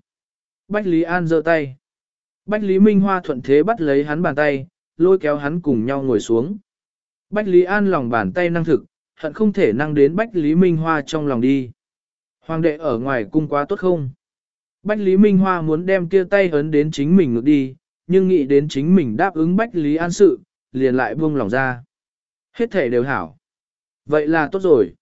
Bách Lý An giơ tay. Bách Lý Minh Hoa thuận thế bắt lấy hắn bàn tay, lôi kéo hắn cùng nhau ngồi xuống. Bách Lý An lòng bàn tay năng thực, hận không thể năng đến Bách Lý Minh Hoa trong lòng đi. Hoàng đệ ở ngoài cung quá tốt không? Bách Lý Minh Hoa muốn đem kia tay ấn đến chính mình ngược đi, nhưng nghĩ đến chính mình đáp ứng Bách Lý An sự, liền lại buông lòng ra. Hết thể đều hảo. Vậy là tốt rồi.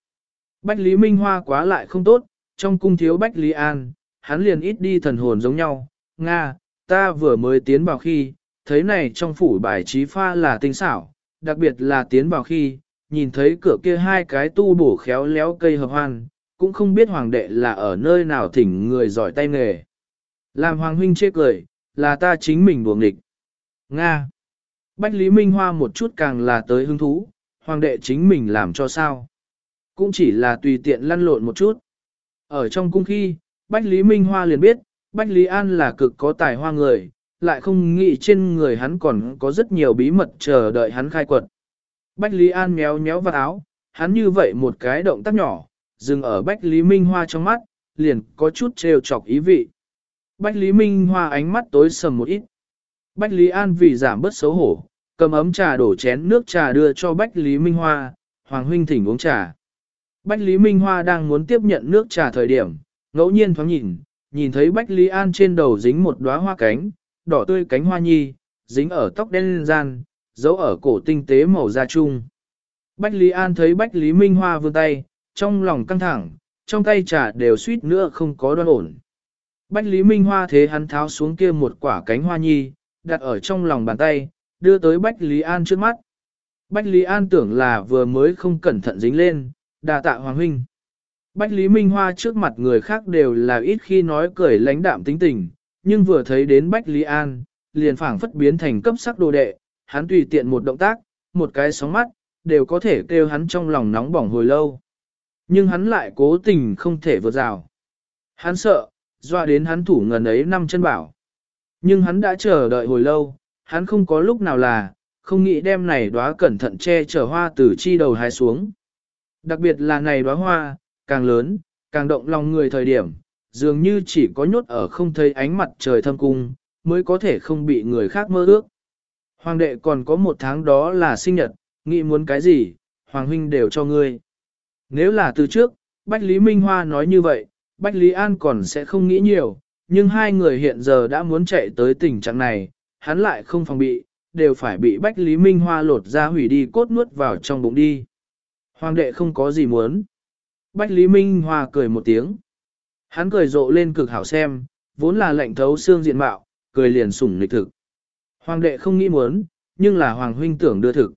Bách Lý Minh Hoa quá lại không tốt, trong cung thiếu Bách Lý An, hắn liền ít đi thần hồn giống nhau. Nga, ta vừa mới tiến vào khi, thấy này trong phủ bài trí pha là tinh xảo, đặc biệt là tiến vào khi, nhìn thấy cửa kia hai cái tu bổ khéo léo cây hợp hoan, cũng không biết hoàng đệ là ở nơi nào thỉnh người giỏi tay nghề. Làm hoàng huynh chê cười, là ta chính mình buồng địch. Nga. Bách Lý Minh Hoa một chút càng là tới hứng thú, hoàng đệ chính mình làm cho sao. Cũng chỉ là tùy tiện lăn lộn một chút. Ở trong cung khi, Bách Lý Minh Hoa liền biết, Bách Lý An là cực có tài hoa người, lại không nghĩ trên người hắn còn có rất nhiều bí mật chờ đợi hắn khai quật. Bách Lý An méo méo vào áo, hắn như vậy một cái động tác nhỏ, dừng ở Bách Lý Minh Hoa trong mắt, liền có chút trêu chọc ý vị. Bách Lý Minh Hoa ánh mắt tối sầm một ít. Bách Lý An vì giảm bớt xấu hổ, cầm ấm trà đổ chén nước trà đưa cho Bách Lý Minh Hoa, Hoàng Huynh thỉnh uống trà. Bách Lý Minh Hoa đang muốn tiếp nhận nước trà thời điểm, ngẫu nhiên thoáng nhìn, nhìn thấy Bách Lý An trên đầu dính một đóa hoa cánh, đỏ tươi cánh hoa nhi, dính ở tóc đen gian, giấu ở cổ tinh tế màu da chung. Bách Lý An thấy Bách Lý Minh Hoa vươn tay, trong lòng căng thẳng, trong tay trà đều suýt nữa không có đoan ổn. Bách Lý Minh Hoa thế hắn tháo xuống kia một quả cánh hoa nhi, đặt ở trong lòng bàn tay, đưa tới Bách Lý An trước mắt. Bách Lý An tưởng là vừa mới không cẩn thận dính lên, đà tạ Hoàng Huynh. Bách Lý Minh Hoa trước mặt người khác đều là ít khi nói cười lãnh đạm tính tình, nhưng vừa thấy đến Bách Lý An, liền phảng phất biến thành cấp sắc đồ đệ, hắn tùy tiện một động tác, một cái sóng mắt, đều có thể kêu hắn trong lòng nóng bỏng hồi lâu. Nhưng hắn lại cố tình không thể vượt rào. Hắn sợ, doa đến hắn thủ ngần ấy năm chân bảo. Nhưng hắn đã chờ đợi hồi lâu, hắn không có lúc nào là, không nghĩ đem này đóa cẩn thận che chở hoa từ chi đầu hái xuống. Đặc biệt là này đóa hoa, càng lớn, càng động lòng người thời điểm, dường như chỉ có nhốt ở không thấy ánh mặt trời thâm cung, mới có thể không bị người khác mơ ước. Hoàng đệ còn có một tháng đó là sinh nhật, nghĩ muốn cái gì, Hoàng huynh đều cho ngươi. Nếu là từ trước, Bách Lý Minh Hoa nói như vậy, Bách Lý An còn sẽ không nghĩ nhiều, nhưng hai người hiện giờ đã muốn chạy tới tình trạng này, hắn lại không phòng bị, đều phải bị Bách Lý Minh Hoa lột ra hủy đi cốt nuốt vào trong bụng đi. Hoàng đệ không có gì muốn. Bách Lý Minh Hoa cười một tiếng. Hắn cười rộ lên cực hảo xem, vốn là lệnh thấu xương diện mạo, cười liền sủng lịch thực. Hoàng đệ không nghĩ muốn, nhưng là Hoàng huynh tưởng đưa thực.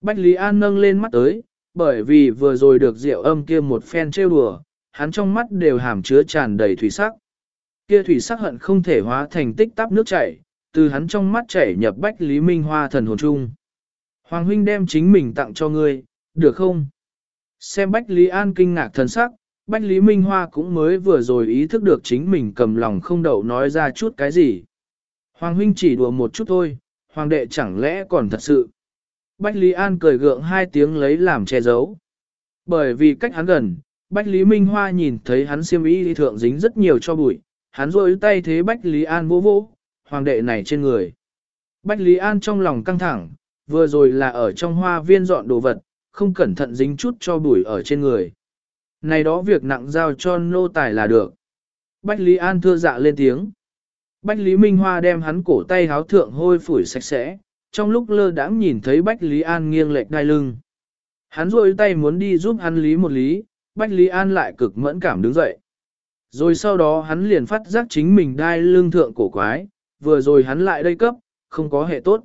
Bách Lý An nâng lên mắt tới, bởi vì vừa rồi được rượu âm kia một phen trêu đùa, hắn trong mắt đều hàm chứa tràn đầy thủy sắc. Kia thủy sắc hận không thể hóa thành tích tắp nước chảy, từ hắn trong mắt chảy nhập Bách Lý Minh Hoa thần hồn trung. Hoàng huynh đem chính mình tặng cho ngươi, được không? Xem Bách Lý An kinh ngạc thần sắc, Bách Lý Minh Hoa cũng mới vừa rồi ý thức được chính mình cầm lòng không đậu nói ra chút cái gì. Hoàng huynh chỉ đùa một chút thôi, hoàng đệ chẳng lẽ còn thật sự. Bách Lý An cười gượng hai tiếng lấy làm che giấu. Bởi vì cách hắn gần, Bách Lý Minh Hoa nhìn thấy hắn siêm y thượng dính rất nhiều cho bụi, hắn rôi tay thế Bách Lý An vô vô, hoàng đệ này trên người. Bách Lý An trong lòng căng thẳng, vừa rồi là ở trong hoa viên dọn đồ vật, không cẩn thận dính chút cho bụi ở trên người. Này đó việc nặng giao cho nô tài là được. Bách Lý An thưa dạ lên tiếng. Bách Lý Minh Hoa đem hắn cổ tay háo thượng hôi phủi sạch sẽ, trong lúc lơ đãng nhìn thấy Bách Lý An nghiêng lệch đai lưng. Hắn rôi tay muốn đi giúp hắn lý một lý, Bách Lý An lại cực mẫn cảm đứng dậy. Rồi sau đó hắn liền phát giác chính mình đai lưng thượng cổ quái, vừa rồi hắn lại đây cấp, không có hệ tốt.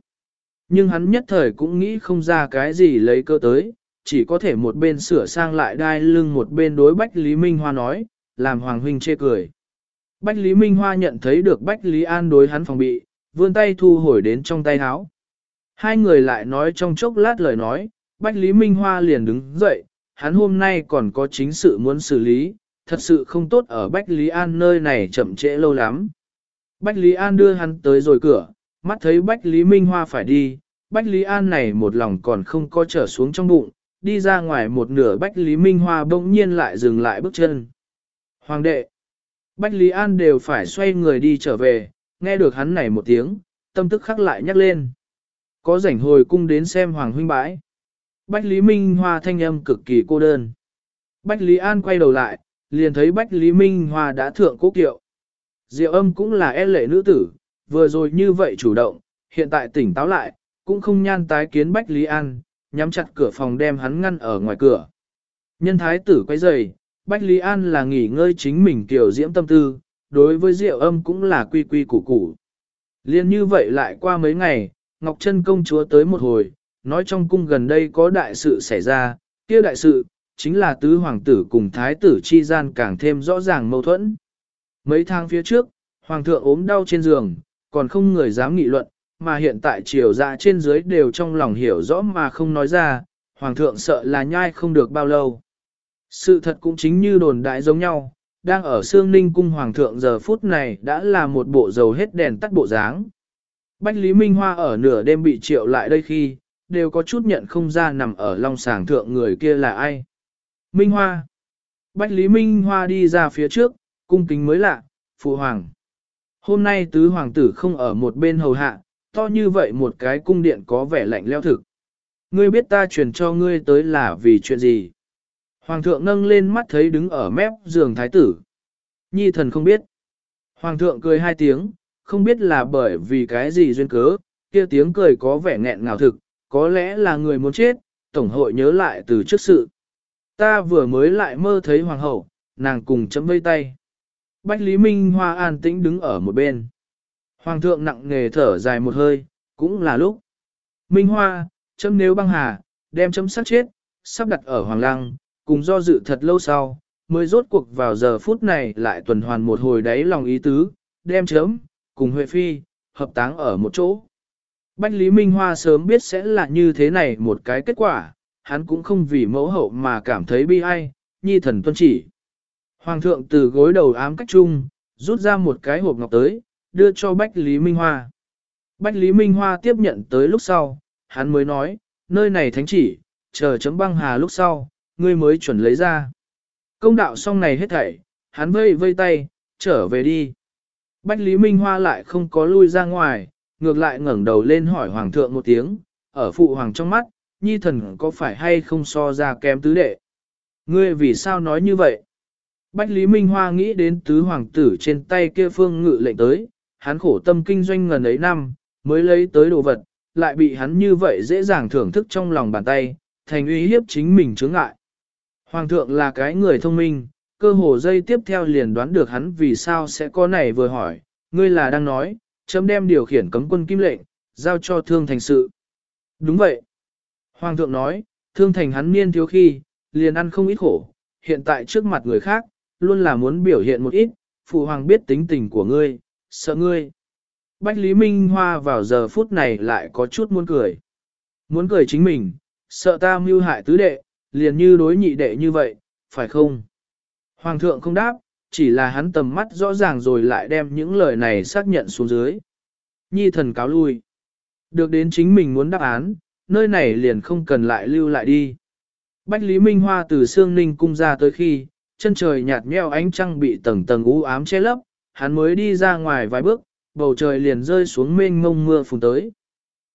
Nhưng hắn nhất thời cũng nghĩ không ra cái gì lấy cơ tới, chỉ có thể một bên sửa sang lại đai lưng một bên đối Bách Lý Minh Hoa nói, làm Hoàng Huynh chê cười. Bách Lý Minh Hoa nhận thấy được Bách Lý An đối hắn phòng bị, vươn tay thu hồi đến trong tay áo. Hai người lại nói trong chốc lát lời nói, Bách Lý Minh Hoa liền đứng dậy, hắn hôm nay còn có chính sự muốn xử lý, thật sự không tốt ở Bách Lý An nơi này chậm trễ lâu lắm. Bách Lý An đưa hắn tới rồi cửa, mắt thấy Bách Lý Minh Hoa phải đi, Bách Lý An này một lòng còn không có trở xuống trong bụng, đi ra ngoài một nửa Bách Lý Minh Hoa bỗng nhiên lại dừng lại bước chân. Hoàng đệ, Bách Lý An đều phải xoay người đi trở về, nghe được hắn này một tiếng, tâm tức khắc lại nhắc lên. Có rảnh hồi cung đến xem Hoàng huynh bãi. Bách Lý Minh Hoa thanh âm cực kỳ cô đơn. Bách Lý An quay đầu lại, liền thấy Bách Lý Minh Hoa đã thượng cố kiệu. Diệu âm cũng là e lệ nữ tử, vừa rồi như vậy chủ động, hiện tại tỉnh táo lại, cũng không nhan tái kiến Bách Lý An, nhắm chặt cửa phòng đem hắn ngăn ở ngoài cửa. Nhân thái tử quay rời, Bách Lý An là nghỉ ngơi chính mình kiểu diễm tâm tư, đối với Diệu âm cũng là quy quy củ củ. Liên như vậy lại qua mấy ngày, Ngọc Trân công chúa tới một hồi, nói trong cung gần đây có đại sự xảy ra, kia đại sự, chính là tứ hoàng tử cùng thái tử chi gian càng thêm rõ ràng mâu thuẫn. Mấy tháng phía trước, hoàng thượng ốm đau trên giường, còn không người dám nghị luận, mà hiện tại triều dạ trên dưới đều trong lòng hiểu rõ mà không nói ra, hoàng thượng sợ là nhai không được bao lâu. Sự thật cũng chính như đồn đại giống nhau, đang ở xương ninh cung hoàng thượng giờ phút này đã là một bộ dầu hết đèn tắt bộ dáng. Bách Lý Minh Hoa ở nửa đêm bị triệu lại đây khi, đều có chút nhận không ra nằm ở long sàng thượng người kia là ai. Minh Hoa Bách Lý Minh Hoa đi ra phía trước, cung kính mới lạ, phụ hoàng. Hôm nay tứ hoàng tử không ở một bên hầu hạ, to như vậy một cái cung điện có vẻ lạnh leo thực. Ngươi biết ta truyền cho ngươi tới là vì chuyện gì? Hoàng thượng nâng lên mắt thấy đứng ở mép giường thái tử. Nhi thần không biết. Hoàng thượng cười hai tiếng, không biết là bởi vì cái gì duyên cớ, kia tiếng cười có vẻ nghẹn ngào thực, có lẽ là người muốn chết, tổng hội nhớ lại từ trước sự. Ta vừa mới lại mơ thấy hoàng hậu, nàng cùng chấm vây tay. Bách Lý Minh Hoa an tĩnh đứng ở một bên. Hoàng thượng nặng nề thở dài một hơi, cũng là lúc. Minh Hoa, chấm nếu băng hà, đem chấm sát chết, sắp đặt ở Hoàng Lăng, cùng do dự thật lâu sau, mới rốt cuộc vào giờ phút này lại tuần hoàn một hồi đáy lòng ý tứ, đem chớm cùng Huệ Phi, hợp táng ở một chỗ. Bách Lý Minh Hoa sớm biết sẽ là như thế này một cái kết quả, hắn cũng không vì mẫu hậu mà cảm thấy bi ai, nhi thần tuân chỉ. Hoàng thượng từ gối đầu ám cách chung, rút ra một cái hộp ngọc tới, đưa cho Bách Lý Minh Hoa. Bách Lý Minh Hoa tiếp nhận tới lúc sau, hắn mới nói, nơi này thánh chỉ, chờ chấm băng hà lúc sau, ngươi mới chuẩn lấy ra. Công đạo xong này hết thảy, hắn vây vây tay, trở về đi. Bách Lý Minh Hoa lại không có lui ra ngoài, ngược lại ngẩng đầu lên hỏi Hoàng thượng một tiếng, ở phụ hoàng trong mắt, nhi thần có phải hay không so ra kém tứ đệ. Ngươi vì sao nói như vậy? Bách Lý Minh Hoa nghĩ đến tứ hoàng tử trên tay kia phương ngự lệnh tới, hắn khổ tâm kinh doanh ngần ấy năm, mới lấy tới đồ vật, lại bị hắn như vậy dễ dàng thưởng thức trong lòng bàn tay, thành uy hiếp chính mình chướng ngại. Hoàng thượng là cái người thông minh, cơ hồ dây tiếp theo liền đoán được hắn vì sao sẽ có này vừa hỏi, ngươi là đang nói, chấm đem điều khiển cấm quân kim lệnh, giao cho thương thành sự. Đúng vậy. Hoàng thượng nói, thương thành hắn niên thiếu khi, liền ăn không ít khổ, hiện tại trước mặt người khác, luôn là muốn biểu hiện một ít, phụ hoàng biết tính tình của ngươi, sợ ngươi. Bách Lý Minh Hoa vào giờ phút này lại có chút muốn cười. Muốn cười chính mình, sợ ta mưu hại tứ đệ, liền như đối nhị đệ như vậy, phải không? Hoàng thượng không đáp, chỉ là hắn tầm mắt rõ ràng rồi lại đem những lời này xác nhận xuống dưới. Nhi thần cáo lui. Được đến chính mình muốn đáp án, nơi này liền không cần lại lưu lại đi. Bách Lý Minh Hoa từ Sương Ninh cung ra tới khi, chân trời nhạt nheo ánh trăng bị tầng tầng u ám che lấp, hắn mới đi ra ngoài vài bước, bầu trời liền rơi xuống mênh mông mưa phùn tới.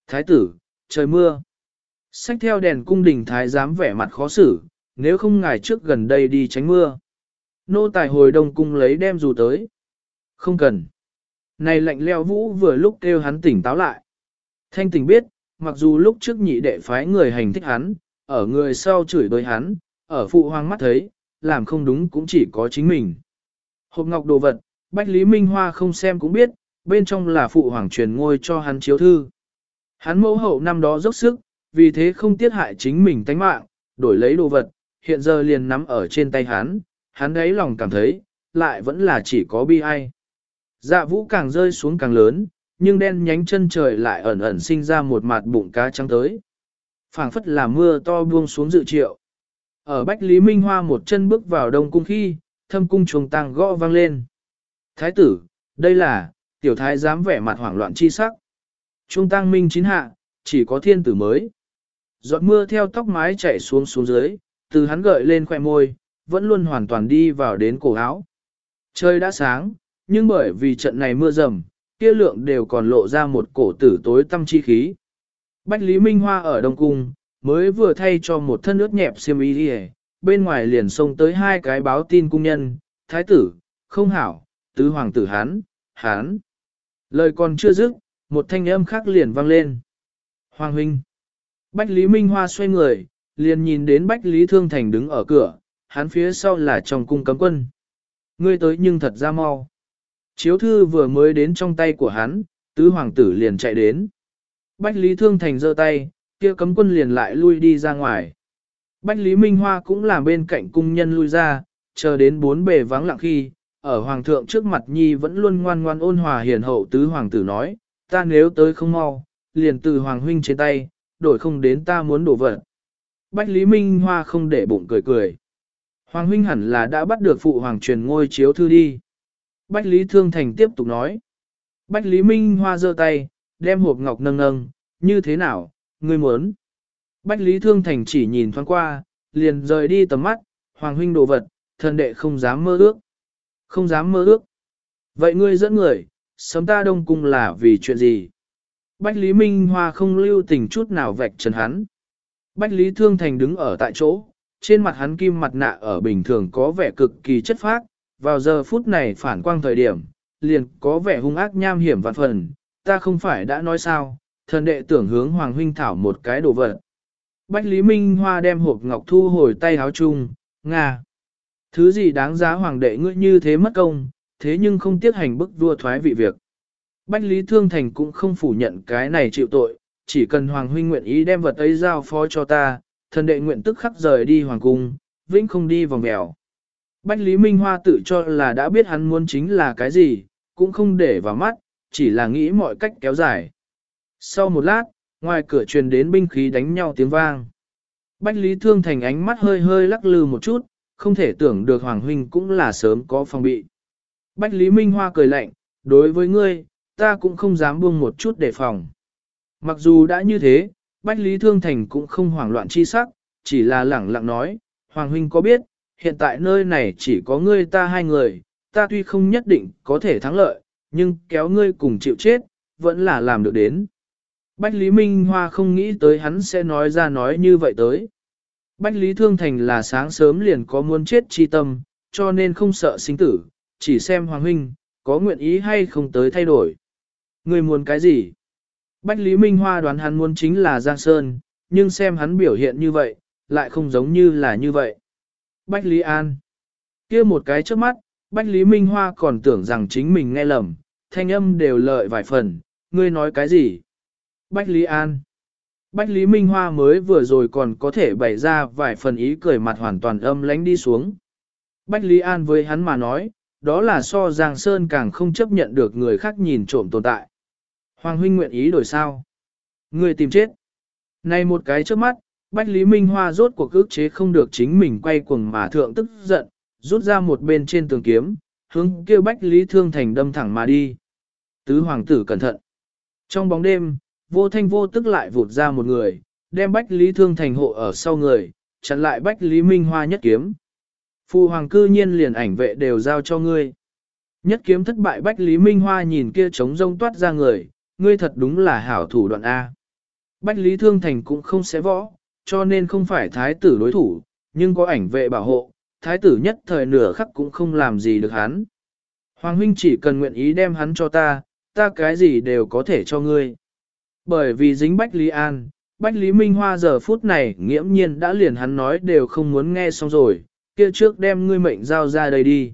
Thái tử, trời mưa. Xách theo đèn cung đình thái giám vẻ mặt khó xử, nếu không ngài trước gần đây đi tránh mưa. Nô tài hồi đông cung lấy đem dù tới. Không cần. Này lạnh leo vũ vừa lúc kêu hắn tỉnh táo lại. Thanh tỉnh biết, mặc dù lúc trước nhị đệ phái người hành thích hắn, ở người sau chửi đôi hắn, ở phụ hoàng mắt thấy, làm không đúng cũng chỉ có chính mình. Hộp ngọc đồ vật, Bách Lý Minh Hoa không xem cũng biết, bên trong là phụ hoàng truyền ngôi cho hắn chiếu thư. Hắn mẫu hậu năm đó dốc sức, vì thế không tiết hại chính mình tánh mạng, đổi lấy đồ vật, hiện giờ liền nắm ở trên tay hắn, hắn ấy lòng cảm thấy, lại vẫn là chỉ có bi ai. Dạ vũ càng rơi xuống càng lớn, nhưng đen nhánh chân trời lại ẩn ẩn sinh ra một mặt bụng cá trắng tới. phảng phất là mưa to buông xuống dự triệu. Ở Bách Lý Minh Hoa một chân bước vào đông cung khi, thâm cung chuồng tăng gõ vang lên. Thái tử, đây là, tiểu thái dám vẻ mặt hoảng loạn chi sắc. Trung tăng minh chín hạ, chỉ có thiên tử mới. Giọt mưa theo tóc mái chảy xuống xuống dưới, từ hắn gợi lên khoẻ môi, vẫn luôn hoàn toàn đi vào đến cổ áo. Trời đã sáng, nhưng bởi vì trận này mưa rầm, kia lượng đều còn lộ ra một cổ tử tối tâm chi khí. Bách Lý Minh Hoa ở Đông Cung, mới vừa thay cho một thân ướt nhẹp xiêm y đi bên ngoài liền xông tới hai cái báo tin cung nhân, thái tử, không hảo, tứ hoàng tử hán, hán. Lời còn chưa dứt, một thanh âm khác liền vang lên. Hoàng huynh. Bách Lý Minh Hoa xoay người, liền nhìn đến Bách Lý Thương Thành đứng ở cửa, hắn phía sau là trong cung cấm quân. Ngươi tới nhưng thật ra mau. Chiếu thư vừa mới đến trong tay của hắn, tứ hoàng tử liền chạy đến. Bách Lý Thương Thành giơ tay, kia cấm quân liền lại lui đi ra ngoài. Bách Lý Minh Hoa cũng làm bên cạnh cung nhân lui ra, chờ đến bốn bề vắng lặng khi, ở hoàng thượng trước mặt nhi vẫn luôn ngoan ngoan ôn hòa hiền hậu tứ hoàng tử nói, ta nếu tới không mau, liền từ hoàng huynh trên tay, đổi không đến ta muốn đổ vật. Bách Lý Minh Hoa không để bụng cười cười. Hoàng huynh hẳn là đã bắt được phụ hoàng truyền ngôi chiếu thư đi. Bách Lý Thương Thành tiếp tục nói. Bách Lý Minh Hoa giơ tay, đem hộp ngọc nâng nâng, như thế nào, ngươi muốn. Bách Lý Thương Thành chỉ nhìn thoáng qua, liền rời đi tầm mắt, Hoàng huynh đồ vật, thần đệ không dám mơ ước. Không dám mơ ước. Vậy ngươi dẫn người, sớm ta đông cung là vì chuyện gì? Bách Lý Minh Hoa không lưu tình chút nào vạch trần hắn. Bách Lý Thương Thành đứng ở tại chỗ, trên mặt hắn kim mặt nạ ở bình thường có vẻ cực kỳ chất phác, vào giờ phút này phản quang thời điểm, liền có vẻ hung ác nham hiểm vạn phần, ta không phải đã nói sao, thần đệ tưởng hướng Hoàng Huynh thảo một cái đồ vật. Bách Lý Minh Hoa đem hộp ngọc thu hồi tay áo chung, Nga. Thứ gì đáng giá Hoàng đệ ngươi như thế mất công, thế nhưng không tiếc hành bức vua thoái vị việc. Bách Lý Thương Thành cũng không phủ nhận cái này chịu tội, chỉ cần Hoàng Huynh nguyện ý đem vật ấy giao phó cho ta, thần đệ nguyện tức khắc rời đi Hoàng Cung, vĩnh không đi vòng mèo. Bách Lý Minh Hoa tự cho là đã biết hắn muốn chính là cái gì, cũng không để vào mắt, chỉ là nghĩ mọi cách kéo dài. Sau một lát, ngoài cửa truyền đến binh khí đánh nhau tiếng vang. Bách Lý Thương Thành ánh mắt hơi hơi lắc lư một chút, không thể tưởng được Hoàng Huynh cũng là sớm có phòng bị. Bách Lý Minh Hoa cười lạnh, đối với ngươi, ta cũng không dám buông một chút đề phòng. Mặc dù đã như thế, Bách Lý Thương Thành cũng không hoảng loạn chi sắc, chỉ là lẳng lặng nói, Hoàng Huynh có biết, hiện tại nơi này chỉ có ngươi ta hai người, ta tuy không nhất định có thể thắng lợi, nhưng kéo ngươi cùng chịu chết, vẫn là làm được đến. Bách Lý Minh Hoa không nghĩ tới hắn sẽ nói ra nói như vậy tới. Bách Lý Thương Thành là sáng sớm liền có muốn chết chi tâm, cho nên không sợ sinh tử, chỉ xem Hoàng Huynh, có nguyện ý hay không tới thay đổi. Người muốn cái gì? Bách Lý Minh Hoa đoán hắn muốn chính là Giang Sơn, nhưng xem hắn biểu hiện như vậy, lại không giống như là như vậy. Bách Lý An. kia một cái trước mắt, Bách Lý Minh Hoa còn tưởng rằng chính mình nghe lầm, thanh âm đều lợi vài phần, ngươi nói cái gì? Bách Lý An. Bách Lý Minh Hoa mới vừa rồi còn có thể bày ra vài phần ý cười mặt hoàn toàn âm lánh đi xuống. Bách Lý An với hắn mà nói, đó là so Giang Sơn càng không chấp nhận được người khác nhìn trộm tồn tại. Hoàng huynh nguyện ý đổi sao? Người tìm chết. Này một cái trước mắt, Bách Lý Minh Hoa rốt cuộc ức chế không được chính mình quay cuồng mà thượng tức giận, rút ra một bên trên tường kiếm, hướng kêu Bách Lý Thương Thành đâm thẳng mà đi. Tứ hoàng tử cẩn thận. Trong bóng đêm, vô thanh vô tức lại vụt ra một người, đem Bách Lý Thương Thành hộ ở sau người, chặn lại Bách Lý Minh Hoa nhất kiếm. Phu hoàng cư nhiên liền ảnh vệ đều giao cho ngươi. Nhất kiếm thất bại Bách Lý Minh Hoa nhìn kia trống rông toát ra người, ngươi thật đúng là hảo thủ đoạn A. Bách Lý Thương Thành cũng không sẽ võ, cho nên không phải thái tử đối thủ, nhưng có ảnh vệ bảo hộ, thái tử nhất thời nửa khắc cũng không làm gì được hắn. Hoàng huynh chỉ cần nguyện ý đem hắn cho ta, ta cái gì đều có thể cho ngươi. Bởi vì dính Bách Lý An, Bách Lý Minh Hoa giờ phút này nghiễm nhiên đã liền hắn nói đều không muốn nghe xong rồi, kia trước đem ngươi mệnh giao ra đây đi.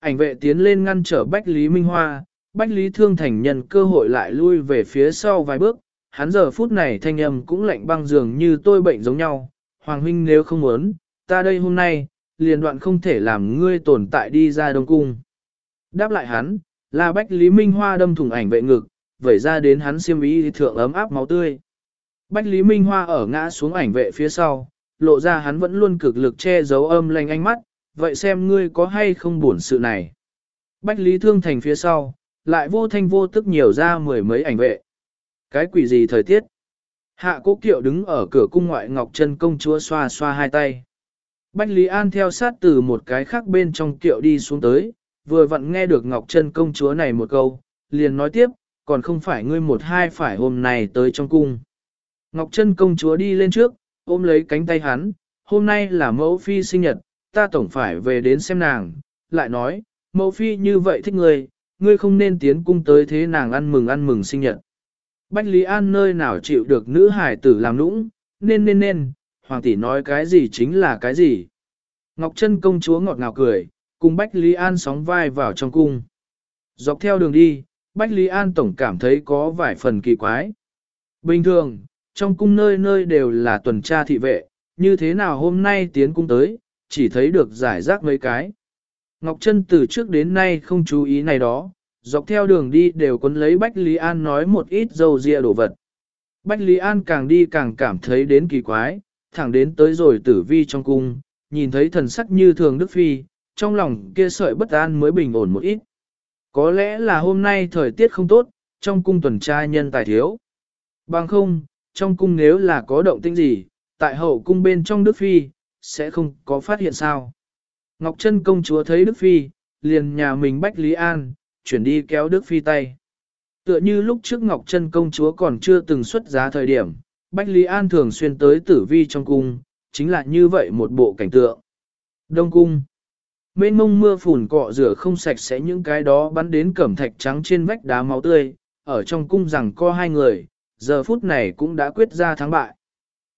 Ảnh vệ tiến lên ngăn trở Bách Lý Minh Hoa, Bách Lý Thương Thành nhân cơ hội lại lui về phía sau vài bước, hắn giờ phút này thanh âm cũng lạnh băng dường như tôi bệnh giống nhau. Hoàng huynh nếu không muốn, ta đây hôm nay, liền đoạn không thể làm ngươi tồn tại đi ra Đông Cung. Đáp lại hắn, là Bách Lý Minh Hoa đâm thủng ảnh vệ ngực, vẩy ra đến hắn xiêm y thượng ấm áp máu tươi. Bách Lý Minh Hoa ở ngã xuống ảnh vệ phía sau, lộ ra hắn vẫn luôn cực lực che giấu âm lành ánh mắt, vậy xem ngươi có hay không buồn sự này. Bách Lý Thương Thành phía sau, lại vô thanh vô tức nhiều ra mười mấy ảnh vệ. Cái quỷ gì thời tiết? Hạ cố kiệu đứng ở cửa cung ngoại Ngọc chân công chúa xoa xoa hai tay. Bách Lý An theo sát từ một cái khác bên trong kiệu đi xuống tới, vừa vặn nghe được Ngọc chân công chúa này một câu, liền nói tiếp, còn không phải ngươi một hai phải hôm nay tới trong cung. Ngọc chân công chúa đi lên trước, ôm lấy cánh tay hắn, hôm nay là mẫu phi sinh nhật, ta tổng phải về đến xem nàng, lại nói, mẫu phi như vậy thích ngươi, ngươi không nên tiến cung tới thế nàng ăn mừng ăn mừng sinh nhật. Bách Lý An nơi nào chịu được nữ hải tử làm nũng, nên nên nên, hoàng tỷ nói cái gì chính là cái gì. Ngọc Trân công chúa ngọt ngào cười, cùng Bách Lý An sóng vai vào trong cung. Dọc theo đường đi, Bách Lý An tổng cảm thấy có vài phần kỳ quái. Bình thường, trong cung nơi nơi đều là tuần tra thị vệ, như thế nào hôm nay tiến cung tới, chỉ thấy được giải rác mấy cái. Ngọc Trân từ trước đến nay không chú ý này đó, dọc theo đường đi đều quấn lấy Bách Lý An nói một ít dầu dịa đồ vật. Bách Lý An càng đi càng cảm thấy đến kỳ quái, thẳng đến tới rồi tử vi trong cung, nhìn thấy thần sắc như thường Đức Phi, trong lòng kia sợi bất an mới bình ổn một ít. Có lẽ là hôm nay thời tiết không tốt, trong cung tuần tra nhân tài thiếu. Bằng không, trong cung nếu là có động tĩnh gì, tại hậu cung bên trong Đức Phi, sẽ không có phát hiện sao. Ngọc Trân công chúa thấy Đức Phi, liền nhà mình Bách Lý An, chuyển đi kéo Đức Phi tay. Tựa như lúc trước Ngọc Trân công chúa còn chưa từng xuất giá thời điểm, Bách Lý An thường xuyên tới tử vi trong cung, chính là như vậy một bộ cảnh tượng. Đông cung. Mênh mông mưa phùn cọ rửa không sạch sẽ những cái đó bắn đến cẩm thạch trắng trên vách đá máu tươi, ở trong cung rằng co hai người, giờ phút này cũng đã quyết ra thắng bại.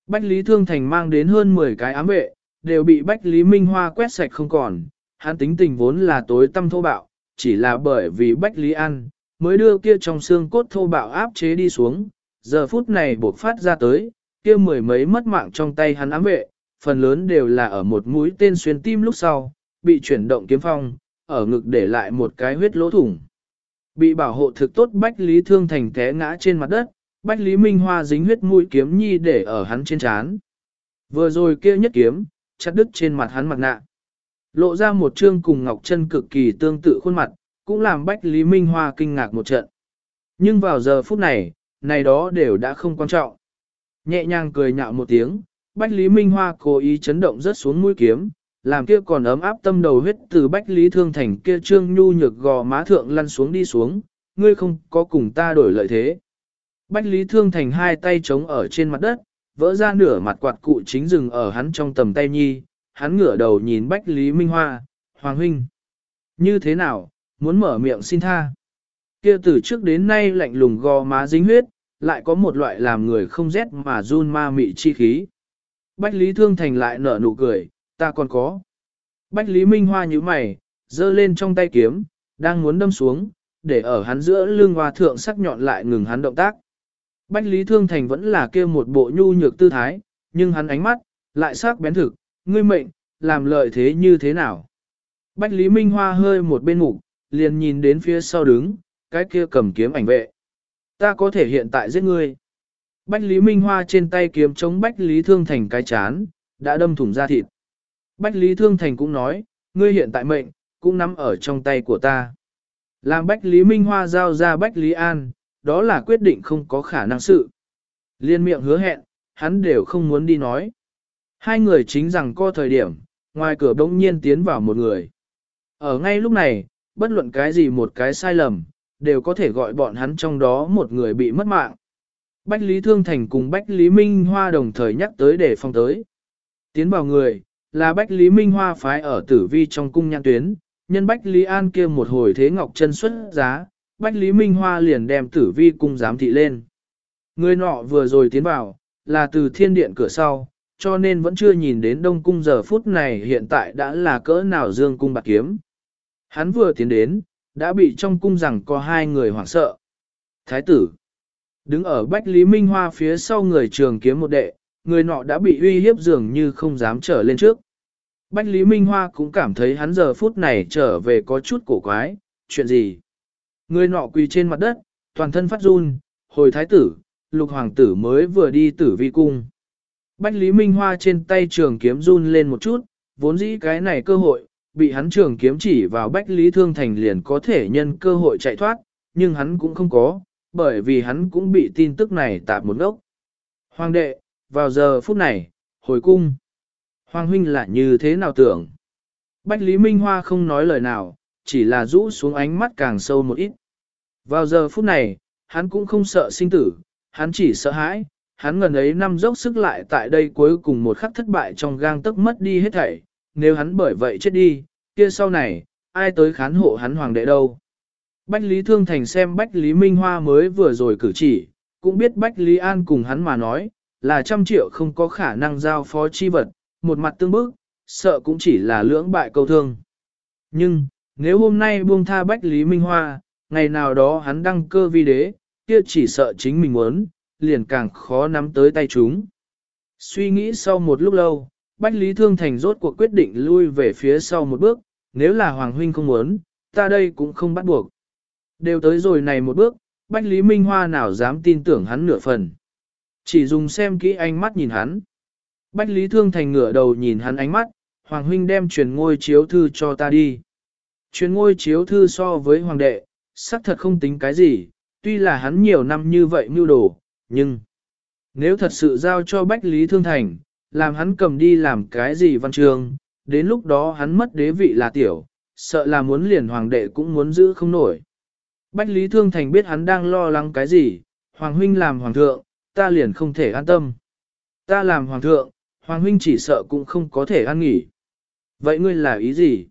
Bách Lý Thương Thành mang đến hơn 10 cái ám vệ, đều bị Bách Lý Minh Hoa quét sạch không còn, hắn tính tình vốn là tối tâm thô bạo, chỉ là bởi vì Bách Lý ăn mới đưa kia trong xương cốt thô bạo áp chế đi xuống, giờ phút này buộc phát ra tới, kia mười mấy mất mạng trong tay hắn ám vệ, phần lớn đều là ở một mũi tên xuyên tim lúc sau, bị chuyển động kiếm phong, ở ngực để lại một cái huyết lỗ thủng. Bị bảo hộ thực tốt Bách Lý Thương Thành té ngã trên mặt đất, Bách Lý Minh Hoa dính huyết mũi kiếm nhi để ở hắn trên trán. Vừa rồi kia nhất kiếm, chặt đứt trên mặt hắn mặt nạ. Lộ ra một trương cùng Ngọc Trân cực kỳ tương tự khuôn mặt, cũng làm Bách Lý Minh Hoa kinh ngạc một trận. Nhưng vào giờ phút này, này đó đều đã không quan trọng. Nhẹ nhàng cười nhạo một tiếng, Bách Lý Minh Hoa cố ý chấn động rất xuống mũi kiếm, làm kia còn ấm áp tâm đầu huyết từ Bách Lý Thương Thành kia trương nhu nhược gò má thượng lăn xuống đi xuống, ngươi không có cùng ta đổi lợi thế. Bách Lý Thương Thành hai tay chống ở trên mặt đất, vỡ ra nửa mặt quạt cụ chính dừng ở hắn trong tầm tay nhi, hắn ngửa đầu nhìn Bách Lý Minh Hoa, Hoàng Huynh. Như thế nào, muốn mở miệng xin tha. Kia từ trước đến nay lạnh lùng gò má dính huyết, lại có một loại làm người không rét mà run ma mị chi khí. Bách Lý Thương Thành lại nở nụ cười, ta còn có. Bách Lý Minh Hoa như mày, giơ lên trong tay kiếm, đang muốn đâm xuống, để ở hắn giữa lưng hoa thượng sắc nhọn lại ngừng hắn động tác. Bách Lý Thương Thành vẫn là kia một bộ nhu nhược tư thái, nhưng hắn ánh mắt, lại sắc bén thực, ngươi mệnh, làm lợi thế như thế nào. Bách Lý Minh Hoa hơi một bên ngủ, liền nhìn đến phía sau đứng, cái kia cầm kiếm ảnh vệ. Ta có thể hiện tại giết ngươi. Bách Lý Minh Hoa trên tay kiếm chống Bách Lý Thương Thành cái chán, đã đâm thủng ra thịt. Bách Lý Thương Thành cũng nói, ngươi hiện tại mệnh, cũng nắm ở trong tay của ta. Làm Bách Lý Minh Hoa giao ra Bách Lý An, đó là quyết định không có khả năng sự. Liên miệng hứa hẹn, hắn đều không muốn đi nói. Hai người chính rằng co thời điểm, ngoài cửa bỗng nhiên tiến vào một người. Ở ngay lúc này, bất luận cái gì một cái sai lầm, đều có thể gọi bọn hắn trong đó một người bị mất mạng. Bách Lý Thương Thành cùng Bách Lý Minh Hoa đồng thời nhắc tới để phong tới. Tiến vào người, là Bách Lý Minh Hoa phái ở tử vi trong cung nhãn tuyến, nhân Bách Lý An kia một hồi thế ngọc chân xuất giá, Bách Lý Minh Hoa liền đem tử vi cung giám thị lên. Người nọ vừa rồi tiến vào, là từ thiên điện cửa sau, cho nên vẫn chưa nhìn đến đông cung giờ phút này hiện tại đã là cỡ nào dương cung bạc kiếm. Hắn vừa tiến đến, đã bị trong cung rằng có hai người hoảng sợ. Thái tử, đứng ở Bách Lý Minh Hoa phía sau người trường kiếm một đệ, người nọ đã bị uy hiếp dường như không dám trở lên trước. Bách Lý Minh Hoa cũng cảm thấy hắn giờ phút này trở về có chút cổ quái, chuyện gì? Người nọ quỳ trên mặt đất, toàn thân phát run, hồi thái tử, lục hoàng tử mới vừa đi tử vi cung. Bách Lý Minh Hoa trên tay trường kiếm run lên một chút, vốn dĩ cái này cơ hội, bị hắn trường kiếm chỉ vào Bách Lý Thương Thành liền có thể nhân cơ hội chạy thoát, nhưng hắn cũng không có, bởi vì hắn cũng bị tin tức này tạp một ngốc. Hoàng đệ, vào giờ phút này, hồi cung. Hoàng huynh là như thế nào tưởng? Bách Lý Minh Hoa không nói lời nào, chỉ là rũ xuống ánh mắt càng sâu một ít. Vào giờ phút này, hắn cũng không sợ sinh tử, hắn chỉ sợ hãi, hắn ngần ấy năm dốc sức lại tại đây cuối cùng một khắc thất bại trong gang tức mất đi hết thảy, nếu hắn bởi vậy chết đi, kia sau này, ai tới khán hộ hắn hoàng đệ đâu. Bách Lý Thương Thành xem Bách Lý Minh Hoa mới vừa rồi cử chỉ, cũng biết Bách Lý An cùng hắn mà nói, là trăm triệu không có khả năng giao phó chi vật, một mặt tương bức, sợ cũng chỉ là lưỡng bại câu thương. Nhưng, nếu hôm nay buông tha Bách Lý Minh Hoa, ngày nào đó hắn đăng cơ vi đế, kia chỉ sợ chính mình muốn, liền càng khó nắm tới tay chúng. Suy nghĩ sau một lúc lâu, Bách Lý Thương Thành rốt cuộc quyết định lui về phía sau một bước, nếu là Hoàng Huynh không muốn, ta đây cũng không bắt buộc. Đều tới rồi này một bước, Bách Lý Minh Hoa nào dám tin tưởng hắn nửa phần. Chỉ dùng xem kỹ ánh mắt nhìn hắn. Bách Lý Thương Thành ngửa đầu nhìn hắn ánh mắt, Hoàng Huynh đem truyền ngôi chiếu thư cho ta đi. Chuyên ngôi chiếu thư so với Hoàng đệ, xác thật không tính cái gì, tuy là hắn nhiều năm như vậy mưu đồ, nhưng nếu thật sự giao cho Bách Lý Thương Thành, làm hắn cầm đi làm cái gì văn trường, đến lúc đó hắn mất đế vị là tiểu, sợ là muốn liền hoàng đệ cũng muốn giữ không nổi. Bách Lý Thương Thành biết hắn đang lo lắng cái gì, Hoàng huynh làm hoàng thượng, ta liền không thể an tâm. Ta làm hoàng thượng, Hoàng huynh chỉ sợ cũng không có thể an nghỉ. Vậy ngươi là ý gì?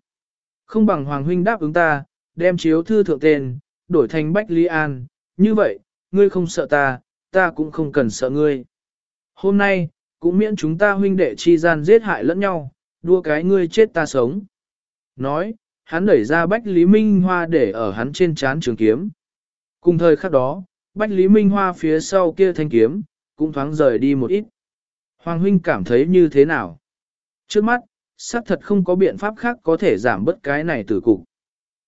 Không bằng Hoàng huynh đáp ứng ta, đem chiếu thư thượng tên, đổi thành Bách Lý An, như vậy, ngươi không sợ ta, ta cũng không cần sợ ngươi. Hôm nay, cũng miễn chúng ta huynh đệ chi gian giết hại lẫn nhau, đua cái ngươi chết ta sống. Nói, hắn đẩy ra Bách Lý Minh Hoa để ở hắn trên chán trường kiếm. Cùng thời khắc đó, Bách Lý Minh Hoa phía sau kia thanh kiếm, cũng thoáng rời đi một ít. Hoàng huynh cảm thấy như thế nào? Trước mắt, xác thật không có biện pháp khác có thể giảm bớt cái này tử cục.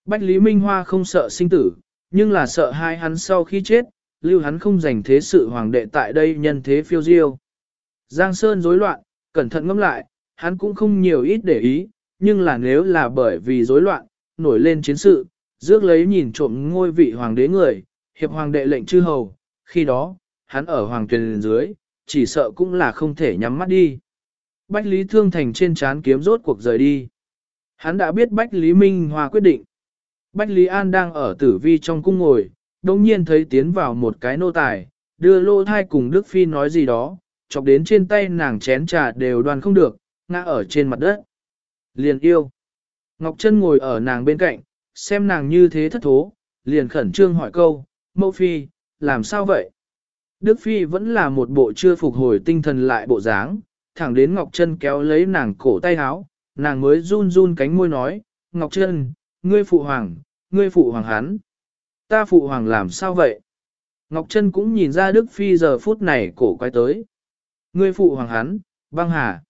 Bách Lý Minh Hoa không sợ sinh tử, nhưng là sợ hai hắn sau khi chết, lưu hắn không dành thế sự hoàng đệ tại đây nhân thế phiêu diêu. Giang Sơn rối loạn, cẩn thận ngẫm lại, hắn cũng không nhiều ít để ý, nhưng là nếu là bởi vì rối loạn, nổi lên chiến sự, rước lấy nhìn trộm ngôi vị hoàng đế người, hiệp hoàng đệ lệnh chư hầu, khi đó, hắn ở hoàng tuyển dưới, chỉ sợ cũng là không thể nhắm mắt đi. Bách Lý Thương Thành trên chán kiếm rốt cuộc rời đi. Hắn đã biết Bách Lý Minh Hòa quyết định. Bách Lý An đang ở tử vi trong cung ngồi, đồng nhiên thấy tiến vào một cái nô tài, đưa lô thai cùng Đức Phi nói gì đó, chọc đến trên tay nàng chén trà đều đoàn không được, ngã ở trên mặt đất. Liền yêu. Ngọc Trân ngồi ở nàng bên cạnh, xem nàng như thế thất thố, liền khẩn trương hỏi câu, mẫu phi, làm sao vậy? Đức Phi vẫn là một bộ chưa phục hồi tinh thần lại bộ dáng, thẳng đến Ngọc Trân kéo lấy nàng cổ tay háo, nàng mới run run cánh môi nói, Ngọc Trân, ngươi phụ hoàng, ngươi phụ hoàng hắn. Ta phụ hoàng làm sao vậy? Ngọc Trân cũng nhìn ra Đức Phi giờ phút này cổ quay tới. Ngươi phụ hoàng hắn, băng hà.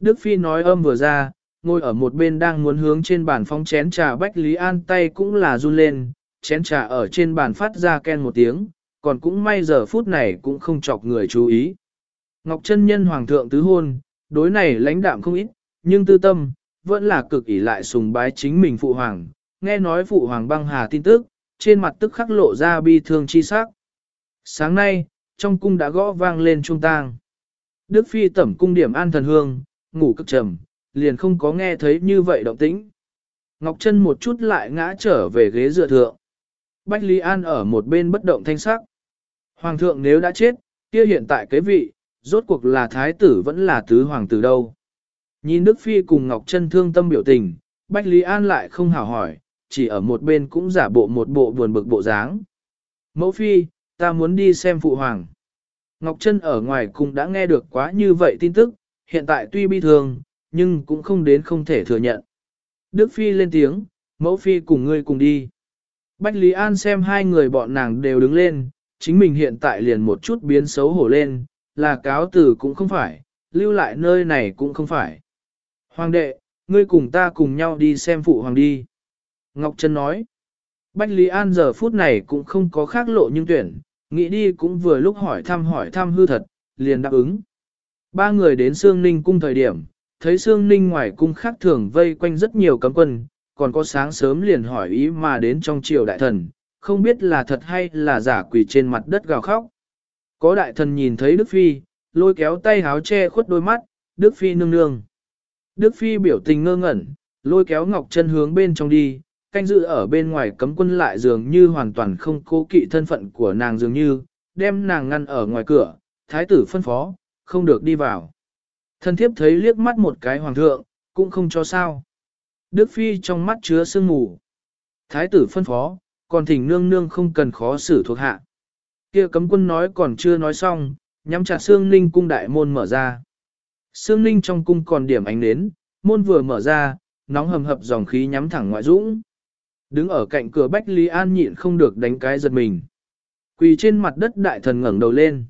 Đức Phi nói âm vừa ra, ngồi ở một bên đang muốn hướng trên bàn phong chén trà Bách Lý An tay cũng là run lên, chén trà ở trên bàn phát ra ken một tiếng, còn cũng may giờ phút này cũng không chọc người chú ý. Ngọc Trân Nhân Hoàng thượng tứ hôn, đối này lãnh đạm không ít, nhưng tư tâm, vẫn là cực ỷ lại sùng bái chính mình phụ hoàng, nghe nói phụ hoàng băng hà tin tức, trên mặt tức khắc lộ ra bi thương chi sắc. Sáng nay, trong cung đã gõ vang lên trung tang. Đức Phi tẩm cung điểm an thần hương, ngủ cực trầm, liền không có nghe thấy như vậy động tĩnh. Ngọc Trân một chút lại ngã trở về ghế dựa thượng. Bách Lý An ở một bên bất động thanh sắc. Hoàng thượng nếu đã chết, kia hiện tại cái vị, rốt cuộc là thái tử vẫn là tứ hoàng tử đâu. Nhìn Đức Phi cùng Ngọc Trân thương tâm biểu tình, Bách Lý An lại không hào hỏi, chỉ ở một bên cũng giả bộ một bộ buồn bực bộ dáng. Mẫu Phi, ta muốn đi xem phụ hoàng. Ngọc Trân ở ngoài cũng đã nghe được quá như vậy tin tức, hiện tại tuy bi thường, nhưng cũng không đến không thể thừa nhận. Đức Phi lên tiếng, mẫu Phi cùng ngươi cùng đi. Bách Lý An xem hai người bọn nàng đều đứng lên, chính mình hiện tại liền một chút biến xấu hổ lên, là cáo tử cũng không phải, lưu lại nơi này cũng không phải. Hoàng đệ, ngươi cùng ta cùng nhau đi xem phụ hoàng đi. Ngọc Trân nói, Bách Lý An giờ phút này cũng không có khác lộ nhưng tuyển, nghĩ đi cũng vừa lúc hỏi thăm hỏi thăm hư thật, liền đáp ứng. Ba người đến Sương Ninh cung thời điểm, thấy Sương Ninh ngoài cung khác thường vây quanh rất nhiều cấm quân, còn có sáng sớm liền hỏi ý mà đến trong triều đại thần, không biết là thật hay là giả quỷ trên mặt đất gào khóc. Có đại thần nhìn thấy Đức Phi, lôi kéo tay háo che khuất đôi mắt, Đức Phi nương nương. Đức Phi biểu tình ngơ ngẩn, lôi kéo Ngọc chân hướng bên trong đi, canh dự ở bên ngoài cấm quân lại dường như hoàn toàn không cố kỵ thân phận của nàng dường như, đem nàng ngăn ở ngoài cửa, thái tử phân phó, không được đi vào. Thân thiếp thấy liếc mắt một cái hoàng thượng, cũng không cho sao. Đức Phi trong mắt chứa sương mù. Thái tử phân phó, còn thỉnh nương nương không cần khó xử thuộc hạ kia cấm quân nói còn chưa nói xong, nhắm chặt xương ninh cung đại môn mở ra. Sương ninh trong cung còn điểm ánh nến, môn vừa mở ra, nóng hầm hập dòng khí nhắm thẳng ngoại dũng. Đứng ở cạnh cửa Bách Lý An nhịn không được đánh cái giật mình. Quỳ trên mặt đất đại thần ngẩng đầu lên.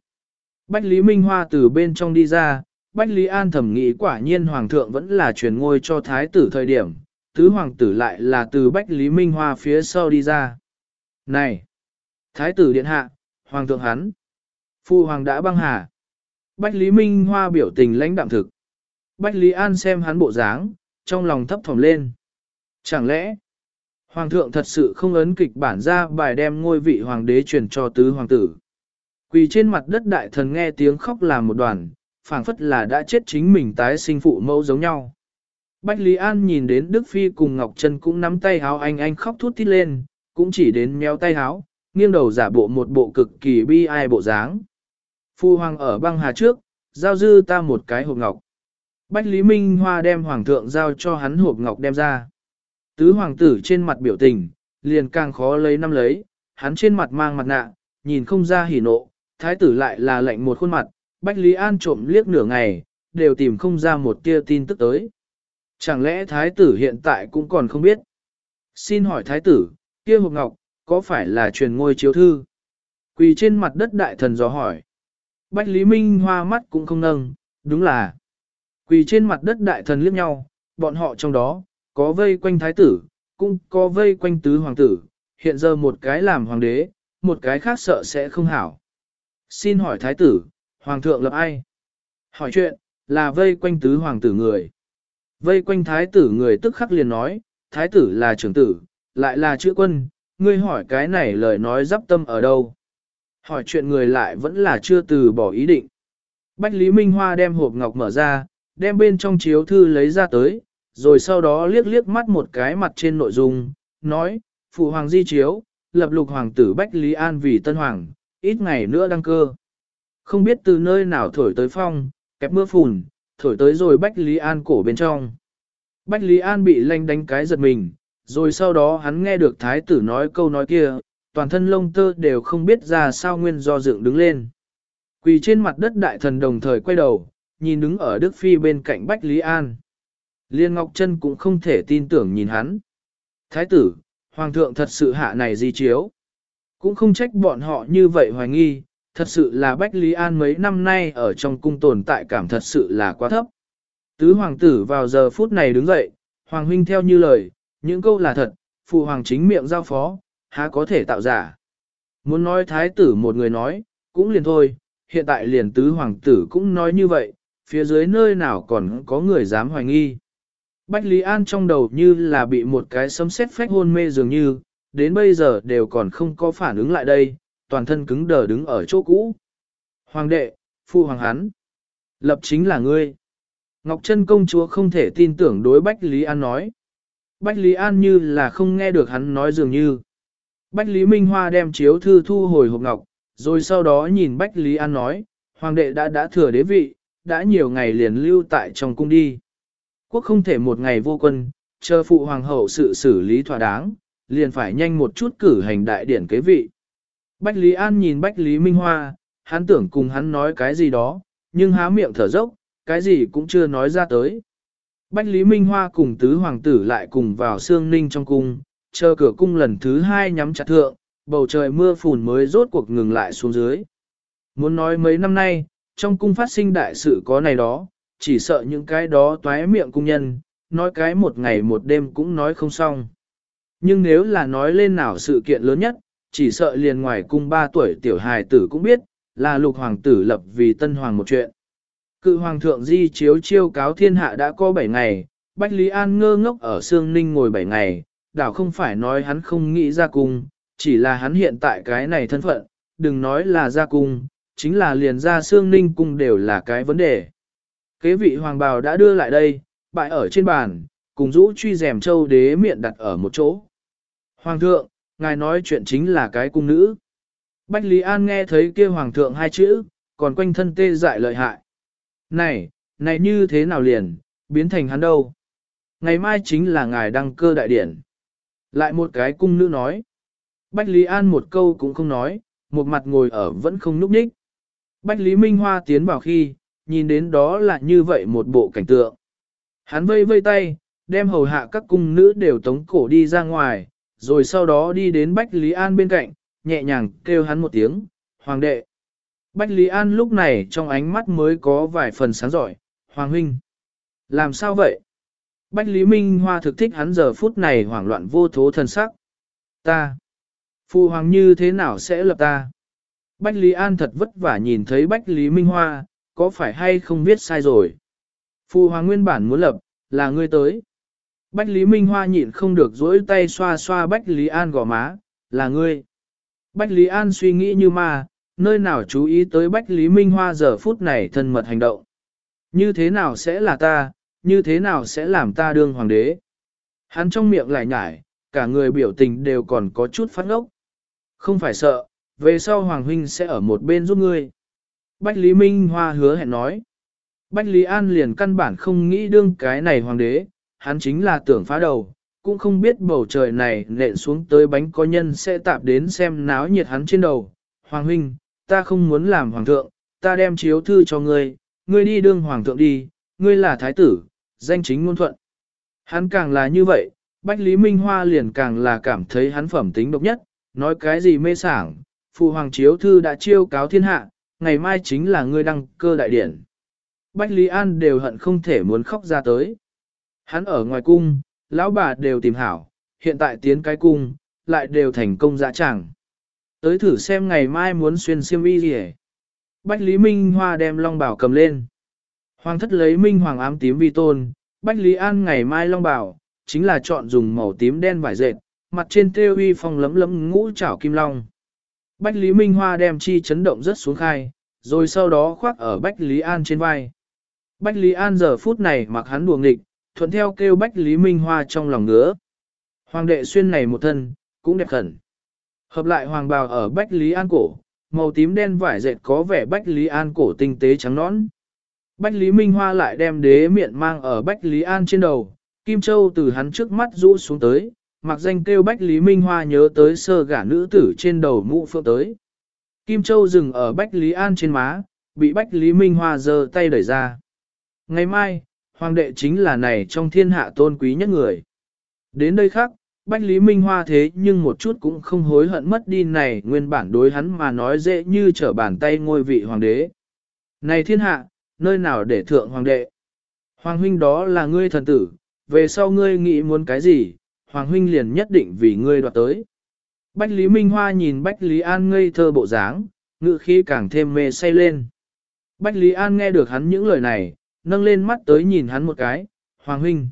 Bách Lý Minh Hoa từ bên trong đi ra, Bách Lý An thẩm nghĩ quả nhiên Hoàng thượng vẫn là truyền ngôi cho Thái tử thời điểm, tứ hoàng tử lại là từ Bách Lý Minh Hoa phía sau đi ra. Này! Thái tử điện hạ, Hoàng thượng hắn! Phu Hoàng đã băng hà. Bách Lý Minh Hoa biểu tình lãnh đạm thực. Bách Lý An xem hắn bộ dáng, trong lòng thấp thỏm lên. Chẳng lẽ, Hoàng thượng thật sự không ấn kịch bản ra bài đem ngôi vị hoàng đế truyền cho tứ hoàng tử. Quỳ trên mặt đất đại thần nghe tiếng khóc làm một đoàn, phảng phất là đã chết chính mình tái sinh phụ mẫu giống nhau. Bách Lý An nhìn đến Đức Phi cùng Ngọc Trân cũng nắm tay háo anh anh khóc thút thít lên, cũng chỉ đến méo tay háo, nghiêng đầu giả bộ một bộ cực kỳ bi ai bộ dáng. Phu hoàng ở băng hà trước, giao dư ta một cái hộp ngọc. Bách Lý Minh Hoa đem hoàng thượng giao cho hắn hộp ngọc đem ra. Tứ hoàng tử trên mặt biểu tình, liền càng khó lấy năm lấy, hắn trên mặt mang mặt nạ, nhìn không ra hỉ nộ, thái tử lại là lạnh một khuôn mặt, Bách Lý An trộm liếc nửa ngày, đều tìm không ra một tia tin tức tới. Chẳng lẽ thái tử hiện tại cũng còn không biết? Xin hỏi thái tử, kia hộp ngọc, có phải là truyền ngôi chiếu thư? Quỳ trên mặt đất đại thần dò hỏi. Bách Lý Minh hoa mắt cũng không nâng, đúng là. Quỳ trên mặt đất đại thần liếc nhau, bọn họ trong đó, có vây quanh thái tử, cũng có vây quanh tứ hoàng tử, hiện giờ một cái làm hoàng đế, một cái khác sợ sẽ không hảo. Xin hỏi thái tử, hoàng thượng lập ai? Hỏi chuyện, là vây quanh tứ hoàng tử người. Vây quanh thái tử người tức khắc liền nói, thái tử là trưởng tử, lại là chữ quân, ngươi hỏi cái này lời nói dắp tâm ở đâu? Hỏi chuyện người lại vẫn là chưa từ bỏ ý định. Bách Lý Minh Hoa đem hộp ngọc mở ra, đem bên trong chiếu thư lấy ra tới, rồi sau đó liếc liếc mắt một cái mặt trên nội dung, nói, Phụ Hoàng di chiếu, lập lục hoàng tử Bách Lý An vì tân hoàng, ít ngày nữa đăng cơ. Không biết từ nơi nào thổi tới phong, kẹp mưa phùn, thổi tới rồi Bách Lý An cổ bên trong. Bách Lý An bị lanh đánh cái giật mình, rồi sau đó hắn nghe được thái tử nói câu nói kia, toàn thân lông tơ đều không biết ra sao nguyên do dựng đứng lên. Quỳ trên mặt đất đại thần đồng thời quay đầu, nhìn đứng ở Đức Phi bên cạnh Bách Lý An. Liên Ngọc Trân cũng không thể tin tưởng nhìn hắn. Thái tử, Hoàng thượng thật sự hạ này di chiếu. Cũng không trách bọn họ như vậy hoài nghi, thật sự là Bách Lý An mấy năm nay ở trong cung tồn tại cảm thật sự là quá thấp. Tứ hoàng tử vào giờ phút này đứng dậy, Hoàng huynh theo như lời, những câu là thật, phụ hoàng chính miệng giao phó, há có thể tạo giả. Muốn nói thái tử một người nói, cũng liền thôi, hiện tại liền tứ hoàng tử cũng nói như vậy, phía dưới nơi nào còn có người dám hoài nghi. Bách Lý An trong đầu như là bị một cái sấm sét phách hôn mê dường như, đến bây giờ đều còn không có phản ứng lại đây, toàn thân cứng đờ đứng ở chỗ cũ. Hoàng đệ, phu hoàng hắn, lập chính là ngươi. Ngọc Trân công chúa không thể tin tưởng đối Bách Lý An nói. Bách Lý An như là không nghe được hắn nói dường như. Bách Lý Minh Hoa đem chiếu thư thu hồi hộp ngọc, rồi sau đó nhìn Bách Lý An nói, Hoàng đệ đã đã thừa đế vị, đã nhiều ngày liền lưu tại trong cung đi. Quốc không thể một ngày vô quân, chờ phụ hoàng hậu sự xử lý thỏa đáng, liền phải nhanh một chút cử hành đại điển kế vị. Bách Lý An nhìn Bách Lý Minh Hoa, hắn tưởng cùng hắn nói cái gì đó, nhưng há miệng thở dốc, cái gì cũng chưa nói ra tới. Bách Lý Minh Hoa cùng tứ hoàng tử lại cùng vào xương ninh trong cung, chờ cửa cung lần thứ hai nhắm chặt thượng, bầu trời mưa phùn mới rốt cuộc ngừng lại xuống dưới. Muốn nói mấy năm nay, trong cung phát sinh đại sự có này đó, chỉ sợ những cái đó toái miệng cung nhân, nói cái một ngày một đêm cũng nói không xong. Nhưng nếu là nói lên nào sự kiện lớn nhất, chỉ sợ liền ngoài cung ba tuổi tiểu hài tử cũng biết, là lục hoàng tử lập vì tân hoàng một chuyện. Cự hoàng thượng di chiếu chiêu cáo thiên hạ đã có 7 ngày, Bách Lý An ngơ ngốc ở Sương Ninh ngồi 7 ngày, đảo không phải nói hắn không nghĩ ra cung, chỉ là hắn hiện tại cái này thân phận, đừng nói là ra cung, chính là liền ra Sương Ninh cung đều là cái vấn đề. Kế vị hoàng bào đã đưa lại đây, bại ở trên bàn, cùng rũ truy rèm châu đế miệng đặt ở một chỗ. Hoàng thượng, ngài nói chuyện chính là cái cung nữ. Bách Lý An nghe thấy kia hoàng thượng hai chữ, còn quanh thân tê dại lợi hại. Này, này như thế nào liền, biến thành hắn đâu? Ngày mai chính là ngài đăng cơ đại điển. Lại một cái cung nữ nói. Bách Lý An một câu cũng không nói, một mặt ngồi ở vẫn không núp nhích. Bách Lý Minh Hoa tiến vào khi, nhìn đến đó là như vậy một bộ cảnh tượng. Hắn vây vây tay, đem hầu hạ các cung nữ đều tống cổ đi ra ngoài, rồi sau đó đi đến Bách Lý An bên cạnh, nhẹ nhàng kêu hắn một tiếng, Hoàng đệ. Bách Lý An lúc này trong ánh mắt mới có vài phần sáng giỏi, Hoàng huynh. Làm sao vậy? Bách Lý Minh Hoa thực thích hắn giờ phút này hoảng loạn vô thố thần sắc. Ta. Phu Hoàng như thế nào sẽ lập ta? Bách Lý An thật vất vả nhìn thấy Bách Lý Minh Hoa, có phải hay không biết sai rồi? Phu Hoàng nguyên bản muốn lập, là ngươi tới. Bách Lý Minh Hoa nhịn không được dỗi tay xoa xoa Bách Lý An gò má, là ngươi. Bách Lý An suy nghĩ như ma, nơi nào chú ý tới Bách Lý Minh Hoa giờ phút này thân mật hành động. Như thế nào sẽ là ta, như thế nào sẽ làm ta đương hoàng đế. Hắn trong miệng lại nhải, cả người biểu tình đều còn có chút phát ngốc. Không phải sợ, về sau Hoàng Huynh sẽ ở một bên giúp ngươi. Bách Lý Minh Hoa hứa hẹn nói. Bách Lý An liền căn bản không nghĩ đương cái này hoàng đế, hắn chính là tưởng phá đầu, cũng không biết bầu trời này nện xuống tới bánh có nhân sẽ tạp đến xem náo nhiệt hắn trên đầu. Hoàng huynh, ta không muốn làm hoàng thượng, ta đem chiếu thư cho ngươi, ngươi đi đương hoàng thượng đi, ngươi là thái tử, danh chính ngôn thuận. Hắn càng là như vậy, Bách Lý Minh Hoa liền càng là cảm thấy hắn phẩm tính độc nhất, nói cái gì mê sảng, phụ hoàng chiếu thư đã chiêu cáo thiên hạ, ngày mai chính là ngươi đăng cơ đại điển. Bách Lý An đều hận không thể muốn khóc ra tới. Hắn ở ngoài cung, lão bà đều tìm hảo, hiện tại tiến cái cung, lại đều thành công dã tràng. Tới thử xem ngày mai muốn xuyên xiêm y gì hết. Bách Lý Minh Hoa đem long bảo cầm lên. Hoàng thất lấy minh hoàng ám tím vi tôn, Bách Lý An ngày mai long bảo, chính là chọn dùng màu tím đen vải dệt, mặt trên tiêu uy phong lấm lấm ngũ trảo kim long. Bách Lý Minh Hoa đem chi chấn động rất xuống khai, rồi sau đó khoác ở Bách Lý An trên vai. Bách Lý An giờ phút này mặc hắn đùa nghịch, thuận theo kêu Bách Lý Minh Hoa trong lòng ngứa. Hoàng đệ xuyên này một thân, cũng đẹp khẩn. Hợp lại hoàng bào ở Bách Lý An cổ, màu tím đen vải dệt có vẻ Bách Lý An cổ tinh tế trắng nõn. Bách Lý Minh Hoa lại đem đế miệng mang ở Bách Lý An trên đầu, Kim Châu từ hắn trước mắt rũ xuống tới, mặc danh kêu Bách Lý Minh Hoa nhớ tới sơ gả nữ tử trên đầu mũ phượng tới. Kim Châu dừng ở Bách Lý An trên má, bị Bách Lý Minh Hoa giơ tay đẩy ra. Ngày mai, hoàng đệ chính là này trong thiên hạ tôn quý nhất người. Đến đây khác, Bách Lý Minh Hoa thế nhưng một chút cũng không hối hận mất đi này nguyên bản đối hắn mà nói dễ như trở bàn tay ngôi vị hoàng đế. Này thiên hạ, nơi nào để thượng hoàng đệ? Hoàng huynh đó là ngươi thần tử, về sau ngươi nghĩ muốn cái gì, hoàng huynh liền nhất định vì ngươi đoạt tới. Bách Lý Minh Hoa nhìn Bách Lý An ngây thơ bộ dáng, ngự khí càng thêm mê say lên. Bách Lý An nghe được hắn những lời này, nâng lên mắt tới nhìn hắn một cái, Hoàng huynh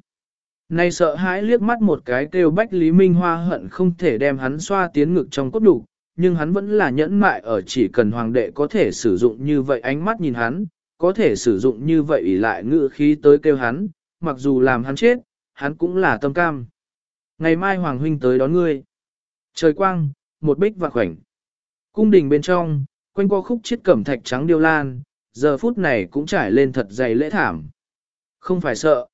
nay sợ hãi liếc mắt một cái kêu Bách Lý Minh Hoa hận không thể đem hắn xoa tiến ngực trong cốt đủ, nhưng hắn vẫn là nhẫn mại ở chỉ cần hoàng đệ có thể sử dụng như vậy ánh mắt nhìn hắn, có thể sử dụng như vậy ỷ lại ngự khí tới kêu hắn, mặc dù làm hắn chết, hắn cũng là tâm cam. Ngày mai Hoàng huynh tới đón ngươi. Trời quang, một bích và khoảnh. Cung đình bên trong, quanh qua khúc chiết cẩm thạch trắng điêu lan, giờ phút này cũng trải lên thật dày lễ thảm. Không phải sợ.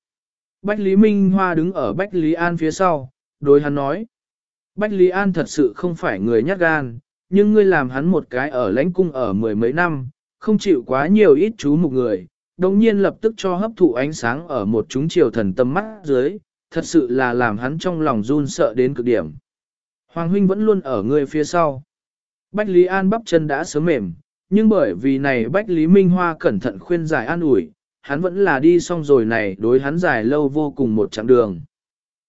Bách Lý Minh Hoa đứng ở Bách Lý An phía sau, đối hắn nói. Bách Lý An thật sự không phải người nhát gan, nhưng ngươi làm hắn một cái ở lãnh cung ở mười mấy năm, không chịu quá nhiều ít chú mục người, đồng nhiên lập tức cho hấp thụ ánh sáng ở một chúng triều thần tâm mắt dưới, thật sự là làm hắn trong lòng run sợ đến cực điểm. Hoàng huynh vẫn luôn ở ngươi phía sau. Bách Lý An bắp chân đã sớm mềm, nhưng bởi vì này Bách Lý Minh Hoa cẩn thận khuyên giải an ủi, hắn vẫn là đi xong rồi này đối hắn dài lâu vô cùng một chặng đường.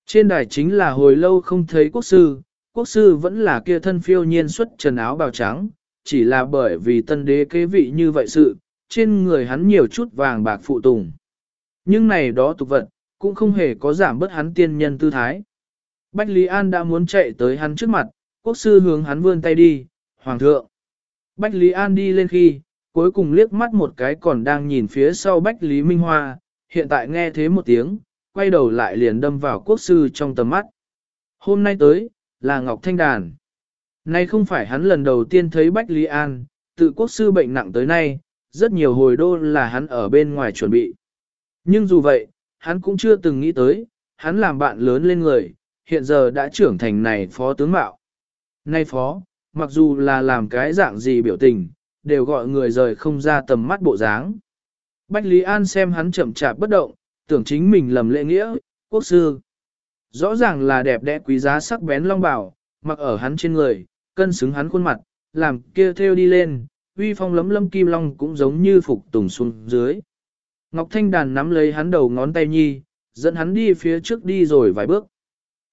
Trên đài chính là hồi lâu không thấy quốc sư, quốc sư vẫn là kia thân phiêu nhiên xuất trần áo bào trắng, chỉ là bởi vì tân đế kế vị như vậy sự, trên người hắn nhiều chút vàng bạc phụ tùng. Nhưng này đó tục vật, cũng không hề có giảm bớt hắn tiên nhân tư thái. Bách Lý An đã muốn chạy tới hắn trước mặt, quốc sư hướng hắn vươn tay đi, hoàng thượng. Bách Lý An đi lên khi, cuối cùng liếc mắt một cái còn đang nhìn phía sau Bách Lý Minh Hoa, hiện tại nghe thế một tiếng, quay đầu lại liền đâm vào quốc sư trong tầm mắt. Hôm nay tới, là Ngọc Thanh Đàn. Nay không phải hắn lần đầu tiên thấy Bách Lý An, tự quốc sư bệnh nặng tới nay, rất nhiều hồi đô là hắn ở bên ngoài chuẩn bị. Nhưng dù vậy, hắn cũng chưa từng nghĩ tới, hắn làm bạn lớn lên người, hiện giờ đã trưởng thành này phó tướng mạo. Nay phó, mặc dù là làm cái dạng gì biểu tình, đều gọi người rời không ra tầm mắt bộ dáng. Bách Lý An xem hắn chậm chạp bất động, tưởng chính mình lầm lệ nghĩa, quốc sư. Rõ ràng là đẹp đẽ quý giá sắc bén long bảo, mặc ở hắn trên người, cân xứng hắn khuôn mặt, làm kia theo đi lên, uy phong lấm lâm kim long cũng giống như phục tùng xuống dưới. Ngọc Thanh Đàn nắm lấy hắn đầu ngón tay nhi, dẫn hắn đi phía trước đi rồi vài bước.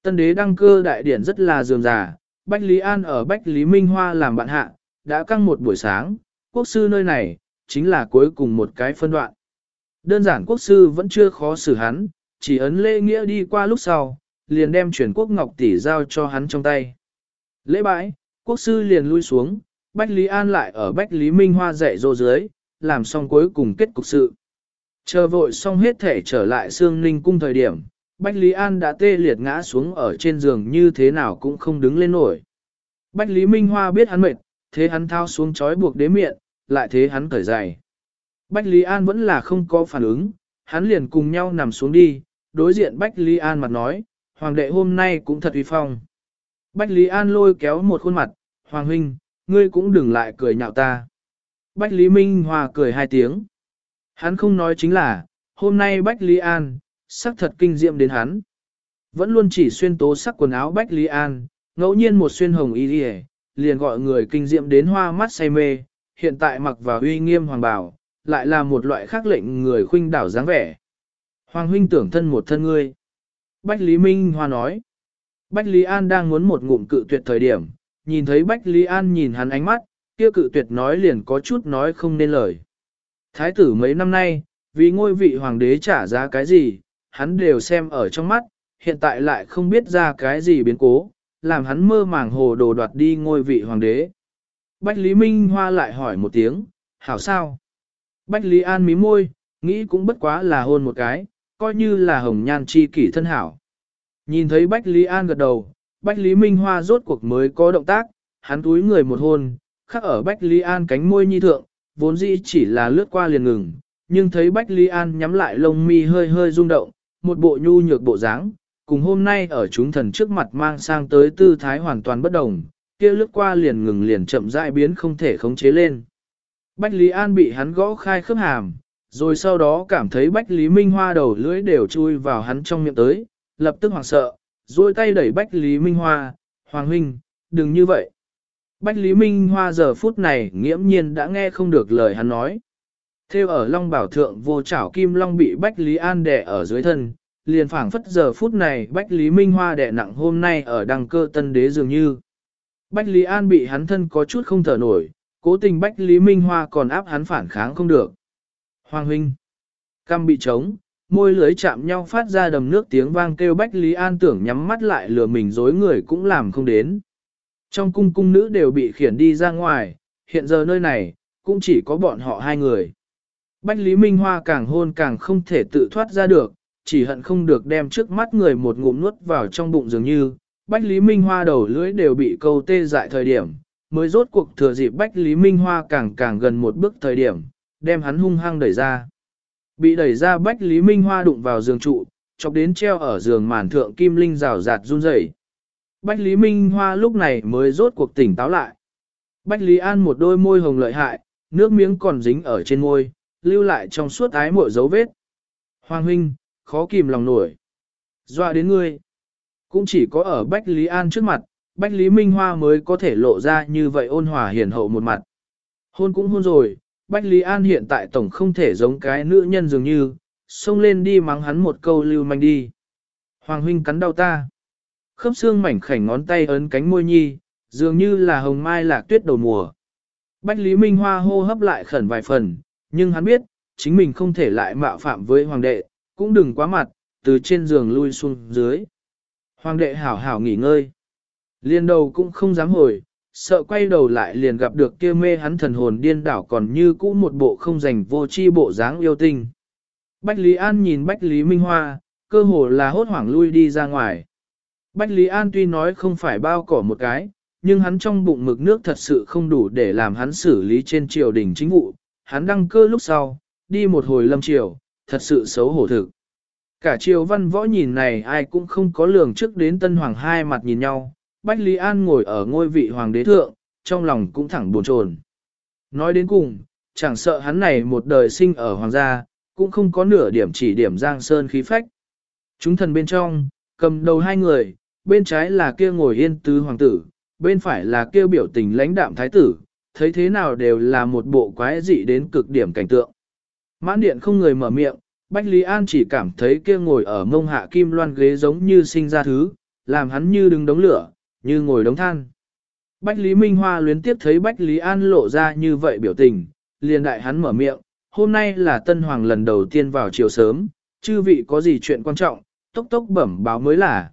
Tân đế đăng cơ đại điển rất là dường già, Bách Lý An ở Bách Lý Minh Hoa làm bạn hạ, đã căng một buổi sáng, quốc sư nơi này, chính là cuối cùng một cái phân đoạn. Đơn giản quốc sư vẫn chưa khó xử hắn, chỉ ấn lễ nghĩa đi qua lúc sau, liền đem chuyển quốc ngọc tỷ giao cho hắn trong tay. Lễ bãi, quốc sư liền lui xuống, Bách Lý An lại ở Bách Lý Minh Hoa dạy dỗ dưới, làm xong cuối cùng kết cục sự. Chờ vội xong hết thể trở lại xương ninh cung thời điểm, Bách Lý An đã tê liệt ngã xuống ở trên giường như thế nào cũng không đứng lên nổi. Bách Lý Minh Hoa biết hắn mệt, thế hắn thao xuống chói buộc đế miệng, lại thế hắn cởi giày. Bách Lý An vẫn là không có phản ứng, hắn liền cùng nhau nằm xuống đi, đối diện Bách Lý An mặt nói, Hoàng đệ hôm nay cũng thật uy phong. Bách Lý An lôi kéo một khuôn mặt, Hoàng huynh, ngươi cũng đừng lại cười nhạo ta. Bách Lý Minh Hòa cười hai tiếng. Hắn không nói chính là, hôm nay Bách Lý An, sắc thật kinh diệm đến hắn. Vẫn luôn chỉ xuyên tố sắc quần áo Bách Lý An, ngẫu nhiên một xuyên hồng y đi liền gọi người kinh diệm đến hoa mắt say mê, hiện tại mặc vào uy nghiêm hoàng bảo, lại là một loại khác lệnh người khuynh đảo dáng vẻ. Hoàng huynh tưởng thân một thân ngươi. Bách Lý Minh Hoa nói. Bách Lý An đang muốn một ngụm cự tuyệt thời điểm, nhìn thấy Bách Lý An nhìn hắn ánh mắt, kia cự tuyệt nói liền có chút nói không nên lời. Thái tử mấy năm nay, vì ngôi vị hoàng đế trả giá cái gì, hắn đều xem ở trong mắt, hiện tại lại không biết ra cái gì biến cố, làm hắn mơ màng hồ đồ đoạt đi ngôi vị hoàng đế. Bách Lý Minh Hoa lại hỏi một tiếng, hảo sao? Bách Lý An mí môi, nghĩ cũng bất quá là hôn một cái, coi như là hồng nhan chi kỷ thân hảo. Nhìn thấy Bách Lý An gật đầu, Bách Lý Minh Hoa rốt cuộc mới có động tác, hắn túi người một hôn, khắc ở Bách Lý An cánh môi nhi thượng, vốn dĩ chỉ là lướt qua liền ngừng, nhưng thấy Bách Lý An nhắm lại lông mi hơi hơi rung động, một bộ nhu nhược bộ dáng, cùng hôm nay ở chúng thần trước mặt mang sang tới tư thái hoàn toàn bất đồng, kia lướt qua liền ngừng liền chậm rãi biến không thể khống chế lên. Bách Lý An bị hắn gõ khai khớp hàm, rồi sau đó cảm thấy Bách Lý Minh Hoa đầu lưỡi đều chui vào hắn trong miệng tới, lập tức hoảng sợ, duỗi tay đẩy Bách Lý Minh Hoa, Hoàng Huynh, đừng như vậy. Bách Lý Minh Hoa giờ phút này nghiễm nhiên đã nghe không được lời hắn nói. Theo ở Long Bảo Thượng vô chảo kim long bị Bách Lý An đè ở dưới thân, liền phảng phất giờ phút này Bách Lý Minh Hoa đẻ nặng hôm nay ở đăng cơ tân đế dường như. Bách Lý An bị hắn thân có chút không thở nổi, cố tình Bách Lý Minh Hoa còn áp hắn phản kháng không được. Hoàng huynh, cam bị trống, môi lưới chạm nhau phát ra đầm nước tiếng vang kêu Bách Lý An tưởng nhắm mắt lại lừa mình dối người cũng làm không đến. Trong cung cung nữ đều bị khiển đi ra ngoài, hiện giờ nơi này, cũng chỉ có bọn họ hai người. Bách Lý Minh Hoa càng hôn càng không thể tự thoát ra được, chỉ hận không được đem trước mắt người một ngụm nuốt vào trong bụng dường như. Bách Lý Minh Hoa đầu lưỡi đều bị câu tê dại thời điểm, mới rốt cuộc thừa dịp Bách Lý Minh Hoa càng càng gần một bước thời điểm, đem hắn hung hăng đẩy ra. Bị đẩy ra Bách Lý Minh Hoa đụng vào giường trụ, chọc đến treo ở giường màn thượng kim linh rào rạt run rẩy. Bách Lý Minh Hoa lúc này mới rốt cuộc tỉnh táo lại. Bách Lý An một đôi môi hồng lợi hại, nước miếng còn dính ở trên môi, lưu lại trong suốt ái mội dấu vết. Hoàng huynh, khó kìm lòng nổi. Dọa đến ngươi. Cũng chỉ có ở Bách Lý An trước mặt, Bách Lý Minh Hoa mới có thể lộ ra như vậy ôn hòa hiền hậu một mặt. Hôn cũng hôn rồi, Bách Lý An hiện tại tổng không thể giống cái nữ nhân dường như, xông lên đi mắng hắn một câu lưu manh đi. Hoàng huynh cắn đau ta. Khớp xương mảnh khảnh ngón tay ấn cánh môi nhi, dường như là hồng mai lạc tuyết đầu mùa. Bách Lý Minh Hoa hô hấp lại khẩn vài phần, nhưng hắn biết, chính mình không thể lại mạo phạm với hoàng đệ, cũng đừng quá mặt, từ trên giường lui xuống dưới. Hoàng đệ hảo hảo nghỉ ngơi. Liên đầu cũng không dám hồi, sợ quay đầu lại liền gặp được kia mê hắn thần hồn điên đảo còn như cũ một bộ không dành vô chi bộ dáng yêu tinh. Bách Lý An nhìn Bách Lý Minh Hoa, cơ hồ là hốt hoảng lui đi ra ngoài. Bách Lý An tuy nói không phải bao cỏ một cái, nhưng hắn trong bụng mực nước thật sự không đủ để làm hắn xử lý trên triều đình chính vụ. Hắn đăng cơ lúc sau, đi một hồi lâm triều, thật sự xấu hổ thực. Cả triều văn võ nhìn này ai cũng không có lường trước đến tân hoàng hai mặt nhìn nhau, Bách Lý An ngồi ở ngôi vị hoàng đế thượng, trong lòng cũng thẳng buồn chồn. Nói đến cùng, chẳng sợ hắn này một đời sinh ở hoàng gia, cũng không có nửa điểm chỉ điểm giang sơn khí phách. Chúng thần bên trong, cầm đầu hai người, bên trái là kia ngồi yên tứ hoàng tử, bên phải là kia biểu tình lãnh đạm thái tử, thấy thế nào đều là một bộ quái dị đến cực điểm cảnh tượng. Mãn điện không người mở miệng, Bách Lý An chỉ cảm thấy kia ngồi ở mông hạ kim loan ghế giống như sinh ra thứ, làm hắn như đứng đống lửa, như ngồi đống than. Bách Lý Minh Hoa luyến tiếp thấy Bách Lý An lộ ra như vậy biểu tình, liền đại hắn mở miệng, hôm nay là Tân Hoàng lần đầu tiên vào chiều sớm, chư vị có gì chuyện quan trọng, tốc tốc bẩm báo mới là.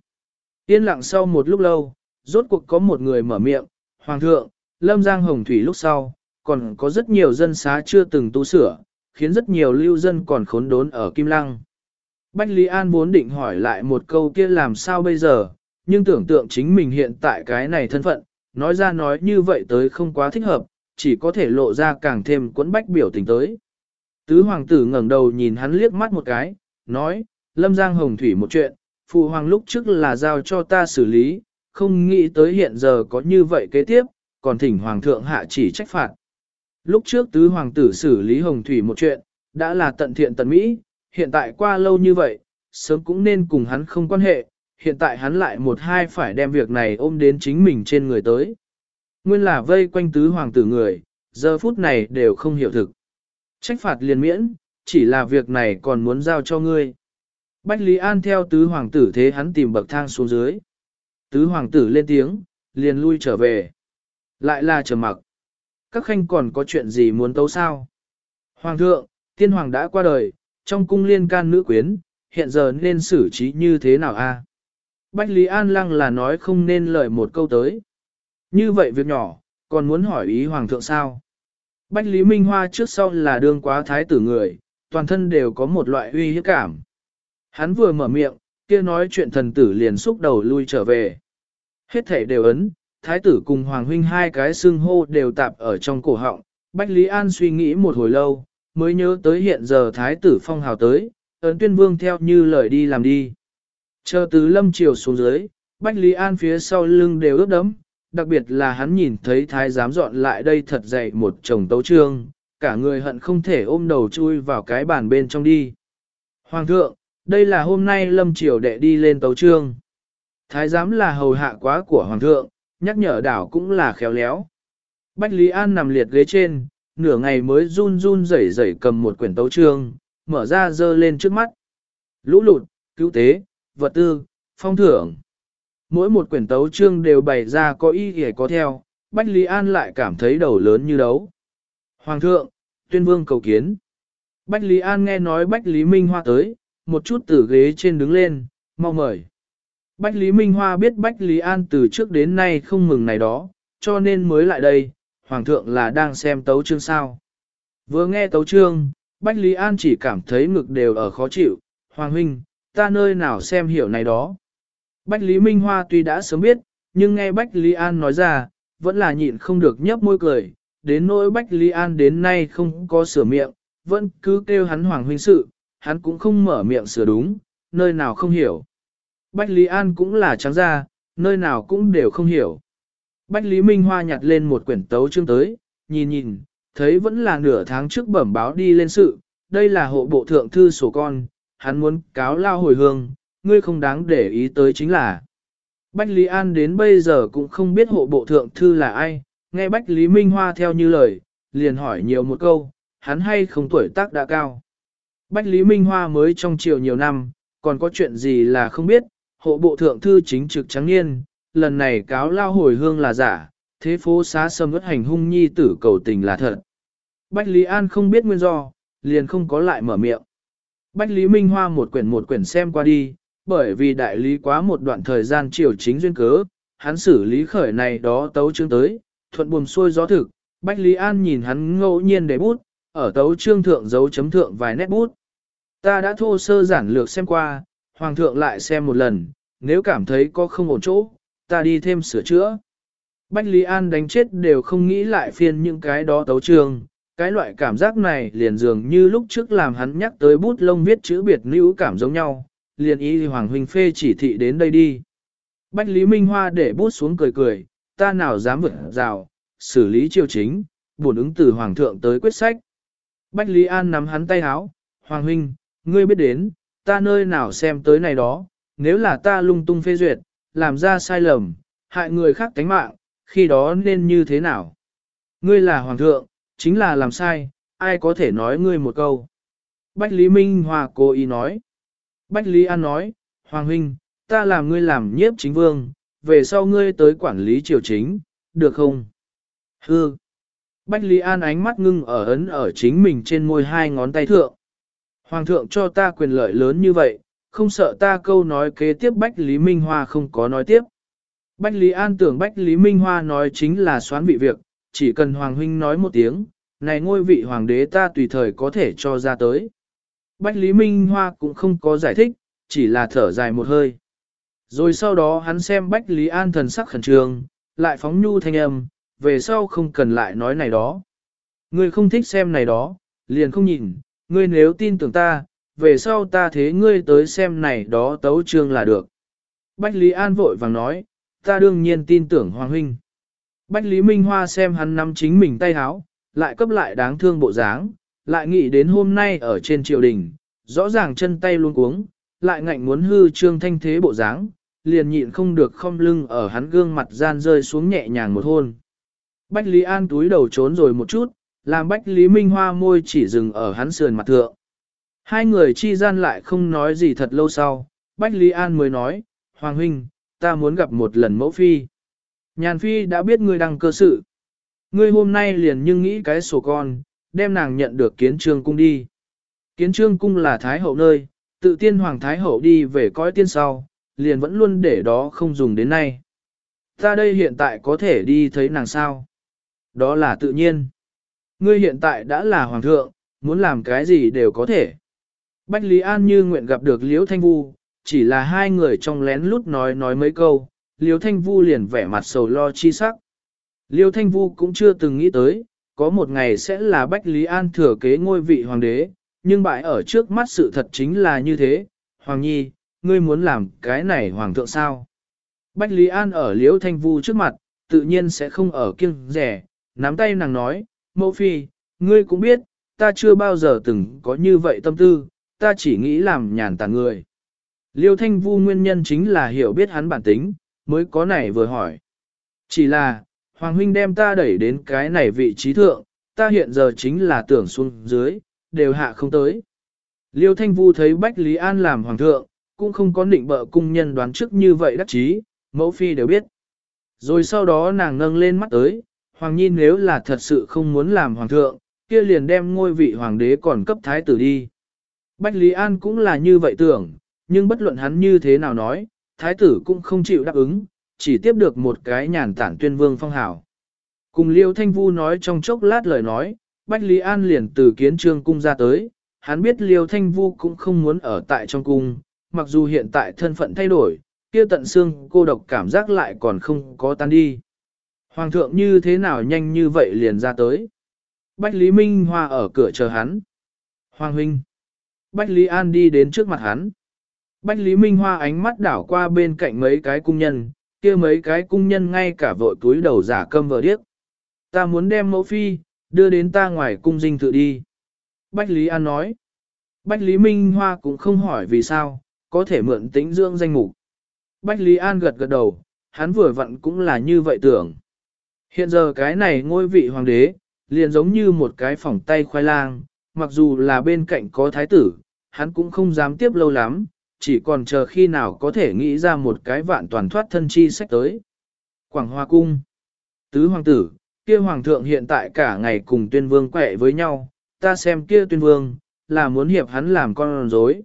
Yên lặng sau một lúc lâu, rốt cuộc có một người mở miệng, Hoàng thượng, Lâm Giang Hồng Thủy lúc sau, còn có rất nhiều dân xá chưa từng tu sửa, khiến rất nhiều lưu dân còn khốn đốn ở Kim Lăng. Bách Lý An vốn định hỏi lại một câu kia làm sao bây giờ, nhưng tưởng tượng chính mình hiện tại cái này thân phận, nói ra nói như vậy tới không quá thích hợp, chỉ có thể lộ ra càng thêm cuốn bách biểu tình tới. Tứ hoàng tử ngẩng đầu nhìn hắn liếc mắt một cái, nói, Lâm Giang Hồng Thủy một chuyện, phụ hoàng lúc trước là giao cho ta xử lý, không nghĩ tới hiện giờ có như vậy kế tiếp, còn thỉnh hoàng thượng hạ chỉ trách phạt. Lúc trước tứ hoàng tử xử lý Hồng Thủy một chuyện, đã là tận thiện tận mỹ, hiện tại qua lâu như vậy, sớm cũng nên cùng hắn không quan hệ, hiện tại hắn lại một hai phải đem việc này ôm đến chính mình trên người tới. Nguyên là vây quanh tứ hoàng tử người, giờ phút này đều không hiểu thực. Trách phạt liền miễn, chỉ là việc này còn muốn giao cho ngươi. Bách Lý An theo tứ hoàng tử thế hắn tìm bậc thang xuống dưới. Tứ hoàng tử lên tiếng, liền lui trở về. Lại là trở mặc. Các khanh còn có chuyện gì muốn tấu sao? Hoàng thượng, tiên hoàng đã qua đời, trong cung liên can nữ quyến, hiện giờ nên xử trí như thế nào a? Bách Lý An lăng là nói không nên lời một câu tới. Như vậy việc nhỏ, còn muốn hỏi ý hoàng thượng sao? Bách Lý Minh Hoa trước sau là đương quá thái tử người, toàn thân đều có một loại uy hiếp cảm. Hắn vừa mở miệng, kia nói chuyện thần tử liền xúc đầu lui trở về. Hết thể đều ấn, thái tử cùng hoàng huynh hai cái xương hô đều tạp ở trong cổ họng. Bách Lý An suy nghĩ một hồi lâu, mới nhớ tới hiện giờ thái tử phong hào tới, ấn tuyên vương theo như lời đi làm đi. Chờ từ lâm triều xuống dưới, Bách Lý An phía sau lưng đều ướt đấm, đặc biệt là hắn nhìn thấy thái giám dọn lại đây thật dày một chồng tấu trương, cả người hận không thể ôm đầu chui vào cái bàn bên trong đi. Hoàng thượng, đây là hôm nay lâm triều đệ đi lên tấu trương. Thái giám là hầu hạ quá của hoàng thượng, nhắc nhở đảo cũng là khéo léo. Bách Lý An nằm liệt ghế trên, nửa ngày mới run run rẩy rẩy cầm một quyển tấu trương, mở ra dơ lên trước mắt. Lũ lụt, cứu tế, vật tư, phong thưởng. Mỗi một quyển tấu chương đều bày ra có ý nghĩa có theo, Bách Lý An lại cảm thấy đầu lớn như đấu. Hoàng thượng, tuyên vương cầu kiến. Bách Lý An nghe nói Bách Lý Minh Hoa tới, một chút từ ghế trên đứng lên, mau mời. Bách Lý Minh Hoa biết Bách Lý An từ trước đến nay không mừng này đó, cho nên mới lại đây, Hoàng thượng là đang xem tấu chương sao. Vừa nghe tấu chương, Bách Lý An chỉ cảm thấy ngực đều ở khó chịu, Hoàng huynh, ta nơi nào xem hiểu này đó. Bách Lý Minh Hoa tuy đã sớm biết, nhưng nghe Bách Lý An nói ra, vẫn là nhịn không được nhấp môi cười, đến nỗi Bách Lý An đến nay không có sửa miệng, vẫn cứ kêu hắn hoàng huynh sự, hắn cũng không mở miệng sửa đúng, nơi nào không hiểu. Bách Lý An cũng là trắng ra, nơi nào cũng đều không hiểu. Bách Lý Minh Hoa nhặt lên một quyển tấu chương tới, nhìn nhìn, thấy vẫn là nửa tháng trước bẩm báo đi lên sự, đây là hộ bộ thượng thư sổ con, hắn muốn cáo lao hồi hương, ngươi không đáng để ý tới chính là. Bách Lý An đến bây giờ cũng không biết hộ bộ thượng thư là ai, nghe Bách Lý Minh Hoa theo như lời, liền hỏi nhiều một câu, hắn hay không tuổi tác đã cao. Bách Lý Minh Hoa mới trong chiều nhiều năm, còn có chuyện gì là không biết, hộ bộ thượng thư chính trực trắng niên, lần này cáo lao hồi hương là giả, thế phố xá sâm ướt hành hung nhi tử cầu tình là thật. Bách Lý An không biết nguyên do, liền không có lại mở miệng. Bách Lý Minh Hoa một quyển một quyển xem qua đi, bởi vì đại lý quá một đoạn thời gian triều chính duyên cớ, hắn xử lý khởi này đó tấu chương tới, thuận buồm xuôi gió thực, Bách Lý An nhìn hắn ngẫu nhiên để bút, ở tấu chương thượng dấu chấm thượng vài nét bút. Ta đã thô sơ giản lược xem qua, Hoàng thượng lại xem một lần, nếu cảm thấy có không ổn chỗ, ta đi thêm sửa chữa. Bách Lý An đánh chết đều không nghĩ lại phiên những cái đó tấu trường, cái loại cảm giác này liền dường như lúc trước làm hắn nhắc tới bút lông viết chữ biệt nữ cảm giống nhau, liền ý Hoàng Huynh phê chỉ thị đến đây đi. Bách Lý Minh Hoa để bút xuống cười cười, ta nào dám vượt rào, xử lý triều chính, buồn ứng từ Hoàng thượng tới quyết sách. Bách Lý An nắm hắn tay háo, Hoàng Huynh, ngươi biết đến, ta nơi nào xem tới này đó, nếu là ta lung tung phê duyệt, làm ra sai lầm, hại người khác tánh mạng, khi đó nên như thế nào? Ngươi là Hoàng thượng, chính là làm sai, ai có thể nói ngươi một câu. Bách Lý Minh Hòa cố ý nói. Bách Lý An nói, Hoàng huynh, ta làm ngươi làm nhiếp chính vương, về sau ngươi tới quản lý triều chính, được không? Hư. Bách Lý An ánh mắt ngưng ở ấn ở chính mình trên môi hai ngón tay thượng. Hoàng thượng cho ta quyền lợi lớn như vậy, không sợ ta câu nói kế tiếp Bách Lý Minh Hoa không có nói tiếp. Bách Lý An tưởng Bách Lý Minh Hoa nói chính là xoán vị việc, chỉ cần Hoàng Huynh nói một tiếng, này ngôi vị Hoàng đế ta tùy thời có thể cho ra tới. Bách Lý Minh Hoa cũng không có giải thích, chỉ là thở dài một hơi. Rồi sau đó hắn xem Bách Lý An thần sắc khẩn trương, lại phóng nhu thanh âm, về sau không cần lại nói này đó. Người không thích xem này đó, liền không nhìn, ngươi nếu tin tưởng ta, về sau ta thế ngươi tới xem này đó tấu trương là được. Bách Lý An vội vàng nói, ta đương nhiên tin tưởng Hoàng Huynh. Bách Lý Minh Hoa xem hắn nắm chính mình tay háo, lại cấp lại đáng thương bộ dáng, lại nghĩ đến hôm nay ở trên triều đình, rõ ràng chân tay luôn cuống, lại ngạnh muốn hư trương thanh thế bộ dáng, liền nhịn không được không lưng ở hắn gương mặt gian rơi xuống nhẹ nhàng một hôn. Bách Lý An túi đầu trốn rồi một chút, làm Bách Lý Minh Hoa môi chỉ dừng ở hắn sườn mặt thượng. Hai người chi gian lại không nói gì thật lâu sau, Bách Lý An mới nói, Hoàng Huynh, ta muốn gặp một lần mẫu phi. Nhàn phi đã biết ngươi đang cơ sự. Ngươi hôm nay liền nhưng nghĩ cái sổ con, đem nàng nhận được kiến trương cung đi. Kiến trương cung là thái hậu nơi, tự tiên hoàng thái hậu đi về coi tiên sau, liền vẫn luôn để đó không dùng đến nay. Ta đây hiện tại có thể đi thấy nàng sao? Đó là tự nhiên. Ngươi hiện tại đã là hoàng thượng, muốn làm cái gì đều có thể. Bách Lý An như nguyện gặp được Liễu Thanh Vu, chỉ là hai người trong lén lút nói nói mấy câu, Liễu Thanh Vu liền vẻ mặt sầu lo chi sắc. Liễu Thanh Vu cũng chưa từng nghĩ tới, có một ngày sẽ là Bách Lý An thừa kế ngôi vị hoàng đế, nhưng bại ở trước mắt sự thật chính là như thế. Hoàng Nhi, ngươi muốn làm cái này hoàng thượng sao? Bách Lý An ở Liễu Thanh Vu trước mặt, tự nhiên sẽ không ở kiêng rẻ, nắm tay nàng nói, mẫu phi, ngươi cũng biết, ta chưa bao giờ từng có như vậy tâm tư, ta chỉ nghĩ làm nhàn tàng người. Liêu Thanh Vu nguyên nhân chính là hiểu biết hắn bản tính, mới có này vừa hỏi. Chỉ là, Hoàng Huynh đem ta đẩy đến cái này vị trí thượng, ta hiện giờ chính là tưởng xuống dưới, đều hạ không tới. Liêu Thanh Vu thấy Bách Lý An làm Hoàng thượng, cũng không có định bợ cung nhân đoán trước như vậy đắc chí, mẫu phi đều biết. Rồi sau đó nàng nâng lên mắt tới, Hoàng Nhi nếu là thật sự không muốn làm Hoàng thượng, kia liền đem ngôi vị Hoàng đế còn cấp thái tử đi. Bách Lý An cũng là như vậy tưởng, nhưng bất luận hắn như thế nào nói, thái tử cũng không chịu đáp ứng, chỉ tiếp được một cái nhàn tản tuyên vương phong hảo. Cùng Liêu Thanh Vu nói trong chốc lát lời nói, Bách Lý An liền từ kiến trương cung ra tới, hắn biết Liêu Thanh Vu cũng không muốn ở tại trong cung, mặc dù hiện tại thân phận thay đổi, kia tận xương cô độc cảm giác lại còn không có tan đi. Hoàng thượng như thế nào nhanh như vậy liền ra tới. Bách Lý Minh Hoa ở cửa chờ hắn. Hoàng huynh. Bách Lý An đi đến trước mặt hắn. Bách Lý Minh Hoa ánh mắt đảo qua bên cạnh mấy cái cung nhân, kia mấy cái cung nhân ngay cả vội túi đầu giả câm vờ điếc. Ta muốn đem mẫu phi, đưa đến ta ngoài cung dinh tự đi. Bách Lý An nói. Bách Lý Minh Hoa cũng không hỏi vì sao, có thể mượn tĩnh dưỡng danh mục. Bách Lý An gật gật đầu, hắn vừa vặn cũng là như vậy tưởng. Hiện giờ cái này ngôi vị hoàng đế, liền giống như một cái phỏng tay khoai lang, mặc dù là bên cạnh có thái tử, hắn cũng không dám tiếp lâu lắm, chỉ còn chờ khi nào có thể nghĩ ra một cái vạn toàn thoát thân chi sách tới. Quảng Hoa Cung Tứ Hoàng tử, kia Hoàng thượng hiện tại cả ngày cùng tuyên vương quẹ với nhau, ta xem kia tuyên vương, là muốn hiệp hắn làm con rối.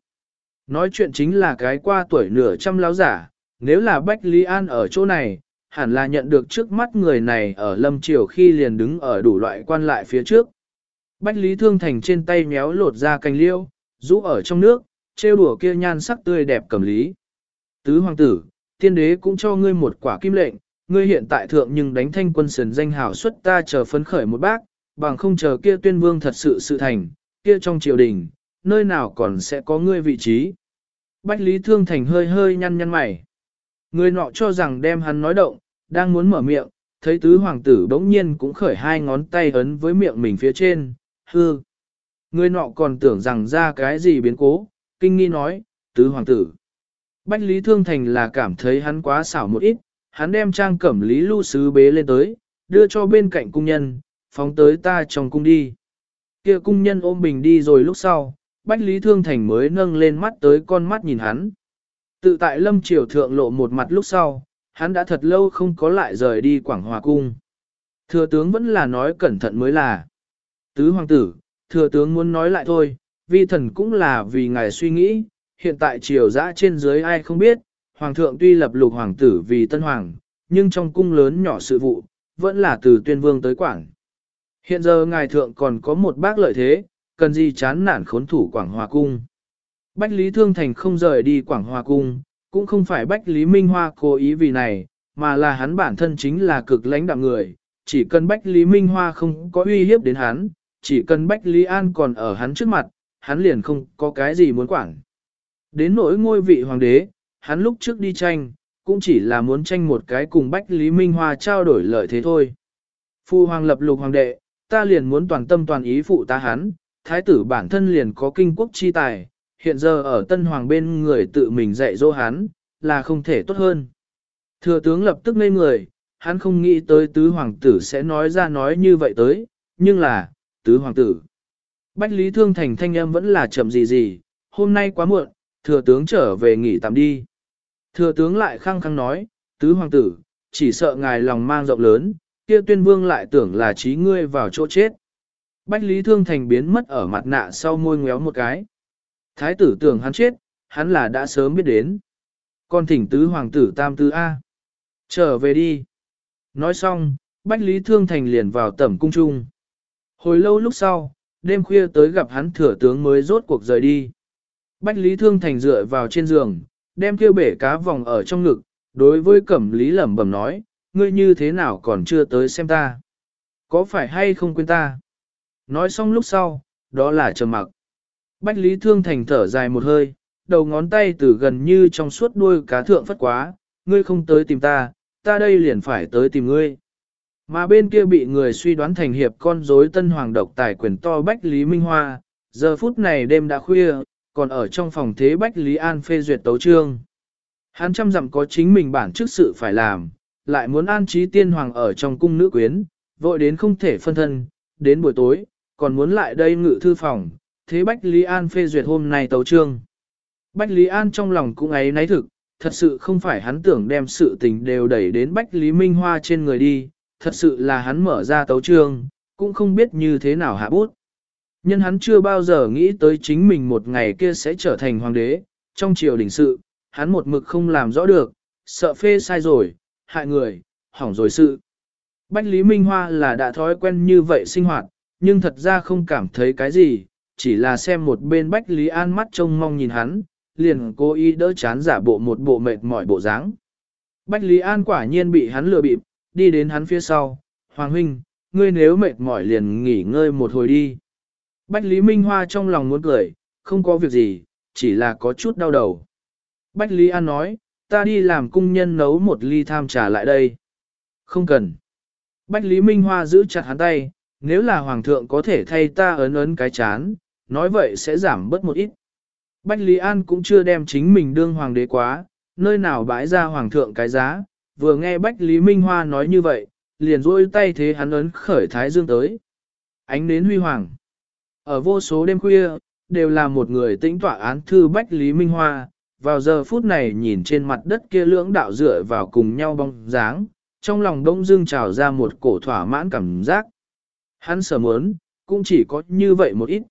Nói chuyện chính là cái qua tuổi nửa trăm lão giả, nếu là Bách Lý An ở chỗ này, hẳn là nhận được trước mắt người này ở lâm triều khi liền đứng ở đủ loại quan lại phía trước. Bách Lý Thương Thành trên tay méo lột ra cành liêu, rũ ở trong nước, trêu đùa kia nhan sắc tươi đẹp cầm lý. Tứ hoàng tử, tiên đế cũng cho ngươi một quả kim lệnh, ngươi hiện tại thượng nhưng đánh thanh quân sần danh hảo xuất ta chờ phấn khởi một bác, bằng không chờ kia tuyên vương thật sự sự thành, kia trong triều đình, nơi nào còn sẽ có ngươi vị trí. Bách Lý Thương Thành hơi hơi nhăn nhăn mày. Người nọ cho rằng đem hắn nói động, đang muốn mở miệng, thấy tứ hoàng tử bỗng nhiên cũng khởi hai ngón tay ấn với miệng mình phía trên, hư. Người nọ còn tưởng rằng ra cái gì biến cố, kinh nghi nói, tứ hoàng tử. Bách Lý Thương Thành là cảm thấy hắn quá xảo một ít, hắn đem trang cẩm lý lưu sứ bế lên tới, đưa cho bên cạnh cung nhân, phóng tới ta trong cung đi. Kia cung nhân ôm bình đi rồi lúc sau, Bách Lý Thương Thành mới nâng lên mắt tới con mắt nhìn hắn. Tự tại lâm triều thượng lộ một mặt lúc sau, hắn đã thật lâu không có lại rời đi Quảng Hòa Cung. Thừa tướng vẫn là nói cẩn thận mới là. Tứ hoàng tử, thừa tướng muốn nói lại thôi, vi thần cũng là vì ngài suy nghĩ, hiện tại triều dã trên dưới ai không biết, hoàng thượng tuy lập lục hoàng tử vì tân hoàng, nhưng trong cung lớn nhỏ sự vụ, vẫn là từ tuyên vương tới quảng. Hiện giờ ngài thượng còn có một bác lợi thế, cần gì chán nản khốn thủ Quảng Hòa Cung. Bách Lý Thương Thành không rời đi Quảng Hòa Cung, cũng không phải Bách Lý Minh Hoa cố ý vì này, mà là hắn bản thân chính là cực lãnh đạo người, chỉ cần Bách Lý Minh Hoa không có uy hiếp đến hắn, chỉ cần Bách Lý An còn ở hắn trước mặt, hắn liền không có cái gì muốn quản. Đến nỗi ngôi vị hoàng đế, hắn lúc trước đi tranh, cũng chỉ là muốn tranh một cái cùng Bách Lý Minh Hoa trao đổi lợi thế thôi. Phu hoàng lập lục hoàng đệ, ta liền muốn toàn tâm toàn ý phụ ta hắn, thái tử bản thân liền có kinh quốc chi tài, hiện giờ ở tân hoàng bên người tự mình dạy dỗ hắn, là không thể tốt hơn. Thừa tướng lập tức ngây người, hắn không nghĩ tới tứ hoàng tử sẽ nói ra nói như vậy tới, nhưng là, tứ hoàng tử. Bách Lý Thương Thành thanh âm vẫn là chậm gì gì, hôm nay quá muộn, thừa tướng trở về nghỉ tạm đi. Thừa tướng lại khăng khăng nói, tứ hoàng tử, chỉ sợ ngài lòng mang rộng lớn, kia tuyên vương lại tưởng là trí ngươi vào chỗ chết. Bách Lý Thương Thành biến mất ở mặt nạ sau môi ngéo một cái. Thái tử tưởng hắn chết, hắn là đã sớm biết đến. Con thỉnh tứ hoàng tử tam tứ A. Trở về đi. Nói xong, Bách Lý Thương Thành liền vào tẩm cung trung. Hồi lâu lúc sau, đêm khuya tới gặp hắn thừa tướng mới rốt cuộc rời đi. Bách Lý Thương Thành dựa vào trên giường, đem kêu bể cá vòng ở trong ngực, đối với Cẩm Lý lẩm bẩm nói, ngươi như thế nào còn chưa tới xem ta? Có phải hay không quên ta? Nói xong lúc sau, đó là trầm mặc. Bách Lý Thương Thành thở dài một hơi, đầu ngón tay từ gần như trong suốt đuôi cá thượng phất quá, ngươi không tới tìm ta, ta đây liền phải tới tìm ngươi. Mà bên kia bị người suy đoán thành hiệp con rối tân hoàng độc tài quyền to Bách Lý Minh Hoa, giờ phút này đêm đã khuya, còn ở trong phòng thế Bách Lý An phê duyệt tấu trương. Hắn chăm dặm có chính mình bản chức sự phải làm, lại muốn an trí tiên hoàng ở trong cung nữ quyến, vội đến không thể phân thân, đến buổi tối, còn muốn lại đây ngự thư phòng, thế Bách Lý An phê duyệt hôm nay tấu trương. Bách Lý An trong lòng cũng ấy náy thực, thật sự không phải hắn tưởng đem sự tình đều đẩy đến Bách Lý Minh Hoa trên người đi, thật sự là hắn mở ra tấu trương, cũng không biết như thế nào hạ bút. Nhân hắn chưa bao giờ nghĩ tới chính mình một ngày kia sẽ trở thành hoàng đế, trong triều đình sự, hắn một mực không làm rõ được, sợ phê sai rồi, hại người, hỏng rồi sự. Bách Lý Minh Hoa là đã thói quen như vậy sinh hoạt, nhưng thật ra không cảm thấy cái gì, chỉ là xem một bên Bách Lý An mắt trông mong nhìn hắn, liền cố ý đỡ chán giả bộ một bộ mệt mỏi bộ dáng. Bách Lý An quả nhiên bị hắn lừa bịp, đi đến hắn phía sau, Hoàng Huynh, ngươi nếu mệt mỏi liền nghỉ ngơi một hồi đi. Bách Lý Minh Hoa trong lòng muốn cười, không có việc gì, chỉ là có chút đau đầu. Bách Lý An nói, ta đi làm cung nhân nấu một ly tham trà lại đây. Không cần. Bách Lý Minh Hoa giữ chặt hắn tay, nếu là hoàng thượng có thể thay ta ấn ấn cái chán, nói vậy sẽ giảm bớt một ít. Bách Lý An cũng chưa đem chính mình đương hoàng đế quá, nơi nào bãi ra hoàng thượng cái giá, vừa nghe Bách Lý Minh Hoa nói như vậy, liền rôi tay thế hắn ấn khởi thái dương tới. Ánh đến huy hoàng. Ở vô số đêm khuya, đều là một người tĩnh tỏa án thư Bách Lý Minh Hoa, vào giờ phút này nhìn trên mặt đất kia lưỡng đạo dựa vào cùng nhau bóng dáng, trong lòng đông dương trào ra một cổ thỏa mãn cảm giác. Hắn sở muốn, cũng chỉ có như vậy một ít.